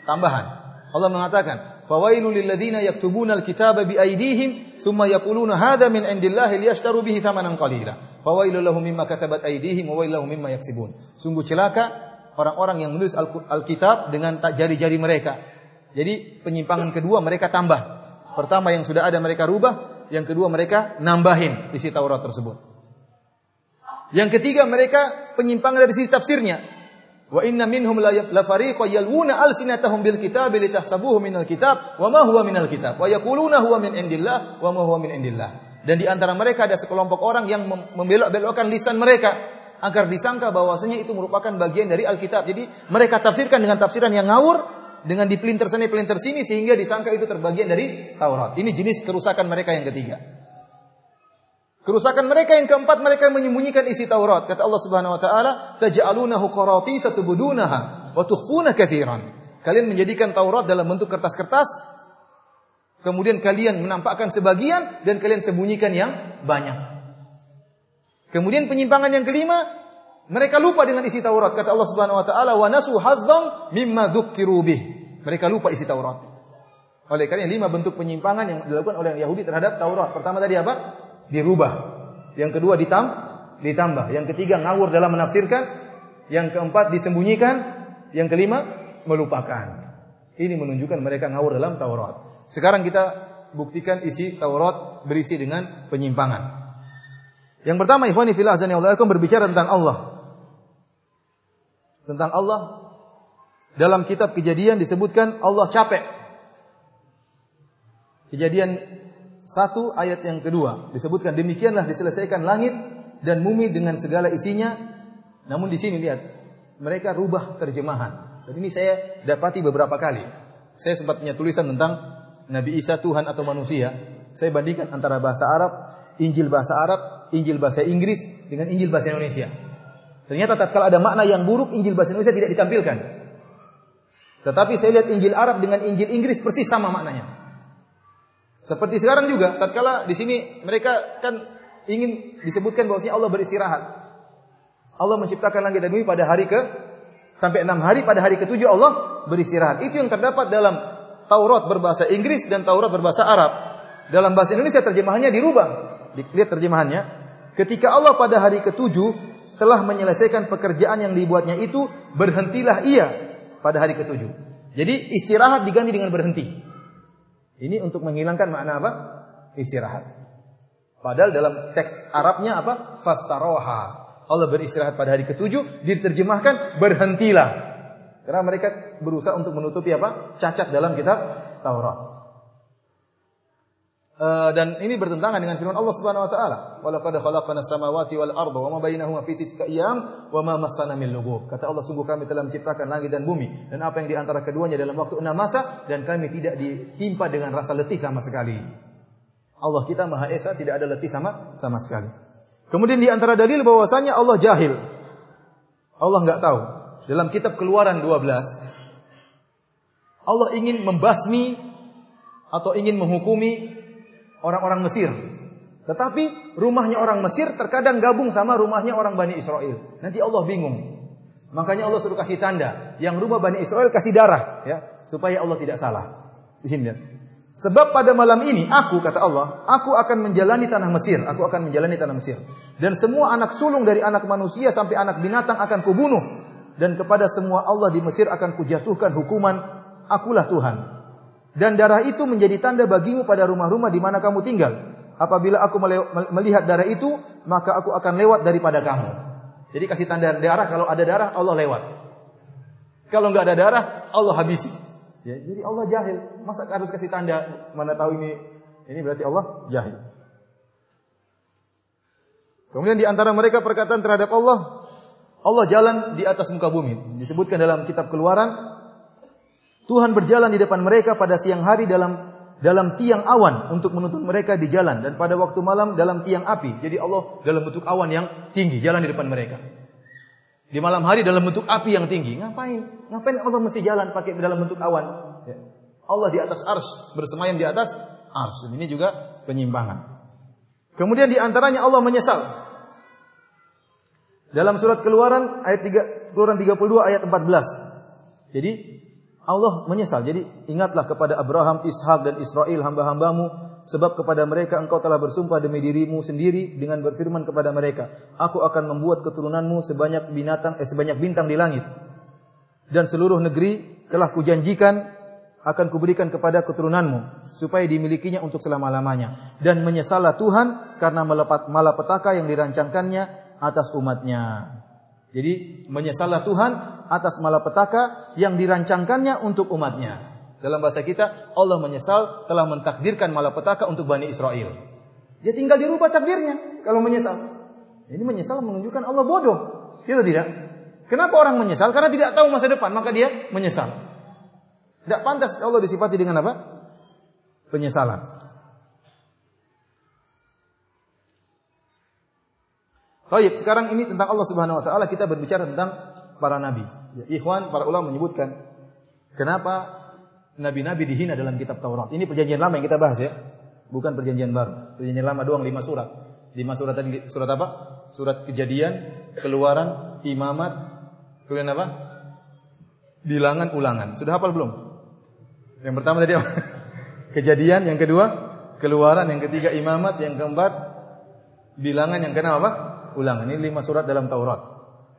Tambahan. Allah mengatakan, Fawailul lilladzina yaktubuna alkitaba biaydihim thumma yaquluna hadha min indillahi liyashtaru bihi thamanan qalila. Fawailul lahum mimma katabat aydihim wa wailul mimma yaksibun. Sungguh celaka orang-orang yang menulis Alkitab dengan jari-jari mereka. Jadi penyimpangan kedua mereka tambah. Pertama yang sudah ada mereka rubah, yang kedua mereka nambahin isi Taurat tersebut. Yang ketiga mereka penyimpangan dari sisi tafsirnya. Wa inna minhum la fariqa yalwuna alsinatahum bil kitab litahsabuhu minal kitab wa ma huwa minal kitab wa yaquluna huwa min indillah wa ma huwa min indillah. Dan di antara mereka ada sekelompok orang yang membelok-belokkan lisan mereka agar disangka bahwasanya itu merupakan bagian dari Alkitab. Jadi mereka tafsirkan dengan tafsiran yang ngawur dengan dipelintir sana pelintir sini sehingga disangka itu terbagian dari Taurat. Ini jenis kerusakan mereka yang ketiga. Kerusakan mereka yang keempat mereka menyembunyikan isi Taurat. Kata Allah Subhanahu wa taala, "Taj'alunahu qaratisa tubdunaha wa tukhfuna katsiran." Kalian menjadikan Taurat dalam bentuk kertas-kertas kemudian kalian menampakkan sebagian dan kalian sembunyikan yang banyak. Kemudian penyimpangan yang kelima, mereka lupa dengan isi Taurat. Kata Allah Subhanahu wa taala, "Wa nasu hadzam mimma dzukkiru bih." Mereka lupa isi Taurat. Oleh karena lima bentuk penyimpangan yang dilakukan oleh Yahudi terhadap Taurat. Pertama tadi apa? Dirubah. Yang kedua ditam, ditambah. Yang ketiga ngawur dalam menafsirkan. Yang keempat disembunyikan. Yang kelima melupakan. Ini menunjukkan mereka ngawur dalam Taurat. Sekarang kita buktikan isi Taurat berisi dengan penyimpangan. Yang pertama ikhwani fillah azan Allah akan berbicara tentang Allah. Tentang Allah dalam kitab Kejadian disebutkan Allah capek. Kejadian satu ayat yang kedua disebutkan demikianlah diselesaikan langit dan bumi dengan segala isinya. Namun di sini lihat mereka rubah terjemahan. Dan ini saya dapati beberapa kali. Saya sempat punya tulisan tentang Nabi Isa Tuhan atau manusia. Saya bandingkan antara bahasa Arab, Injil bahasa Arab, Injil bahasa Inggris dengan Injil bahasa Indonesia. Ternyata tatkala ada makna yang buruk, Injil bahasa Indonesia tidak ditampilkan. Tetapi saya lihat Injil Arab dengan Injil Inggris persis sama maknanya. Seperti sekarang juga, tatkala di sini mereka kan ingin disebutkan bahwasanya Allah beristirahat. Allah menciptakan langit dan bumi pada hari ke sampai enam hari pada hari ketujuh Allah beristirahat. Itu yang terdapat dalam Taurat berbahasa Inggris dan Taurat berbahasa Arab. Dalam bahasa Indonesia terjemahannya dirubah. Lihat terjemahannya. Ketika Allah pada hari ketujuh telah menyelesaikan pekerjaan yang dibuatnya itu, berhentilah ia pada hari ketujuh. Jadi istirahat diganti dengan berhenti. Ini untuk menghilangkan makna apa? Istirahat. Padahal dalam teks Arabnya apa? Fastaroha. Allah beristirahat pada hari ketujuh, diterjemahkan berhentilah. Karena mereka berusaha untuk menutupi apa? Cacat dalam kitab Taurat. Uh, dan ini bertentangan dengan firman Allah Subhanahu wa taala. Wa laqad khalaqna samawati wal arda wa ma bainahuma fi sittati ayyam wa ma massana min lughub. Kata Allah sungguh kami telah menciptakan langit dan bumi dan apa yang di antara keduanya dalam waktu enam masa dan kami tidak ditimpa dengan rasa letih sama sekali. Allah kita Maha Esa tidak ada letih sama sama sekali. Kemudian di antara dalil bahwasanya Allah jahil. Allah enggak tahu. Dalam kitab Keluaran 12 Allah ingin membasmi atau ingin menghukumi orang-orang Mesir. Tetapi rumahnya orang Mesir terkadang gabung sama rumahnya orang Bani Israel. Nanti Allah bingung. Makanya Allah suruh kasih tanda. Yang rumah Bani Israel kasih darah. ya Supaya Allah tidak salah. Di sini lihat. Sebab pada malam ini aku kata Allah, aku akan menjalani tanah Mesir, aku akan menjalani tanah Mesir. Dan semua anak sulung dari anak manusia sampai anak binatang akan kubunuh dan kepada semua Allah di Mesir akan kujatuhkan hukuman akulah Tuhan. Dan darah itu menjadi tanda bagimu pada rumah-rumah di mana kamu tinggal. Apabila aku melihat darah itu, maka aku akan lewat daripada kamu. Jadi kasih tanda darah, kalau ada darah, Allah lewat. Kalau nggak ada darah, Allah habisi. Ya, jadi Allah jahil. Masa harus kasih tanda? Mana tahu ini? Ini berarti Allah jahil. Kemudian di antara mereka perkataan terhadap Allah, Allah jalan di atas muka bumi. Disebutkan dalam kitab Keluaran Tuhan berjalan di depan mereka pada siang hari dalam dalam tiang awan untuk menuntun mereka di jalan dan pada waktu malam dalam tiang api. Jadi Allah dalam bentuk awan yang tinggi jalan di depan mereka. Di malam hari dalam bentuk api yang tinggi. Ngapain? Ngapain Allah mesti jalan pakai dalam bentuk awan? Ya. Allah di atas ars, bersemayam di atas ars. Ini juga penyimpangan. Kemudian di antaranya Allah menyesal. Dalam surat Keluaran ayat 3 Keluaran 32 ayat 14. Jadi Allah menyesal. Jadi ingatlah kepada Abraham, Ishak dan Israel hamba-hambamu sebab kepada mereka engkau telah bersumpah demi dirimu sendiri dengan berfirman kepada mereka, aku akan membuat keturunanmu sebanyak binatang eh, sebanyak bintang di langit. Dan seluruh negeri telah kujanjikan akan kuberikan kepada keturunanmu supaya dimilikinya untuk selama-lamanya dan menyesallah Tuhan karena melepat malapetaka yang dirancangkannya atas umatnya. Jadi menyesallah Tuhan atas malapetaka yang dirancangkannya untuk umatnya. Dalam bahasa kita, Allah menyesal telah mentakdirkan malapetaka untuk Bani Israel. Dia tinggal dirubah takdirnya kalau menyesal. Ini menyesal menunjukkan Allah bodoh. Gitu tidak? Kenapa orang menyesal? Karena tidak tahu masa depan, maka dia menyesal. Tidak pantas Allah disifati dengan apa? Penyesalan. Taib, sekarang ini tentang Allah Subhanahu wa taala kita berbicara tentang para nabi. Ya, ikhwan, para ulama menyebutkan kenapa nabi-nabi dihina dalam kitab Taurat. Ini perjanjian lama yang kita bahas ya. Bukan perjanjian baru. Perjanjian lama doang lima surat. Lima surat tadi surat apa? Surat Kejadian, Keluaran, Imamat, kemudian apa? Bilangan ulangan. Sudah hafal belum? Yang pertama tadi apa? Kejadian, yang kedua Keluaran, yang ketiga Imamat, yang keempat bilangan, yang keenam apa? Ulangan. Ini lima surat dalam Taurat.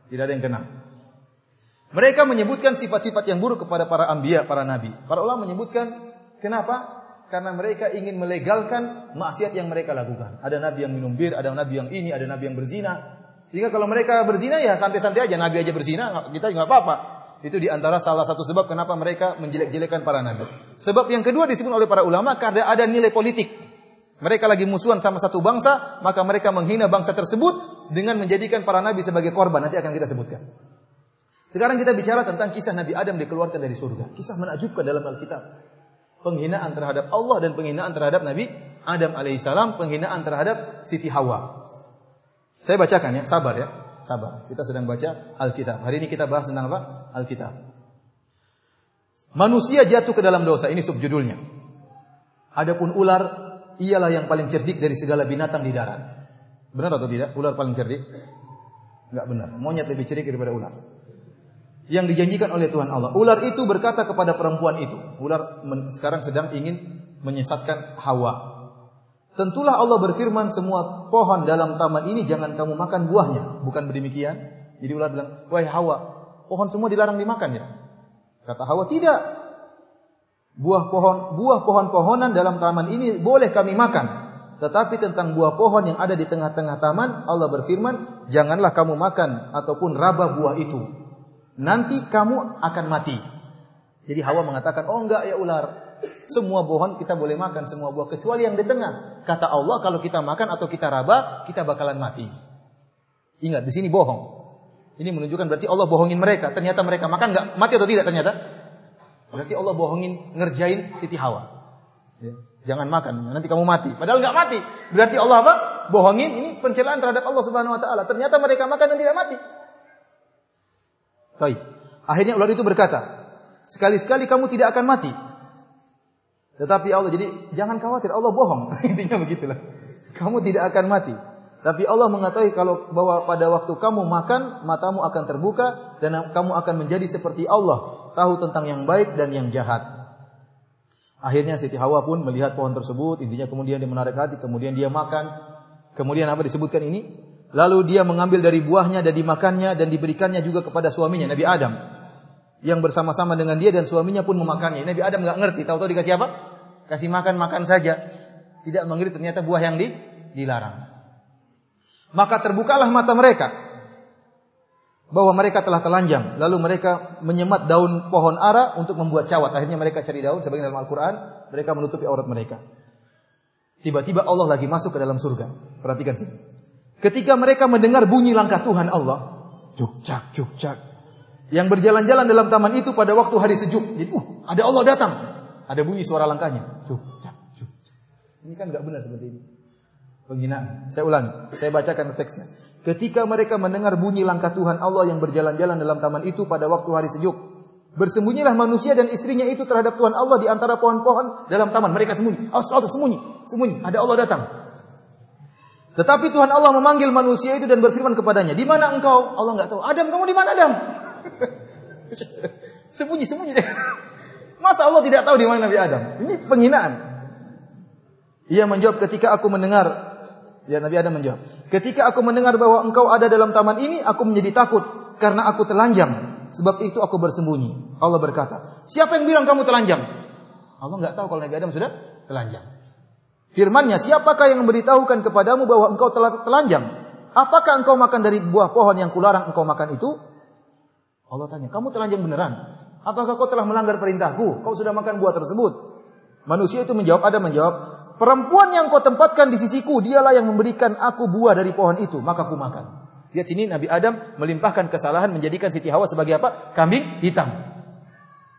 Tidak ada yang kena. Mereka menyebutkan sifat-sifat yang buruk kepada para ambia, para nabi. Para ulama menyebutkan, kenapa? Karena mereka ingin melegalkan maksiat yang mereka lakukan. Ada nabi yang minum bir, ada nabi yang ini, ada nabi yang berzina. Sehingga kalau mereka berzina ya santai-santai aja, nabi aja berzina, kita nggak apa-apa. Itu di antara salah satu sebab kenapa mereka menjelek-jelekan para nabi. Sebab yang kedua disebut oleh para ulama karena ada nilai politik. Mereka lagi musuhan sama satu bangsa, maka mereka menghina bangsa tersebut dengan menjadikan para nabi sebagai korban. Nanti akan kita sebutkan. Sekarang kita bicara tentang kisah Nabi Adam dikeluarkan dari surga. Kisah menakjubkan dalam Alkitab. Penghinaan terhadap Allah dan penghinaan terhadap Nabi Adam alaihissalam, penghinaan terhadap Siti Hawa. Saya bacakan ya, sabar ya, sabar. Kita sedang baca Alkitab. Hari ini kita bahas tentang apa? Alkitab. Manusia jatuh ke dalam dosa, ini subjudulnya. Adapun ular ialah yang paling cerdik dari segala binatang di darat. Benar atau tidak? Ular paling cerdik? Enggak benar. Monyet lebih cerdik daripada ular. Yang dijanjikan oleh Tuhan Allah. Ular itu berkata kepada perempuan itu. Ular sekarang sedang ingin menyesatkan Hawa. Tentulah Allah berfirman semua pohon dalam taman ini jangan kamu makan buahnya. Bukan demikian. Jadi ular bilang, wahai Hawa, pohon semua dilarang dimakan ya. Kata Hawa, tidak. Buah pohon buah pohon-pohonan dalam taman ini boleh kami makan. Tetapi tentang buah pohon yang ada di tengah-tengah taman, Allah berfirman, janganlah kamu makan ataupun raba buah itu. Nanti kamu akan mati. Jadi Hawa mengatakan, oh enggak ya ular. Semua pohon kita boleh makan, semua buah. Kecuali yang di tengah. Kata Allah, kalau kita makan atau kita raba, kita bakalan mati. Ingat, di sini bohong. Ini menunjukkan berarti Allah bohongin mereka. Ternyata mereka makan enggak mati atau tidak ternyata? Berarti Allah bohongin ngerjain Siti Hawa. Ya. Jangan makan, nanti kamu mati. Padahal nggak mati. Berarti Allah apa? Bohongin. Ini pencelaan terhadap Allah Subhanahu Wa Taala. Ternyata mereka makan dan tidak mati. Baik. Akhirnya ular itu berkata, sekali-sekali kamu tidak akan mati. Tetapi Allah jadi jangan khawatir, Allah bohong. Intinya begitulah. Kamu tidak akan mati. Tapi Allah mengetahui kalau bahwa pada waktu kamu makan, matamu akan terbuka dan kamu akan menjadi seperti Allah, tahu tentang yang baik dan yang jahat. Akhirnya Siti Hawa pun melihat pohon tersebut, intinya kemudian dia menarik hati, kemudian dia makan. Kemudian apa disebutkan ini? Lalu dia mengambil dari buahnya dan dimakannya dan diberikannya juga kepada suaminya Nabi Adam. Yang bersama-sama dengan dia dan suaminya pun memakannya. Nabi Adam nggak ngerti, tahu-tahu dikasih apa? Kasih makan makan saja. Tidak mengerti ternyata buah yang di, dilarang. Maka terbukalah mata mereka bahwa mereka telah telanjang. Lalu mereka menyemat daun pohon ara untuk membuat cawat. Akhirnya mereka cari daun sebagian dalam Al-Quran. Mereka menutupi aurat mereka. Tiba-tiba Allah lagi masuk ke dalam surga. Perhatikan sini. Ketika mereka mendengar bunyi langkah Tuhan Allah. Cuk-cak, cuk-cak. Yang berjalan-jalan dalam taman itu pada waktu hari sejuk. Jadi, uh, ada Allah datang. Ada bunyi suara langkahnya. Cuk-cak, cuk-cak. Ini kan gak benar seperti ini. Penghinaan. Saya ulangi. Saya bacakan teksnya. Ketika mereka mendengar bunyi langkah Tuhan Allah yang berjalan-jalan dalam taman itu pada waktu hari sejuk. Bersembunyilah manusia dan istrinya itu terhadap Tuhan Allah di antara pohon-pohon dalam taman. Mereka sembunyi. Awas, awas, sembunyi. Sembunyi. Ada Allah datang. Tetapi Tuhan Allah memanggil manusia itu dan berfirman kepadanya, "Di mana engkau?" Allah nggak tahu. "Adam, kamu di mana, Adam?" sembunyi, sembunyi. Masa Allah tidak tahu di mana Nabi Adam? Ini penghinaan. Ia menjawab ketika aku mendengar Ya Nabi Adam menjawab, "Ketika aku mendengar bahwa engkau ada dalam taman ini, aku menjadi takut karena aku telanjang. Sebab itu aku bersembunyi." Allah berkata, "Siapa yang bilang kamu telanjang?" Allah nggak tahu kalau Nabi Adam sudah telanjang. Firman-Nya, "Siapakah yang memberitahukan kepadamu bahwa engkau telah telanjang? Apakah engkau makan dari buah pohon yang kularang engkau makan itu?" Allah tanya, "Kamu telanjang beneran? Apakah kau telah melanggar perintahku? Kau sudah makan buah tersebut?" Manusia itu menjawab, Adam menjawab, Perempuan yang kau tempatkan di sisiku, dialah yang memberikan aku buah dari pohon itu, maka aku makan. Lihat sini Nabi Adam melimpahkan kesalahan menjadikan Siti Hawa sebagai apa? Kambing hitam.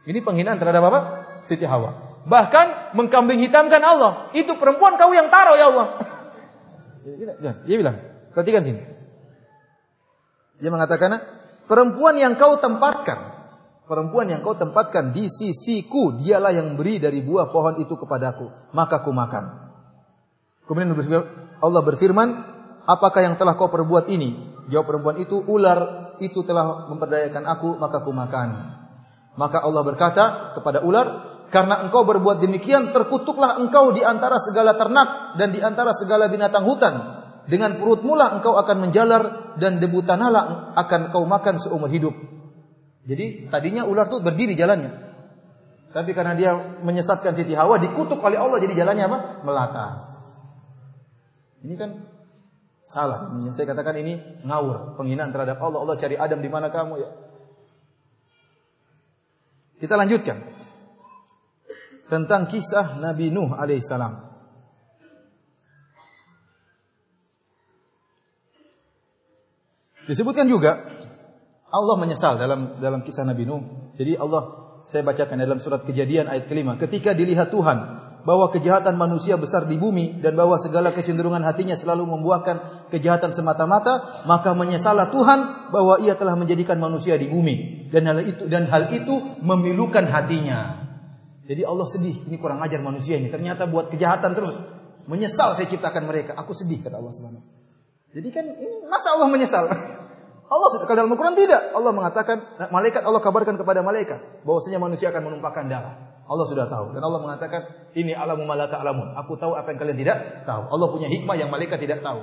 Ini penghinaan terhadap apa? Siti Hawa. Bahkan mengkambing hitamkan Allah. Itu perempuan kau yang taruh ya Allah. Dia bilang, perhatikan sini. Dia mengatakan, perempuan yang kau tempatkan perempuan yang kau tempatkan di sisiku, dialah yang beri dari buah pohon itu kepadaku, maka ku makan. Kemudian Allah berfirman, apakah yang telah kau perbuat ini? Jawab perempuan itu, ular itu telah memperdayakan aku, maka ku makan. Maka Allah berkata kepada ular, karena engkau berbuat demikian, terkutuklah engkau di antara segala ternak dan di antara segala binatang hutan. Dengan perutmu lah engkau akan menjalar dan debu tanahlah akan kau makan seumur hidup. Jadi tadinya ular itu berdiri jalannya. Tapi karena dia menyesatkan Siti Hawa dikutuk oleh Allah jadi jalannya apa? Melata. Ini kan salah. Ini saya katakan ini ngawur, penghinaan terhadap Allah. Allah cari Adam di mana kamu ya? Kita lanjutkan tentang kisah Nabi Nuh alaihissalam. Disebutkan juga Allah menyesal dalam dalam kisah Nabi Nuh. Jadi Allah saya bacakan dalam surat Kejadian ayat kelima. Ketika dilihat Tuhan bahwa kejahatan manusia besar di bumi dan bahwa segala kecenderungan hatinya selalu membuahkan kejahatan semata-mata, maka menyesallah Tuhan bahwa Ia telah menjadikan manusia di bumi dan hal itu dan hal itu memilukan hatinya. Jadi Allah sedih, ini kurang ajar manusia ini. Ternyata buat kejahatan terus. Menyesal saya ciptakan mereka. Aku sedih kata Allah Subhanahu. Jadi kan ini masa Allah menyesal? Allah sudah dalam Al-Quran tidak. Allah mengatakan, malaikat Allah kabarkan kepada malaikat bahwasanya manusia akan menumpahkan darah. Allah sudah tahu dan Allah mengatakan ini alamu malaka alamun. Aku tahu apa yang kalian tidak tahu. Allah punya hikmah yang malaikat tidak tahu.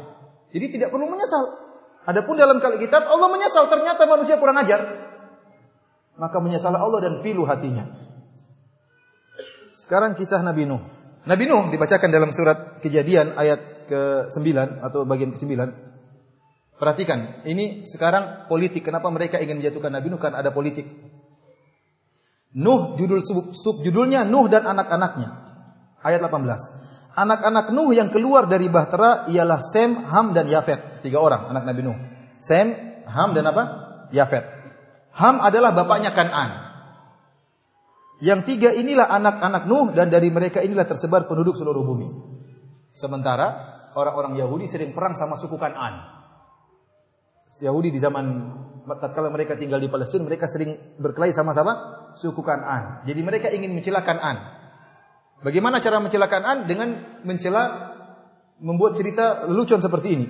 Jadi tidak perlu menyesal. Adapun dalam kali kitab Allah menyesal ternyata manusia kurang ajar. Maka menyesal Allah dan pilu hatinya. Sekarang kisah Nabi Nuh. Nabi Nuh dibacakan dalam surat Kejadian ayat ke-9 atau bagian ke-9. Perhatikan, ini sekarang politik. Kenapa mereka ingin menjatuhkan Nabi Nuh? Karena ada politik. Nuh judul sub, sub judulnya Nuh dan anak-anaknya. Ayat 18. Anak-anak Nuh yang keluar dari bahtera ialah Sem, Ham dan Yafet. Tiga orang anak Nabi Nuh. Sem, Ham dan apa? Yafet. Ham adalah bapaknya Kan'an. Yang tiga inilah anak-anak Nuh dan dari mereka inilah tersebar penduduk seluruh bumi. Sementara orang-orang Yahudi sering perang sama suku Kan'an. Yahudi di zaman tatkala mereka tinggal di Palestina mereka sering berkelahi sama-sama suku Kan'an. Jadi mereka ingin mencela Kan'an. Bagaimana cara mencela Kan'an? Dengan mencela membuat cerita lelucon seperti ini.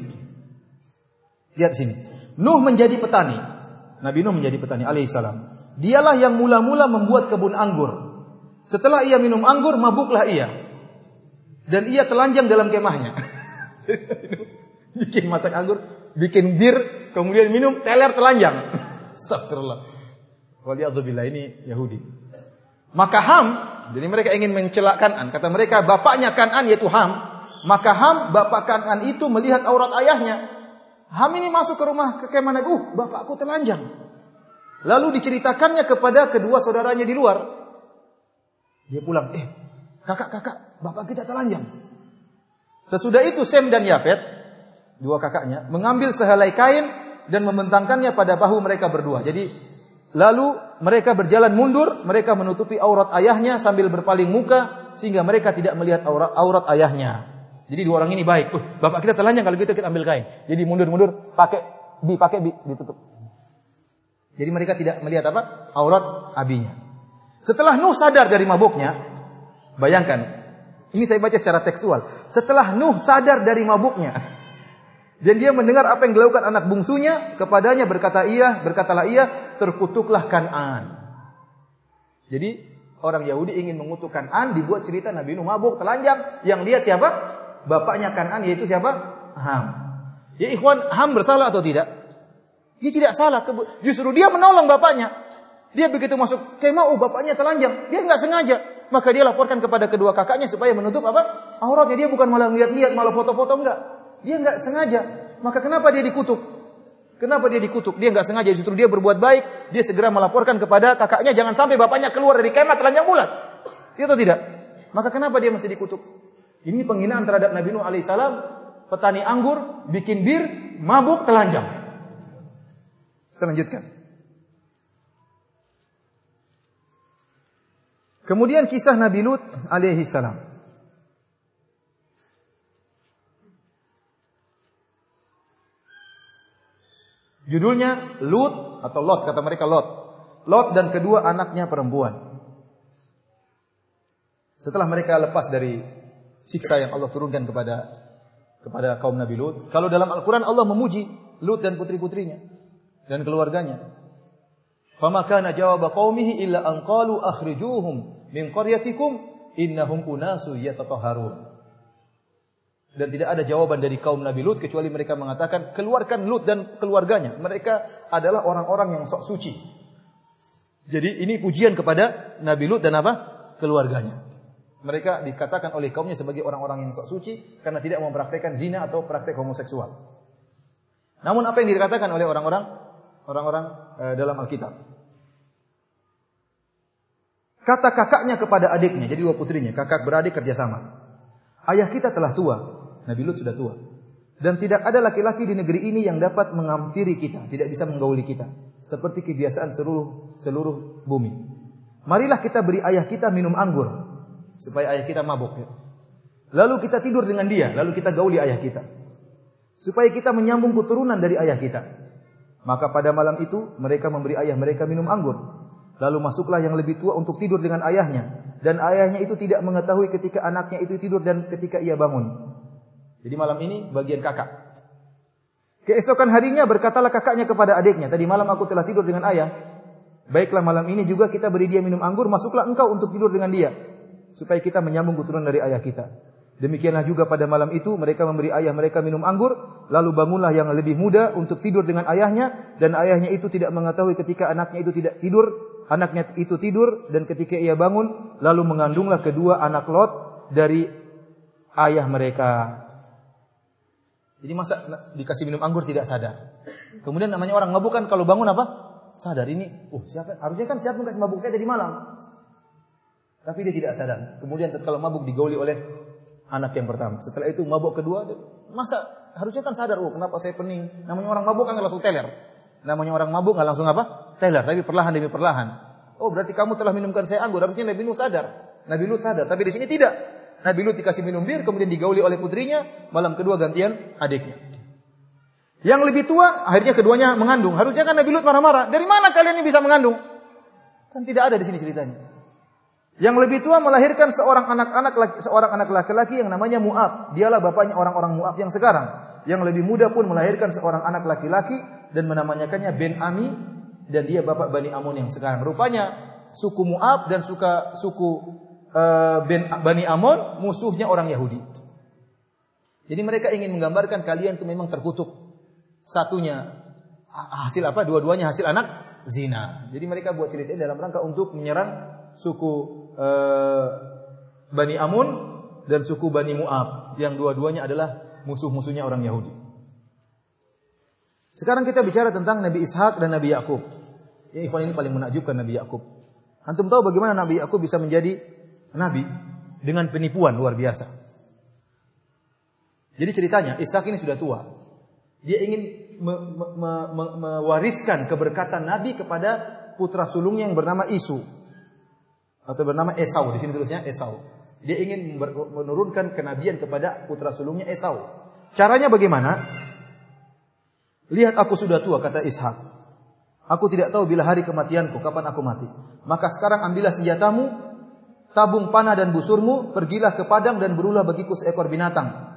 Lihat sini. Nuh menjadi petani. Nabi Nuh menjadi petani alaihissalam. Dialah yang mula-mula membuat kebun anggur. Setelah ia minum anggur, mabuklah ia. Dan ia telanjang dalam kemahnya. bikin masak anggur, bikin bir, kemudian minum, teler telanjang. Astagfirullah. Waliyadzubillah ini Yahudi. Maka Ham, jadi mereka ingin mencela Kanan. Kata mereka, bapaknya Kanan yaitu Ham. Maka Ham, bapak Kanan itu melihat aurat ayahnya. Ham ini masuk ke rumah ke kemah Nabi. Uh, bapakku telanjang. Lalu diceritakannya kepada kedua saudaranya di luar. Dia pulang, eh kakak-kakak, bapak kita telanjang. Sesudah itu Sem dan Yafet, dua kakaknya, mengambil sehelai kain dan membentangkannya pada bahu mereka berdua. Jadi lalu mereka berjalan mundur, mereka menutupi aurat ayahnya sambil berpaling muka sehingga mereka tidak melihat aurat, aurat ayahnya. Jadi dua orang ini baik. Uh, bapak kita telanjang kalau gitu kita ambil kain. Jadi mundur-mundur pakai bi pakai bi ditutup. Jadi mereka tidak melihat apa? Aurat abinya. Setelah Nuh sadar dari mabuknya, bayangkan, ini saya baca secara tekstual. Setelah Nuh sadar dari mabuknya, dan dia mendengar apa yang dilakukan anak bungsunya, kepadanya berkata ia, berkatalah ia, terkutuklah Kan'an. Jadi orang Yahudi ingin mengutuk Kan'an, dibuat cerita Nabi Nuh mabuk, telanjang, yang lihat siapa? Bapaknya Kan'an yaitu siapa? Ham. Ya ikhwan, Ham bersalah atau tidak? Dia tidak salah. Justru dia menolong bapaknya. Dia begitu masuk kemah, oh bapaknya telanjang. Dia nggak sengaja. Maka dia laporkan kepada kedua kakaknya supaya menutup apa? Auratnya. Dia bukan malah lihat-lihat, malah foto-foto enggak. Dia nggak sengaja. Maka kenapa dia dikutuk? Kenapa dia dikutuk? Dia nggak sengaja. Justru dia berbuat baik. Dia segera melaporkan kepada kakaknya jangan sampai bapaknya keluar dari kemah telanjang bulat. Dia atau tidak? Maka kenapa dia masih dikutuk? Ini penghinaan terhadap Nabi Nuh alaihissalam. Petani anggur, bikin bir, mabuk, telanjang. Kita lanjutkan. Kemudian kisah Nabi Lut alaihi salam. Judulnya Lut atau Lot kata mereka Lot. Lot dan kedua anaknya perempuan. Setelah mereka lepas dari siksa yang Allah turunkan kepada kepada kaum Nabi Lut, kalau dalam Al-Qur'an Allah memuji Lut dan putri-putrinya dan keluarganya. Fama jawab qaumihi illa an qalu akhrijuhum min qaryatikum innahum unasu yatatahharun. Dan tidak ada jawaban dari kaum Nabi Lut kecuali mereka mengatakan keluarkan Lut dan keluarganya. Mereka adalah orang-orang yang sok suci. Jadi ini pujian kepada Nabi Lut dan apa? keluarganya. Mereka dikatakan oleh kaumnya sebagai orang-orang yang sok suci karena tidak mempraktekkan zina atau praktek homoseksual. Namun apa yang dikatakan oleh orang-orang orang-orang uh, dalam Alkitab. Kata kakaknya kepada adiknya, jadi dua putrinya, kakak beradik kerjasama. Ayah kita telah tua, Nabi Lut sudah tua. Dan tidak ada laki-laki di negeri ini yang dapat mengampiri kita, tidak bisa menggauli kita. Seperti kebiasaan seluruh seluruh bumi. Marilah kita beri ayah kita minum anggur, supaya ayah kita mabuk. Lalu kita tidur dengan dia, lalu kita gauli ayah kita. Supaya kita menyambung keturunan dari ayah kita. Maka pada malam itu mereka memberi ayah mereka minum anggur. Lalu masuklah yang lebih tua untuk tidur dengan ayahnya. Dan ayahnya itu tidak mengetahui ketika anaknya itu tidur dan ketika ia bangun. Jadi malam ini bagian kakak. Keesokan harinya berkatalah kakaknya kepada adiknya, tadi malam aku telah tidur dengan ayah. Baiklah malam ini juga kita beri dia minum anggur, masuklah engkau untuk tidur dengan dia. Supaya kita menyambung keturunan dari ayah kita. Demikianlah juga pada malam itu mereka memberi ayah mereka minum anggur, lalu bangunlah yang lebih muda untuk tidur dengan ayahnya dan ayahnya itu tidak mengetahui ketika anaknya itu tidak tidur anaknya itu tidur dan ketika ia bangun lalu mengandunglah kedua anak Lot dari ayah mereka. Jadi masa dikasih minum anggur tidak sadar. Kemudian namanya orang mabuk kan kalau bangun apa? Sadar ini, oh siapa? Harusnya kan siapa kasih mabuknya jadi malam. Tapi dia tidak sadar. Kemudian kalau mabuk digauli oleh anak yang pertama. Setelah itu mabuk kedua, masa harusnya kan sadar, oh kenapa saya pening? Namanya orang mabuk kan langsung teler. Namanya orang mabuk nggak langsung apa? Teler, tapi perlahan demi perlahan. Oh berarti kamu telah minumkan saya anggur. Harusnya Nabi Nuh sadar. Nabi Lut sadar, tapi di sini tidak. Nabi Lut dikasih minum bir, kemudian digauli oleh putrinya, malam kedua gantian adiknya. Yang lebih tua, akhirnya keduanya mengandung. Harusnya kan Nabi Lut marah-marah. Dari mana kalian ini bisa mengandung? Kan tidak ada di sini ceritanya. Yang lebih tua melahirkan seorang anak-anak seorang anak laki-laki yang namanya Mu'ab. Dialah bapaknya orang-orang Mu'ab yang sekarang. Yang lebih muda pun melahirkan seorang anak laki-laki dan menamakannya Ben Ami dan dia bapak Bani Amun yang sekarang. Rupanya suku Mu'ab dan suka suku Eh, ben Bani Amon musuhnya orang Yahudi. Jadi mereka ingin menggambarkan kalian itu memang terkutuk. Satunya hasil apa? Dua-duanya hasil anak zina. Jadi mereka buat cerita ini dalam rangka untuk menyerang suku uh, Bani Amun dan suku Bani Mu'ab yang dua-duanya adalah musuh-musuhnya orang Yahudi. Sekarang kita bicara tentang Nabi Ishak dan Nabi Yakub. Ya, ikhwan ini paling menakjubkan Nabi Yakub. Antum tahu bagaimana Nabi Yakub bisa menjadi Nabi dengan penipuan luar biasa. Jadi ceritanya Ishak ini sudah tua. Dia ingin me, me, me, me, mewariskan keberkatan Nabi kepada putra sulungnya yang bernama Isu atau bernama Esau. Di sini tulisnya Esau. Dia ingin menurunkan kenabian kepada putra sulungnya Esau. Caranya bagaimana? Lihat aku sudah tua kata Ishak. Aku tidak tahu bila hari kematianku kapan aku mati. Maka sekarang ambillah senjatamu tabung panah dan busurmu, pergilah ke padang dan berulah bagiku seekor binatang.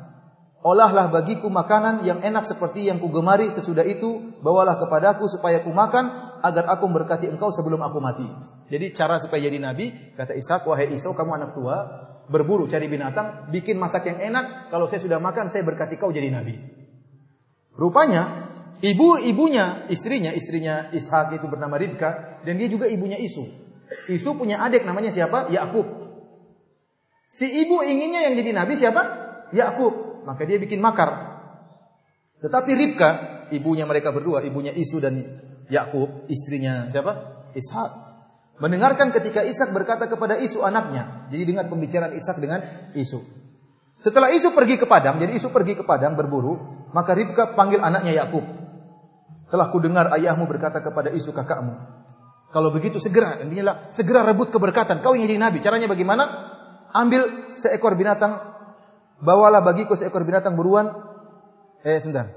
Olahlah bagiku makanan yang enak seperti yang kugemari sesudah itu, bawalah kepadaku supaya ku makan agar aku memberkati engkau sebelum aku mati. Jadi cara supaya jadi nabi, kata Ishak, wahai Isau kamu anak tua, berburu cari binatang, bikin masak yang enak, kalau saya sudah makan saya berkati kau jadi nabi. Rupanya ibu-ibunya, istrinya, istrinya Ishak itu bernama Ribka dan dia juga ibunya Isu. Isu punya adik namanya siapa? Yakub. Si ibu inginnya yang jadi nabi siapa? Yakub. Maka dia bikin makar. Tetapi Ribka, ibunya mereka berdua, ibunya Isu dan Yakub, istrinya siapa? Ishak. Mendengarkan ketika Ishak berkata kepada Isu anaknya. Jadi dengar pembicaraan Ishak dengan Isu. Setelah Isu pergi ke padang, jadi Isu pergi ke padang berburu, maka Ribka panggil anaknya Yakub. Telah ku dengar ayahmu berkata kepada Isu kakakmu, kalau begitu segera, intinya segera rebut keberkatan. Kau ingin jadi nabi. Caranya bagaimana? Ambil seekor binatang, bawalah bagiku seekor binatang buruan. Eh, sebentar.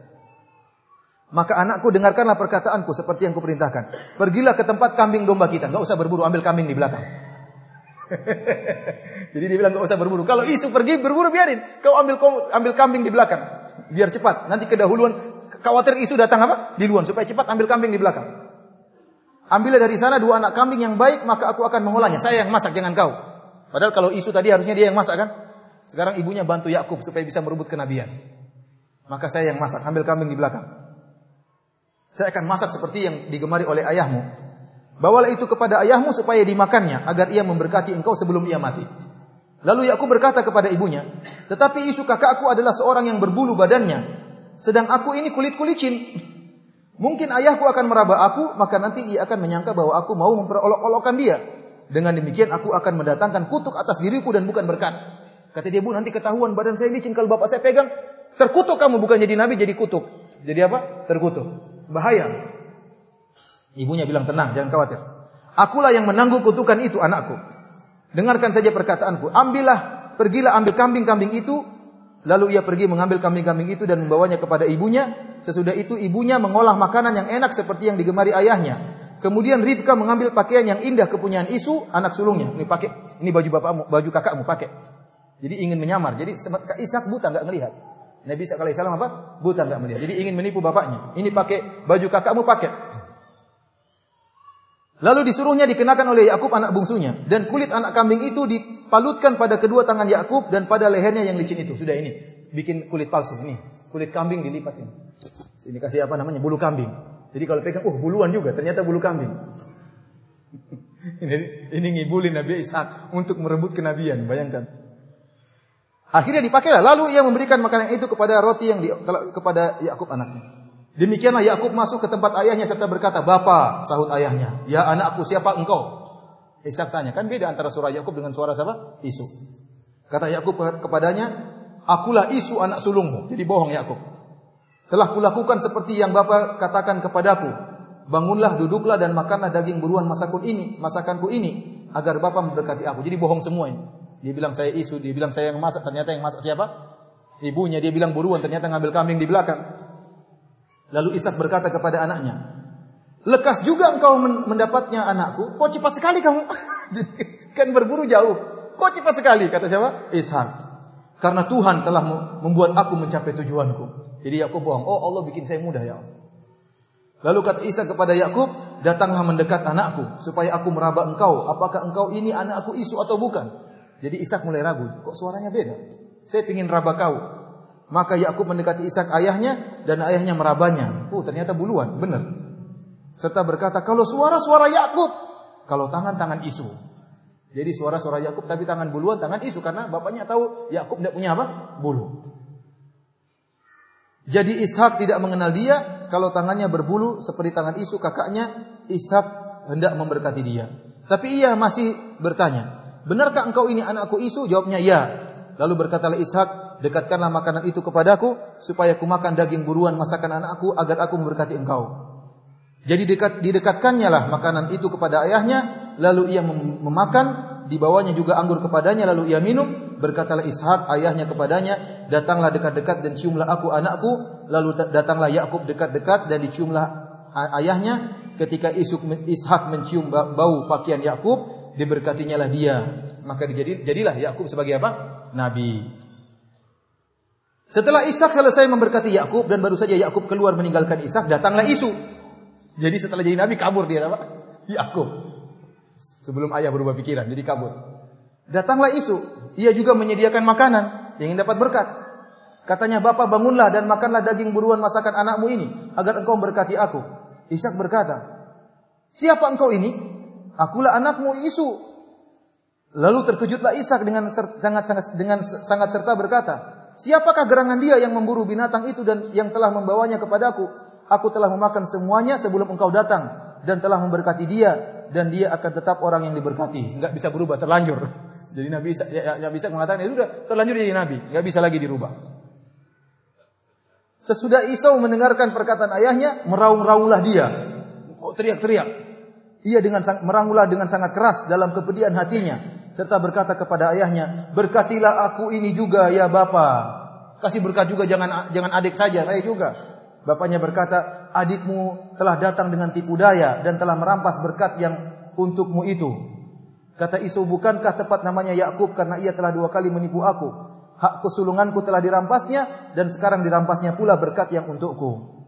Maka anakku dengarkanlah perkataanku seperti yang kuperintahkan. Pergilah ke tempat kambing domba kita. Gak usah berburu, ambil kambing di belakang. Jadi dia bilang gak usah berburu. Kalau isu pergi berburu biarin. Kau ambil ambil kambing di belakang. Biar cepat. Nanti kedahuluan. Khawatir isu datang apa? Di luar. Supaya cepat ambil kambing di belakang. Ambillah dari sana dua anak kambing yang baik, maka aku akan mengolahnya. Saya yang masak, jangan kau. Padahal kalau isu tadi harusnya dia yang masak kan? Sekarang ibunya bantu Yakub supaya bisa merebut kenabian. Maka saya yang masak, ambil kambing di belakang. Saya akan masak seperti yang digemari oleh ayahmu. Bawalah itu kepada ayahmu supaya dimakannya agar ia memberkati engkau sebelum ia mati. Lalu Yakub berkata kepada ibunya, "Tetapi isu kakakku adalah seorang yang berbulu badannya, sedang aku ini kulit-kulit kulicin. Mungkin ayahku akan meraba aku, maka nanti ia akan menyangka bahwa aku mau memperolok-olokkan dia. Dengan demikian aku akan mendatangkan kutuk atas diriku dan bukan berkat. Kata dia, Bu, nanti ketahuan badan saya licin kalau bapak saya pegang, terkutuk kamu bukan jadi nabi, jadi kutuk. Jadi apa? Terkutuk. Bahaya. Ibunya bilang, tenang, jangan khawatir. Akulah yang menanggung kutukan itu anakku. Dengarkan saja perkataanku. Ambillah, pergilah ambil kambing-kambing itu, Lalu ia pergi mengambil kambing-kambing itu dan membawanya kepada ibunya. Sesudah itu ibunya mengolah makanan yang enak seperti yang digemari ayahnya. Kemudian Ribka mengambil pakaian yang indah kepunyaan Isu, anak sulungnya. Ini pakai, ini baju bapakmu, baju kakakmu pakai. Jadi ingin menyamar. Jadi Ishak buta nggak ngelihat. Nabi Isa alaihissalam apa? Buta nggak melihat. Jadi ingin menipu bapaknya. Ini pakai baju kakakmu pakai. Lalu disuruhnya dikenakan oleh Yakub anak bungsunya dan kulit anak kambing itu dipalutkan pada kedua tangan Yakub dan pada lehernya yang licin itu. Sudah ini bikin kulit palsu ini. Kulit kambing dilipat ini. Ini kasih apa namanya? Bulu kambing. Jadi kalau pegang, uh buluan juga, ternyata bulu kambing. Ini, ini ngibulin Nabi Ishak untuk merebut kenabian, bayangkan. Akhirnya dipakailah. Lalu ia memberikan makanan itu kepada roti yang di, kepada Yakub anaknya. Demikianlah Yakub masuk ke tempat ayahnya serta berkata, "Bapa," sahut ayahnya, "Ya anakku, siapa engkau?" Ishak tanya, kan beda antara suara Yakub dengan suara siapa? Isu. Kata Yakub kepadanya, "Akulah Isu anak sulungmu." Jadi bohong Yakub. Telah kulakukan seperti yang Bapak katakan kepadaku. Bangunlah, duduklah dan makanlah daging buruan masakanku ini, masakanku ini agar Bapak memberkati aku. Jadi bohong semua ini. Dia bilang saya isu, dia bilang saya yang masak, ternyata yang masak siapa? Ibunya. Dia bilang buruan, ternyata ngambil kambing di belakang. Lalu Ishak berkata kepada anaknya, "Lekas juga engkau mendapatnya anakku. Kok cepat sekali kamu?" kan berburu jauh. Kok cepat sekali kata siapa? Ishak. Karena Tuhan telah membuat aku mencapai tujuanku. Jadi Yakub bohong. Oh Allah bikin saya mudah ya. Lalu kata Isa kepada Yakub, datanglah mendekat anakku supaya aku meraba engkau. Apakah engkau ini anakku Isu atau bukan? Jadi Ishak mulai ragu. Kok suaranya beda? Saya ingin raba kau. Maka Yakub mendekati Ishak ayahnya dan ayahnya merabanya. Oh ternyata buluan, benar. Serta berkata, kalau suara-suara Yakub, kalau tangan-tangan Isu. Jadi suara-suara Yakub tapi tangan buluan, tangan Isu karena bapaknya tahu Yakub tidak punya apa? Bulu. Jadi Ishak tidak mengenal dia kalau tangannya berbulu seperti tangan Isu kakaknya. Ishak hendak memberkati dia. Tapi ia masih bertanya, "Benarkah engkau ini anakku Isu?" Jawabnya, "Ya." Lalu berkatalah Ishak, "Dekatkanlah makanan itu kepadaku supaya ku makan daging buruan masakan anakku agar aku memberkati engkau." Jadi dekat didekatkannya lah makanan itu kepada ayahnya, lalu ia memakan dibawanya juga anggur kepadanya lalu ia minum. Berkatalah Ishak ayahnya kepadanya datanglah dekat-dekat dan ciumlah aku anakku. Lalu datanglah Yakub dekat-dekat dan diciumlah ayahnya. Ketika Ishak mencium bau pakaian Yakub diberkatinya lah dia. Maka jadilah Yakub sebagai apa nabi setelah Ishak selesai memberkati Yakub dan baru saja Yakub keluar meninggalkan Ishak datanglah Isu jadi setelah jadi nabi kabur dia apa Yakub Sebelum ayah berubah pikiran, jadi kabur. Datanglah isu, ia juga menyediakan makanan, ingin dapat berkat. Katanya, Bapak bangunlah dan makanlah daging buruan masakan anakmu ini, agar engkau berkati aku. Ishak berkata, Siapa engkau ini? Akulah anakmu isu. Lalu terkejutlah Ishak dengan sangat sangat dengan sangat serta berkata, Siapakah gerangan dia yang memburu binatang itu dan yang telah membawanya kepadaku? Aku telah memakan semuanya sebelum engkau datang dan telah memberkati dia dan dia akan tetap orang yang diberkati. Enggak bisa berubah, terlanjur. Jadi Nabi bisa ya, ya bisa mengatakan ya sudah terlanjur jadi nabi, enggak bisa lagi dirubah. Sesudah Isau mendengarkan perkataan ayahnya, meraung-raunglah dia. Oh, teriak-teriak. Ia dengan meraunglah dengan sangat keras dalam kepedihan hatinya serta berkata kepada ayahnya, "Berkatilah aku ini juga ya Bapa." Kasih berkat juga jangan jangan adik saja, saya juga. Bapaknya berkata, adikmu telah datang dengan tipu daya dan telah merampas berkat yang untukmu itu. Kata Isu, bukankah tepat namanya Yakub karena ia telah dua kali menipu aku? Hak kesulunganku telah dirampasnya dan sekarang dirampasnya pula berkat yang untukku.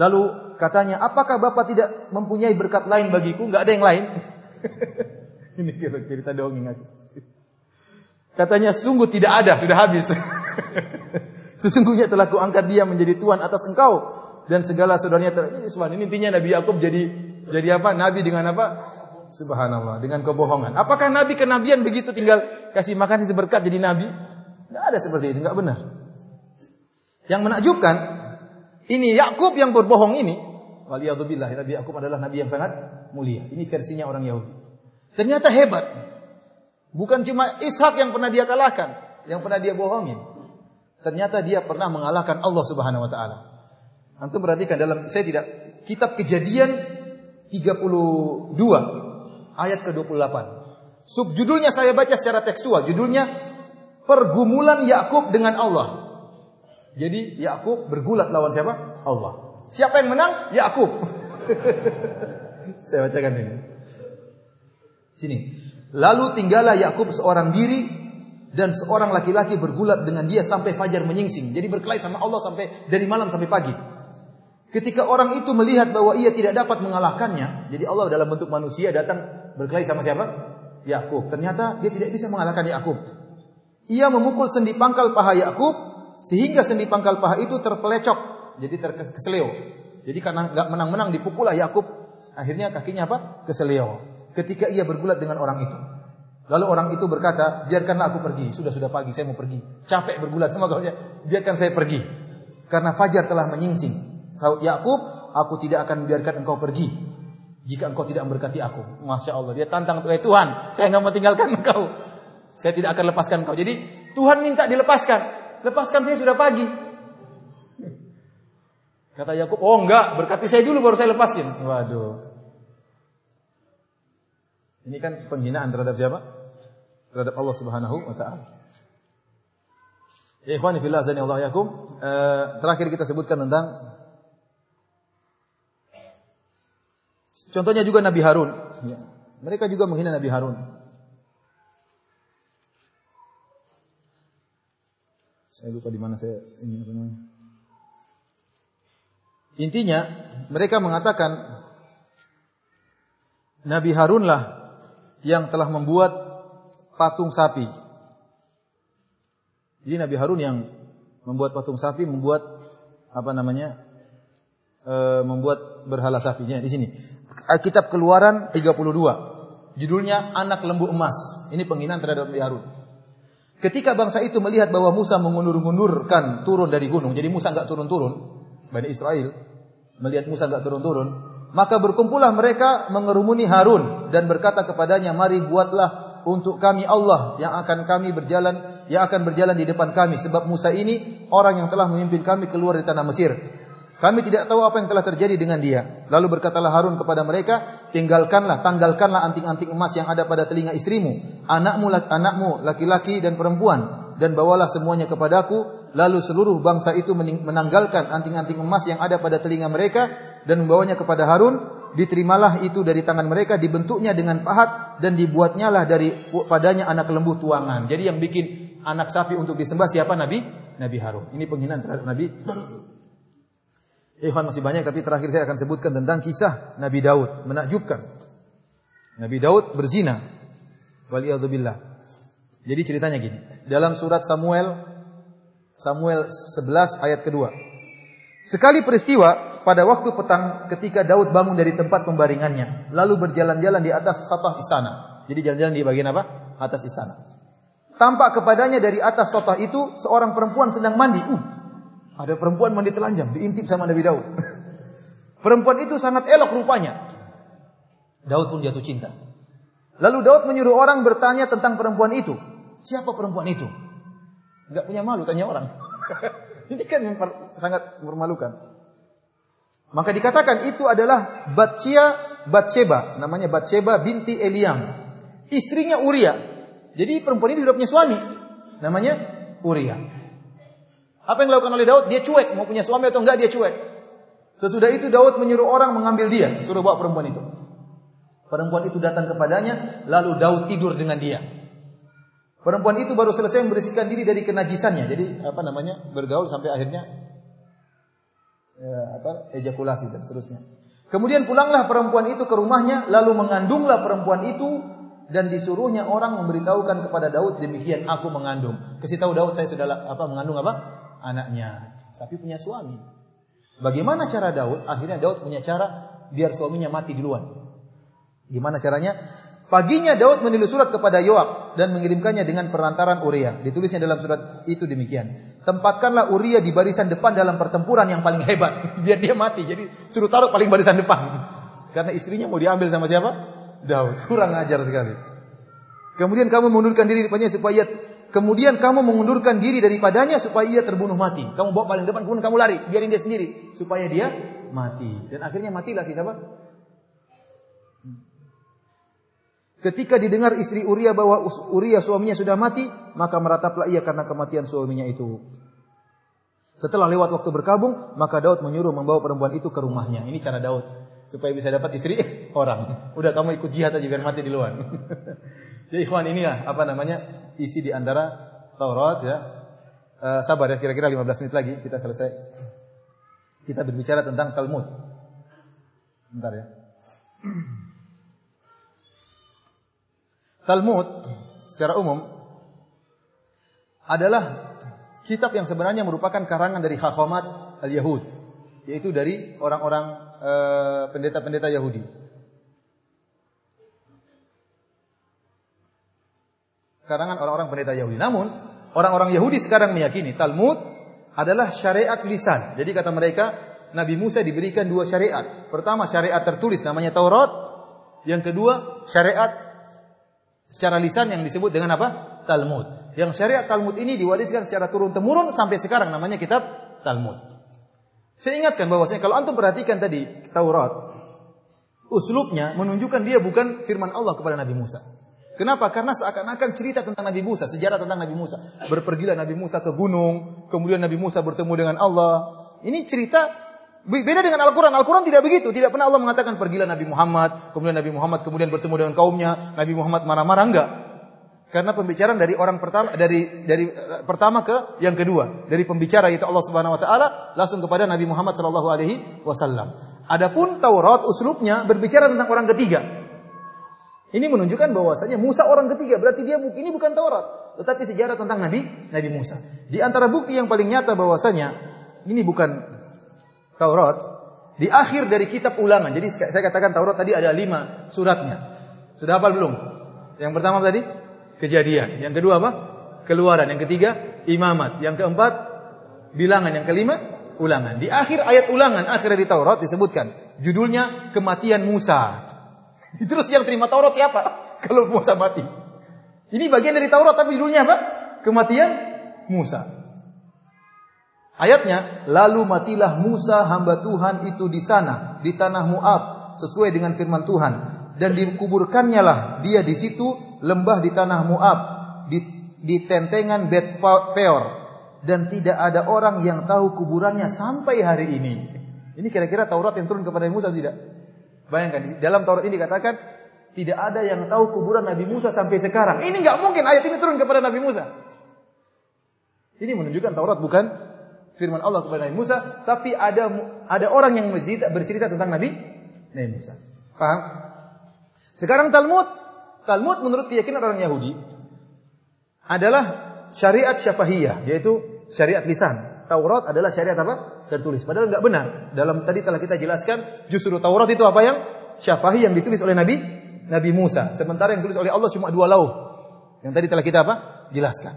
Lalu katanya, apakah bapak tidak mempunyai berkat lain bagiku? Enggak ada yang lain. Ini cerita dongeng aku. Katanya, sungguh tidak ada, sudah habis. Sesungguhnya telah kuangkat dia menjadi tuan atas engkau dan segala saudaranya telah jadi. Ini intinya Nabi Yakub jadi jadi apa? Nabi dengan apa? Subhanallah, dengan kebohongan. Apakah Nabi kenabian begitu tinggal kasih makan kasih berkat jadi Nabi? Tidak ada seperti itu, tidak benar. Yang menakjubkan, ini Yakub yang berbohong ini. Waliyadzubillah, Nabi Yakub adalah Nabi yang sangat mulia. Ini versinya orang Yahudi. Ternyata hebat. Bukan cuma Ishak yang pernah dia kalahkan, yang pernah dia bohongin. Ternyata dia pernah mengalahkan Allah Subhanahu wa taala. Antum perhatikan dalam saya tidak kitab Kejadian 32 ayat ke-28. Subjudulnya saya baca secara tekstual, judulnya Pergumulan Yakub dengan Allah. Jadi Yakub bergulat lawan siapa? Allah. Siapa yang menang? Yakub. saya bacakan ini. Sini. Lalu tinggallah Yakub seorang diri dan seorang laki-laki bergulat dengan dia sampai fajar menyingsing. Jadi berkelahi sama Allah sampai dari malam sampai pagi. Ketika orang itu melihat bahwa ia tidak dapat mengalahkannya, jadi Allah dalam bentuk manusia datang berkelahi sama siapa? Yakub. Ternyata dia tidak bisa mengalahkan Yakub. Ia memukul sendi pangkal paha Yakub sehingga sendi pangkal paha itu terpelecok, jadi terkeseleo. Jadi karena nggak menang-menang dipukullah Yakub, akhirnya kakinya apa? Keseleo. Ketika ia bergulat dengan orang itu. Lalu orang itu berkata, biarkanlah aku pergi. Sudah sudah pagi, saya mau pergi. Capek bergulat sama kawannya. Biarkan saya pergi. Karena fajar telah menyingsing. Saud Yakub, aku tidak akan membiarkan engkau pergi. Jika engkau tidak memberkati aku. Masya Allah. Dia tantang, eh Tuhan, saya nggak mau tinggalkan engkau. Saya tidak akan lepaskan engkau. Jadi Tuhan minta dilepaskan. Lepaskan saya sudah pagi. Kata Yakub, oh enggak, berkati saya dulu baru saya lepasin. Waduh. Ini kan penghinaan terhadap siapa? terhadap Allah Subhanahu wa taala. Ya ikhwani fillah azani Allah yakum. Eh, terakhir kita sebutkan tentang contohnya juga Nabi Harun. Ya. Mereka juga menghina Nabi Harun. Saya lupa di mana saya ini apa namanya. Intinya mereka mengatakan Nabi Harunlah yang telah membuat patung sapi. Jadi Nabi Harun yang membuat patung sapi, membuat apa namanya? E, membuat berhala sapinya di sini. Kitab Keluaran 32. Judulnya Anak Lembu Emas. Ini penghinaan terhadap Nabi Harun. Ketika bangsa itu melihat bahwa Musa mengundur-undurkan turun dari gunung, jadi Musa enggak turun-turun, Bani Israel melihat Musa enggak turun-turun, maka berkumpullah mereka mengerumuni Harun dan berkata kepadanya, "Mari buatlah untuk kami Allah yang akan kami berjalan yang akan berjalan di depan kami sebab Musa ini orang yang telah memimpin kami keluar dari tanah Mesir. Kami tidak tahu apa yang telah terjadi dengan dia. Lalu berkatalah Harun kepada mereka, tinggalkanlah, tanggalkanlah anting-anting emas yang ada pada telinga istrimu, anakmu, anakmu, laki-laki dan perempuan, dan bawalah semuanya kepadaku. Lalu seluruh bangsa itu menanggalkan anting-anting emas yang ada pada telinga mereka dan membawanya kepada Harun diterimalah itu dari tangan mereka, dibentuknya dengan pahat dan dibuatnya lah dari padanya anak lembu tuangan. Jadi yang bikin anak sapi untuk disembah siapa Nabi? Nabi Harun. Ini penghinaan terhadap Nabi. Ikhwan masih banyak tapi terakhir saya akan sebutkan tentang kisah Nabi Daud. Menakjubkan. Nabi Daud berzina. Waliyadzubillah. Jadi ceritanya gini. Dalam surat Samuel Samuel 11 ayat kedua. Sekali peristiwa pada waktu petang ketika Daud bangun dari tempat pembaringannya, lalu berjalan-jalan di atas satah istana. Jadi jalan-jalan di bagian apa? Atas istana. Tampak kepadanya dari atas satah itu seorang perempuan sedang mandi. Uh, ada perempuan mandi telanjang, diintip sama Nabi Daud. perempuan itu sangat elok rupanya. Daud pun jatuh cinta. Lalu Daud menyuruh orang bertanya tentang perempuan itu. Siapa perempuan itu? Enggak punya malu tanya orang. Ini kan yang sangat memalukan. Maka dikatakan itu adalah Batsia Batsheba, namanya Batsheba binti Eliam. Istrinya Uria. Jadi perempuan ini sudah punya suami. Namanya Uria. Apa yang dilakukan oleh Daud? Dia cuek, mau punya suami atau enggak dia cuek. Sesudah itu Daud menyuruh orang mengambil dia, suruh bawa perempuan itu. Perempuan itu datang kepadanya, lalu Daud tidur dengan dia. Perempuan itu baru selesai membersihkan diri dari kenajisannya. Jadi apa namanya? bergaul sampai akhirnya ya, apa, ejakulasi dan seterusnya. Kemudian pulanglah perempuan itu ke rumahnya, lalu mengandunglah perempuan itu dan disuruhnya orang memberitahukan kepada Daud demikian aku mengandung. Kasih tahu Daud saya sudah apa mengandung apa? Anaknya. Tapi punya suami. Bagaimana cara Daud? Akhirnya Daud punya cara biar suaminya mati duluan. Gimana caranya? Paginya Daud menulis surat kepada Yoab dan mengirimkannya dengan perantaran Uria. Ditulisnya dalam surat itu demikian. Tempatkanlah Uria di barisan depan dalam pertempuran yang paling hebat. Biar dia mati. Jadi suruh taruh paling barisan depan. Karena istrinya mau diambil sama siapa? Daud. Kurang ajar sekali. Kemudian kamu mengundurkan diri daripadanya supaya kemudian kamu mengundurkan diri daripadanya supaya ia terbunuh mati. Kamu bawa paling depan kemudian kamu lari, biarin dia sendiri supaya dia mati. Dan akhirnya matilah si sahabat Ketika didengar istri Uria bahwa Uria suaminya sudah mati, maka merataplah ia karena kematian suaminya itu. Setelah lewat waktu berkabung, maka Daud menyuruh membawa perempuan itu ke rumahnya. Ini cara Daud supaya bisa dapat istri orang. Udah kamu ikut jihad aja biar mati di luar. Jadi ikhwan inilah apa namanya isi di antara Taurat ya. Uh, sabar ya kira-kira 15 menit lagi kita selesai. Kita berbicara tentang Talmud. Bentar ya. Talmud secara umum adalah kitab yang sebenarnya merupakan karangan dari Hakhamat al-Yahud, yaitu dari orang-orang uh, pendeta-pendeta Yahudi. karangan orang-orang pendeta Yahudi. Namun, orang-orang Yahudi sekarang meyakini Talmud adalah syariat lisan. Jadi kata mereka, Nabi Musa diberikan dua syariat. Pertama syariat tertulis namanya Taurat. Yang kedua syariat secara lisan yang disebut dengan apa? Talmud. Yang syariat Talmud ini diwariskan secara turun temurun sampai sekarang namanya kitab Talmud. Saya ingatkan bahwasanya kalau antum perhatikan tadi Taurat, uslubnya menunjukkan dia bukan firman Allah kepada Nabi Musa. Kenapa? Karena seakan-akan cerita tentang Nabi Musa, sejarah tentang Nabi Musa. Berpergilah Nabi Musa ke gunung, kemudian Nabi Musa bertemu dengan Allah. Ini cerita beda dengan Al-Quran. Al-Quran tidak begitu. Tidak pernah Allah mengatakan pergilah Nabi Muhammad, kemudian Nabi Muhammad kemudian bertemu dengan kaumnya, Nabi Muhammad marah-marah enggak. Karena pembicaraan dari orang pertama dari dari eh, pertama ke yang kedua, dari pembicara yaitu Allah Subhanahu wa taala langsung kepada Nabi Muhammad sallallahu alaihi wasallam. Adapun Taurat uslubnya berbicara tentang orang ketiga. Ini menunjukkan bahwasanya Musa orang ketiga, berarti dia ini bukan Taurat, tetapi sejarah tentang Nabi Nabi Musa. Di antara bukti yang paling nyata bahwasanya ini bukan Taurat, di akhir dari kitab ulangan. Jadi saya katakan Taurat tadi ada lima suratnya. Sudah hafal belum? Yang pertama tadi kejadian. Yang kedua apa? Keluaran. Yang ketiga imamat. Yang keempat bilangan. Yang kelima ulangan. Di akhir ayat ulangan akhir di Taurat disebutkan judulnya kematian Musa. Terus yang terima Taurat siapa? Kalau Musa mati. Ini bagian dari Taurat tapi judulnya apa? Kematian Musa. Ayatnya, lalu matilah Musa hamba Tuhan itu di sana di tanah Moab sesuai dengan firman Tuhan dan dikuburkannya lah dia di situ lembah di tanah Moab di, di tentengan Bet Peor dan tidak ada orang yang tahu kuburannya sampai hari ini. Ini kira-kira Taurat yang turun kepada Musa tidak? Bayangkan dalam Taurat ini dikatakan tidak ada yang tahu kuburan Nabi Musa sampai sekarang. Ini nggak mungkin ayat ini turun kepada Nabi Musa. Ini menunjukkan Taurat bukan firman Allah kepada Nabi Musa, tapi ada ada orang yang bercerita tentang Nabi Nabi Musa. Paham? Sekarang Talmud Talmud menurut keyakinan orang Yahudi adalah syariat syafahiyah, yaitu syariat lisan. Taurat adalah syariat apa? Tertulis. Padahal nggak benar. Dalam tadi telah kita jelaskan, justru Taurat itu apa yang syafahi yang ditulis oleh Nabi Nabi Musa. Sementara yang ditulis oleh Allah cuma dua lauh. Yang tadi telah kita apa? Jelaskan.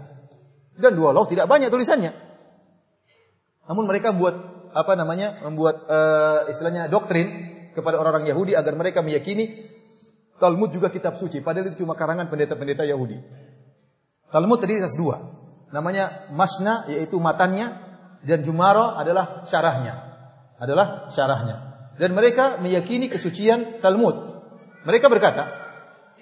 Dan dua lauh tidak banyak tulisannya. Namun mereka buat apa namanya? Membuat uh, istilahnya doktrin kepada orang-orang Yahudi agar mereka meyakini Talmud juga kitab suci, padahal itu cuma karangan pendeta-pendeta Yahudi. Talmud terdiri atas dua. Namanya Masna, yaitu matannya, dan Jumara adalah syarahnya. Adalah syarahnya. Dan mereka meyakini kesucian Talmud. Mereka berkata,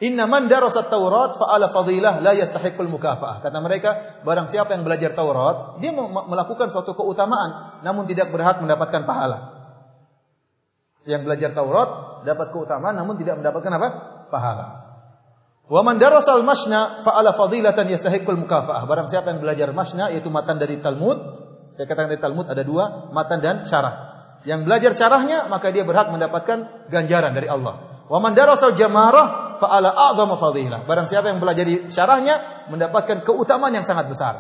Inna man darasat Taurat fa'ala fadilah la yastahiqul mukafa'ah. Kata mereka, barang siapa yang belajar Taurat, dia melakukan suatu keutamaan, namun tidak berhak mendapatkan pahala. Yang belajar Taurat dapat keutamaan namun tidak mendapatkan apa? Pahala. Wa man darasal masna fa'ala fadilatan yastahiqul mukafa'ah. Barang siapa yang belajar masna yaitu matan dari Talmud, saya katakan dari Talmud ada dua, matan dan syarah. Yang belajar syarahnya maka dia berhak mendapatkan ganjaran dari Allah. Wa man darasal jamarah fa'ala a'dhamu fadilah. Barang siapa yang belajar syarahnya mendapatkan keutamaan yang sangat besar.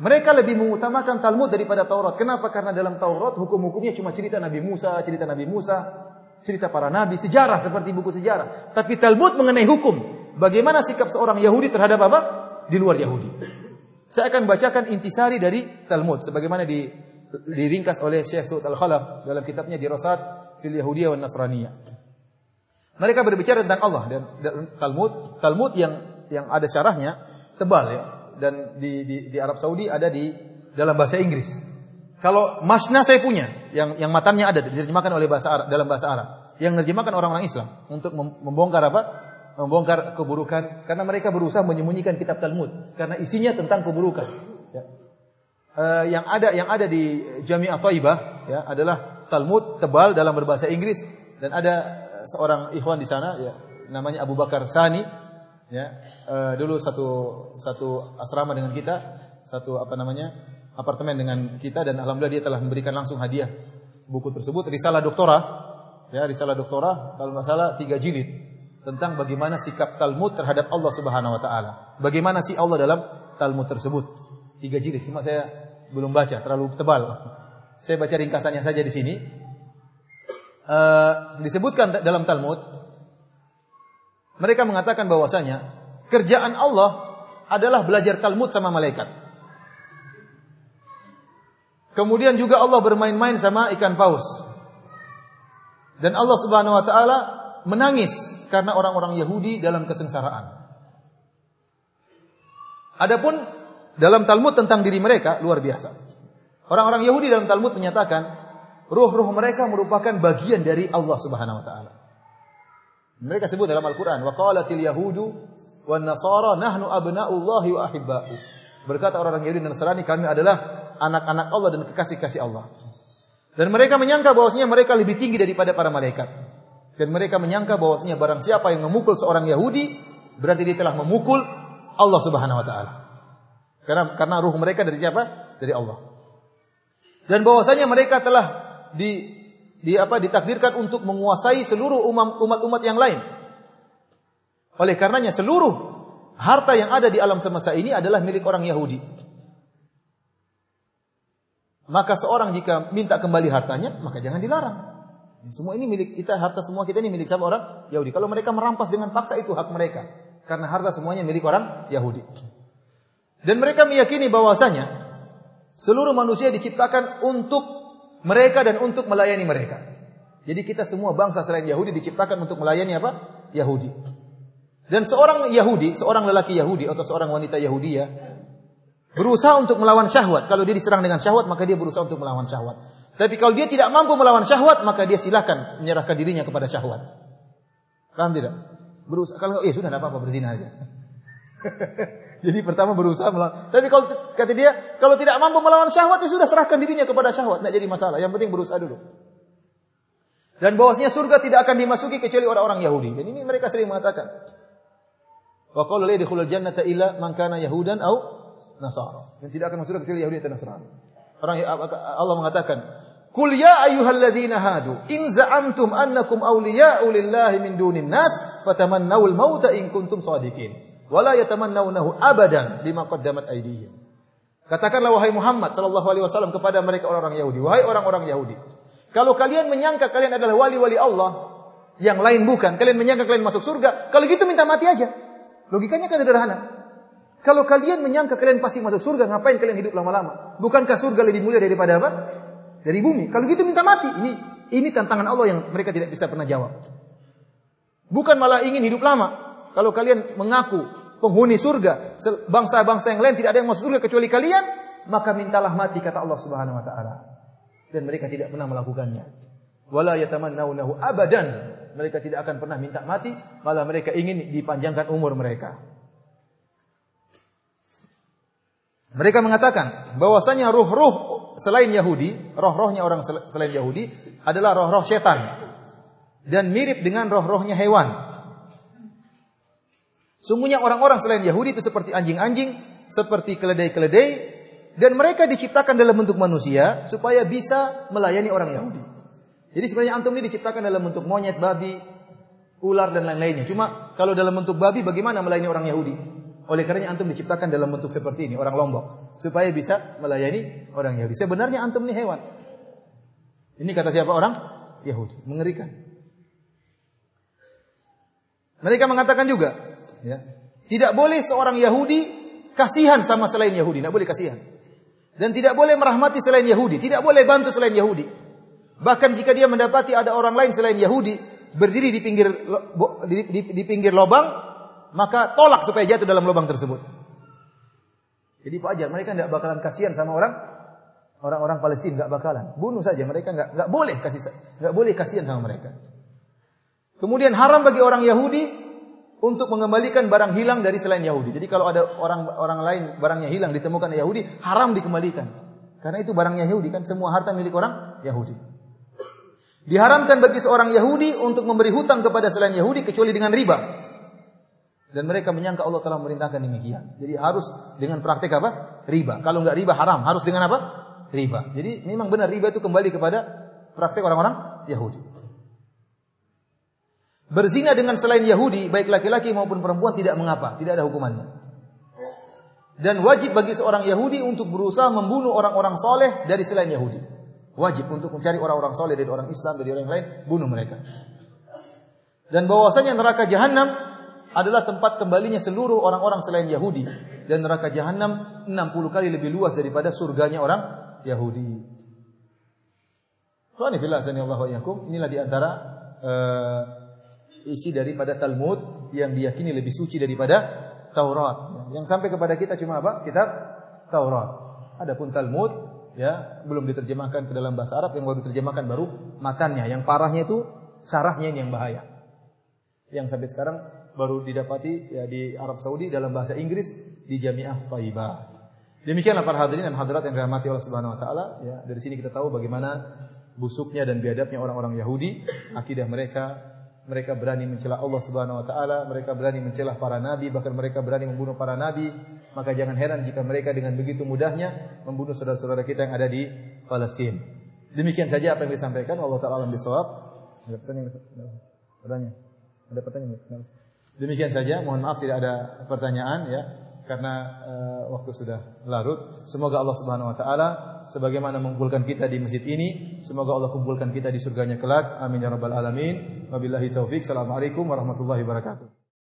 Mereka lebih mengutamakan Talmud daripada Taurat. Kenapa? Karena dalam Taurat hukum-hukumnya cuma cerita Nabi Musa, cerita Nabi Musa, cerita para nabi, sejarah seperti buku sejarah. Tapi Talmud mengenai hukum. Bagaimana sikap seorang Yahudi terhadap apa? Di luar Yahudi. Saya akan bacakan intisari dari Talmud sebagaimana di, diringkas oleh Syekh Su'ud Al-Khalaf dalam kitabnya Dirasat fil Yahudiyah wa Nasraniyah. Mereka berbicara tentang Allah dan, dan Talmud, Talmud yang yang ada syarahnya tebal ya dan di, di, di Arab Saudi ada di dalam bahasa Inggris. Kalau masna saya punya, yang yang matanya ada diterjemahkan oleh bahasa Arab dalam bahasa Arab, yang menerjemahkan orang-orang Islam untuk membongkar apa? Membongkar keburukan karena mereka berusaha menyembunyikan kitab Talmud karena isinya tentang keburukan. Ya. Uh, yang ada yang ada di Jami'ah Thaibah ya adalah Talmud tebal dalam berbahasa Inggris dan ada seorang ikhwan di sana ya namanya Abu Bakar Sani ya uh, dulu satu satu asrama dengan kita, satu apa namanya apartemen dengan kita dan alhamdulillah dia telah memberikan langsung hadiah buku tersebut risalah doktora ya risalah doktora kalau nggak salah tiga jilid tentang bagaimana sikap Talmud terhadap Allah Subhanahu Wa Taala. Bagaimana sih Allah dalam Talmud tersebut? Tiga jilid cuma saya belum baca terlalu tebal. Saya baca ringkasannya saja di sini uh, disebutkan dalam Talmud mereka mengatakan bahwasanya kerjaan Allah adalah belajar Talmud sama malaikat. Kemudian juga Allah bermain-main sama ikan paus. Dan Allah Subhanahu wa taala menangis karena orang-orang Yahudi dalam kesengsaraan. Adapun dalam Talmud tentang diri mereka luar biasa. Orang-orang Yahudi dalam Talmud menyatakan ruh-ruh mereka merupakan bagian dari Allah Subhanahu wa taala. Mereka sebut dalam Al-Qur'an, "Wa qalatil yahudu wan nasara nahnu abna'ullahi wa ahibba'u." Berkata orang-orang Yahudi dan Nasrani, kami adalah anak-anak Allah dan kekasih-kasih Allah. Dan mereka menyangka bahwasanya mereka lebih tinggi daripada para malaikat. Dan mereka menyangka bahwasanya barang siapa yang memukul seorang Yahudi, berarti dia telah memukul Allah Subhanahu wa taala. Karena karena ruh mereka dari siapa? Dari Allah. Dan bahwasanya mereka telah di di apa ditakdirkan untuk menguasai seluruh umat-umat yang lain. Oleh karenanya seluruh harta yang ada di alam semesta ini adalah milik orang Yahudi. Maka seorang jika minta kembali hartanya, maka jangan dilarang. Semua ini milik kita, harta semua kita ini milik siapa orang Yahudi. Kalau mereka merampas dengan paksa itu hak mereka. Karena harta semuanya milik orang Yahudi. Dan mereka meyakini bahwasanya seluruh manusia diciptakan untuk mereka dan untuk melayani mereka. Jadi kita semua bangsa selain Yahudi diciptakan untuk melayani apa? Yahudi. Dan seorang Yahudi, seorang lelaki Yahudi atau seorang wanita Yahudi ya, berusaha untuk melawan syahwat. Kalau dia diserang dengan syahwat, maka dia berusaha untuk melawan syahwat. Tapi kalau dia tidak mampu melawan syahwat, maka dia silakan menyerahkan dirinya kepada syahwat. Paham tidak? Berusaha kalau eh sudah tidak apa-apa berzina aja. Jadi pertama berusaha melawan. Tapi kalau kata dia, kalau tidak mampu melawan syahwat, ya sudah serahkan dirinya kepada syahwat. Tidak jadi masalah. Yang penting berusaha dulu. Dan bahwasanya surga tidak akan dimasuki kecuali orang-orang Yahudi. Dan ini mereka sering mengatakan. Wa qala la yadkhulul jannata illa man kana yahudan au nasara. Yang tidak akan masuk kecuali Yahudi atau Nasrani. Orang Allah mengatakan, "Qul ya ayyuhalladzina hadu, in za'amtum annakum awliya'u lillahi min dunin nas, fatamannawul mauta in kuntum shadiqin. Wala yatamannawnahu abadan bima qaddamat aydihim." Katakanlah wahai Muhammad sallallahu alaihi wasallam kepada mereka orang-orang Yahudi, wahai orang-orang Yahudi, kalau kalian menyangka kalian adalah wali-wali Allah, yang lain bukan, kalian menyangka kalian masuk surga, kalau gitu minta mati aja. Logikanya kan sederhana. Kalau kalian menyangka kalian pasti masuk surga, ngapain kalian hidup lama-lama? Bukankah surga lebih mulia daripada apa? Dari bumi. Kalau gitu minta mati. Ini ini tantangan Allah yang mereka tidak bisa pernah jawab. Bukan malah ingin hidup lama. Kalau kalian mengaku penghuni surga, bangsa-bangsa yang lain tidak ada yang masuk surga kecuali kalian, maka mintalah mati kata Allah Subhanahu wa taala. Dan mereka tidak pernah melakukannya. Wala yatamannawnahu abadan. Mereka tidak akan pernah minta mati, malah mereka ingin dipanjangkan umur mereka. Mereka mengatakan bahwasanya ruh-ruh selain Yahudi, roh-rohnya orang selain Yahudi adalah roh-roh setan dan mirip dengan roh-rohnya hewan. Sungguhnya orang-orang selain Yahudi itu seperti anjing-anjing, seperti keledai-keledai dan mereka diciptakan dalam bentuk manusia supaya bisa melayani orang Yahudi. Jadi sebenarnya antum ini diciptakan dalam bentuk monyet, babi, ular dan lain-lainnya. Cuma kalau dalam bentuk babi bagaimana melayani orang Yahudi? Oleh karenanya antum diciptakan dalam bentuk seperti ini, orang Lombok, supaya bisa melayani orang Yahudi. Sebenarnya antum ini hewan. Ini kata siapa orang? Yahudi. Mengerikan. Mereka mengatakan juga, ya, tidak boleh seorang Yahudi kasihan sama selain Yahudi, tidak boleh kasihan. Dan tidak boleh merahmati selain Yahudi, tidak boleh bantu selain Yahudi. Bahkan jika dia mendapati ada orang lain selain Yahudi berdiri di pinggir di, di, di pinggir lubang, maka tolak supaya jatuh dalam lubang tersebut. Jadi wajar mereka tidak bakalan kasihan sama orang orang-orang Palestina nggak bakalan bunuh saja mereka nggak nggak boleh kasih nggak boleh kasihan sama mereka. Kemudian haram bagi orang Yahudi untuk mengembalikan barang hilang dari selain Yahudi. Jadi kalau ada orang orang lain barangnya hilang ditemukan Yahudi haram dikembalikan. Karena itu barangnya Yahudi kan semua harta milik orang Yahudi. Diharamkan bagi seorang Yahudi untuk memberi hutang kepada selain Yahudi kecuali dengan riba. Dan mereka menyangka Allah telah memerintahkan demikian. Jadi harus dengan praktek apa? Riba. Kalau enggak riba haram, harus dengan apa? Riba. Jadi memang benar riba itu kembali kepada praktek orang-orang Yahudi. Berzina dengan selain Yahudi, baik laki-laki maupun perempuan tidak mengapa, tidak ada hukumannya. Dan wajib bagi seorang Yahudi untuk berusaha membunuh orang-orang soleh dari selain Yahudi. Wajib untuk mencari orang-orang soleh dari orang Islam, dari orang lain, bunuh mereka. Dan bahwasanya neraka jahanam adalah tempat kembalinya seluruh orang-orang selain Yahudi dan neraka jahanam 60 kali lebih luas daripada surganya orang Yahudi. Tuhan Allah wa inilah di antara uh, isi daripada Talmud yang diyakini lebih suci daripada Taurat. Yang sampai kepada kita cuma apa? Kitab Taurat. Adapun Talmud ya belum diterjemahkan ke dalam bahasa Arab yang baru diterjemahkan baru matannya. Yang parahnya itu syarahnya ini yang bahaya. Yang sampai sekarang baru didapati ya di Arab Saudi dalam bahasa Inggris di Jamiah Thaibah. Demikianlah para hadirin dan hadirat yang dirahmati Allah Subhanahu wa taala, ya. Dari sini kita tahu bagaimana busuknya dan biadabnya orang-orang Yahudi, akidah mereka mereka berani mencela Allah Subhanahu wa taala, mereka berani mencela para nabi, bahkan mereka berani membunuh para nabi. Maka jangan heran jika mereka dengan begitu mudahnya membunuh saudara-saudara kita yang ada di Palestina. Demikian saja apa yang disampaikan Allah taala alam bisawab. Ada pertanyaan? Ada pertanyaan? Demikian saja, mohon maaf tidak ada pertanyaan ya karena uh, waktu sudah larut. Semoga Allah Subhanahu wa taala sebagaimana mengumpulkan kita di masjid ini, semoga Allah kumpulkan kita di surganya kelak. Amin ya rabbal alamin. Wabillahi taufik. Assalamualaikum warahmatullahi wabarakatuh.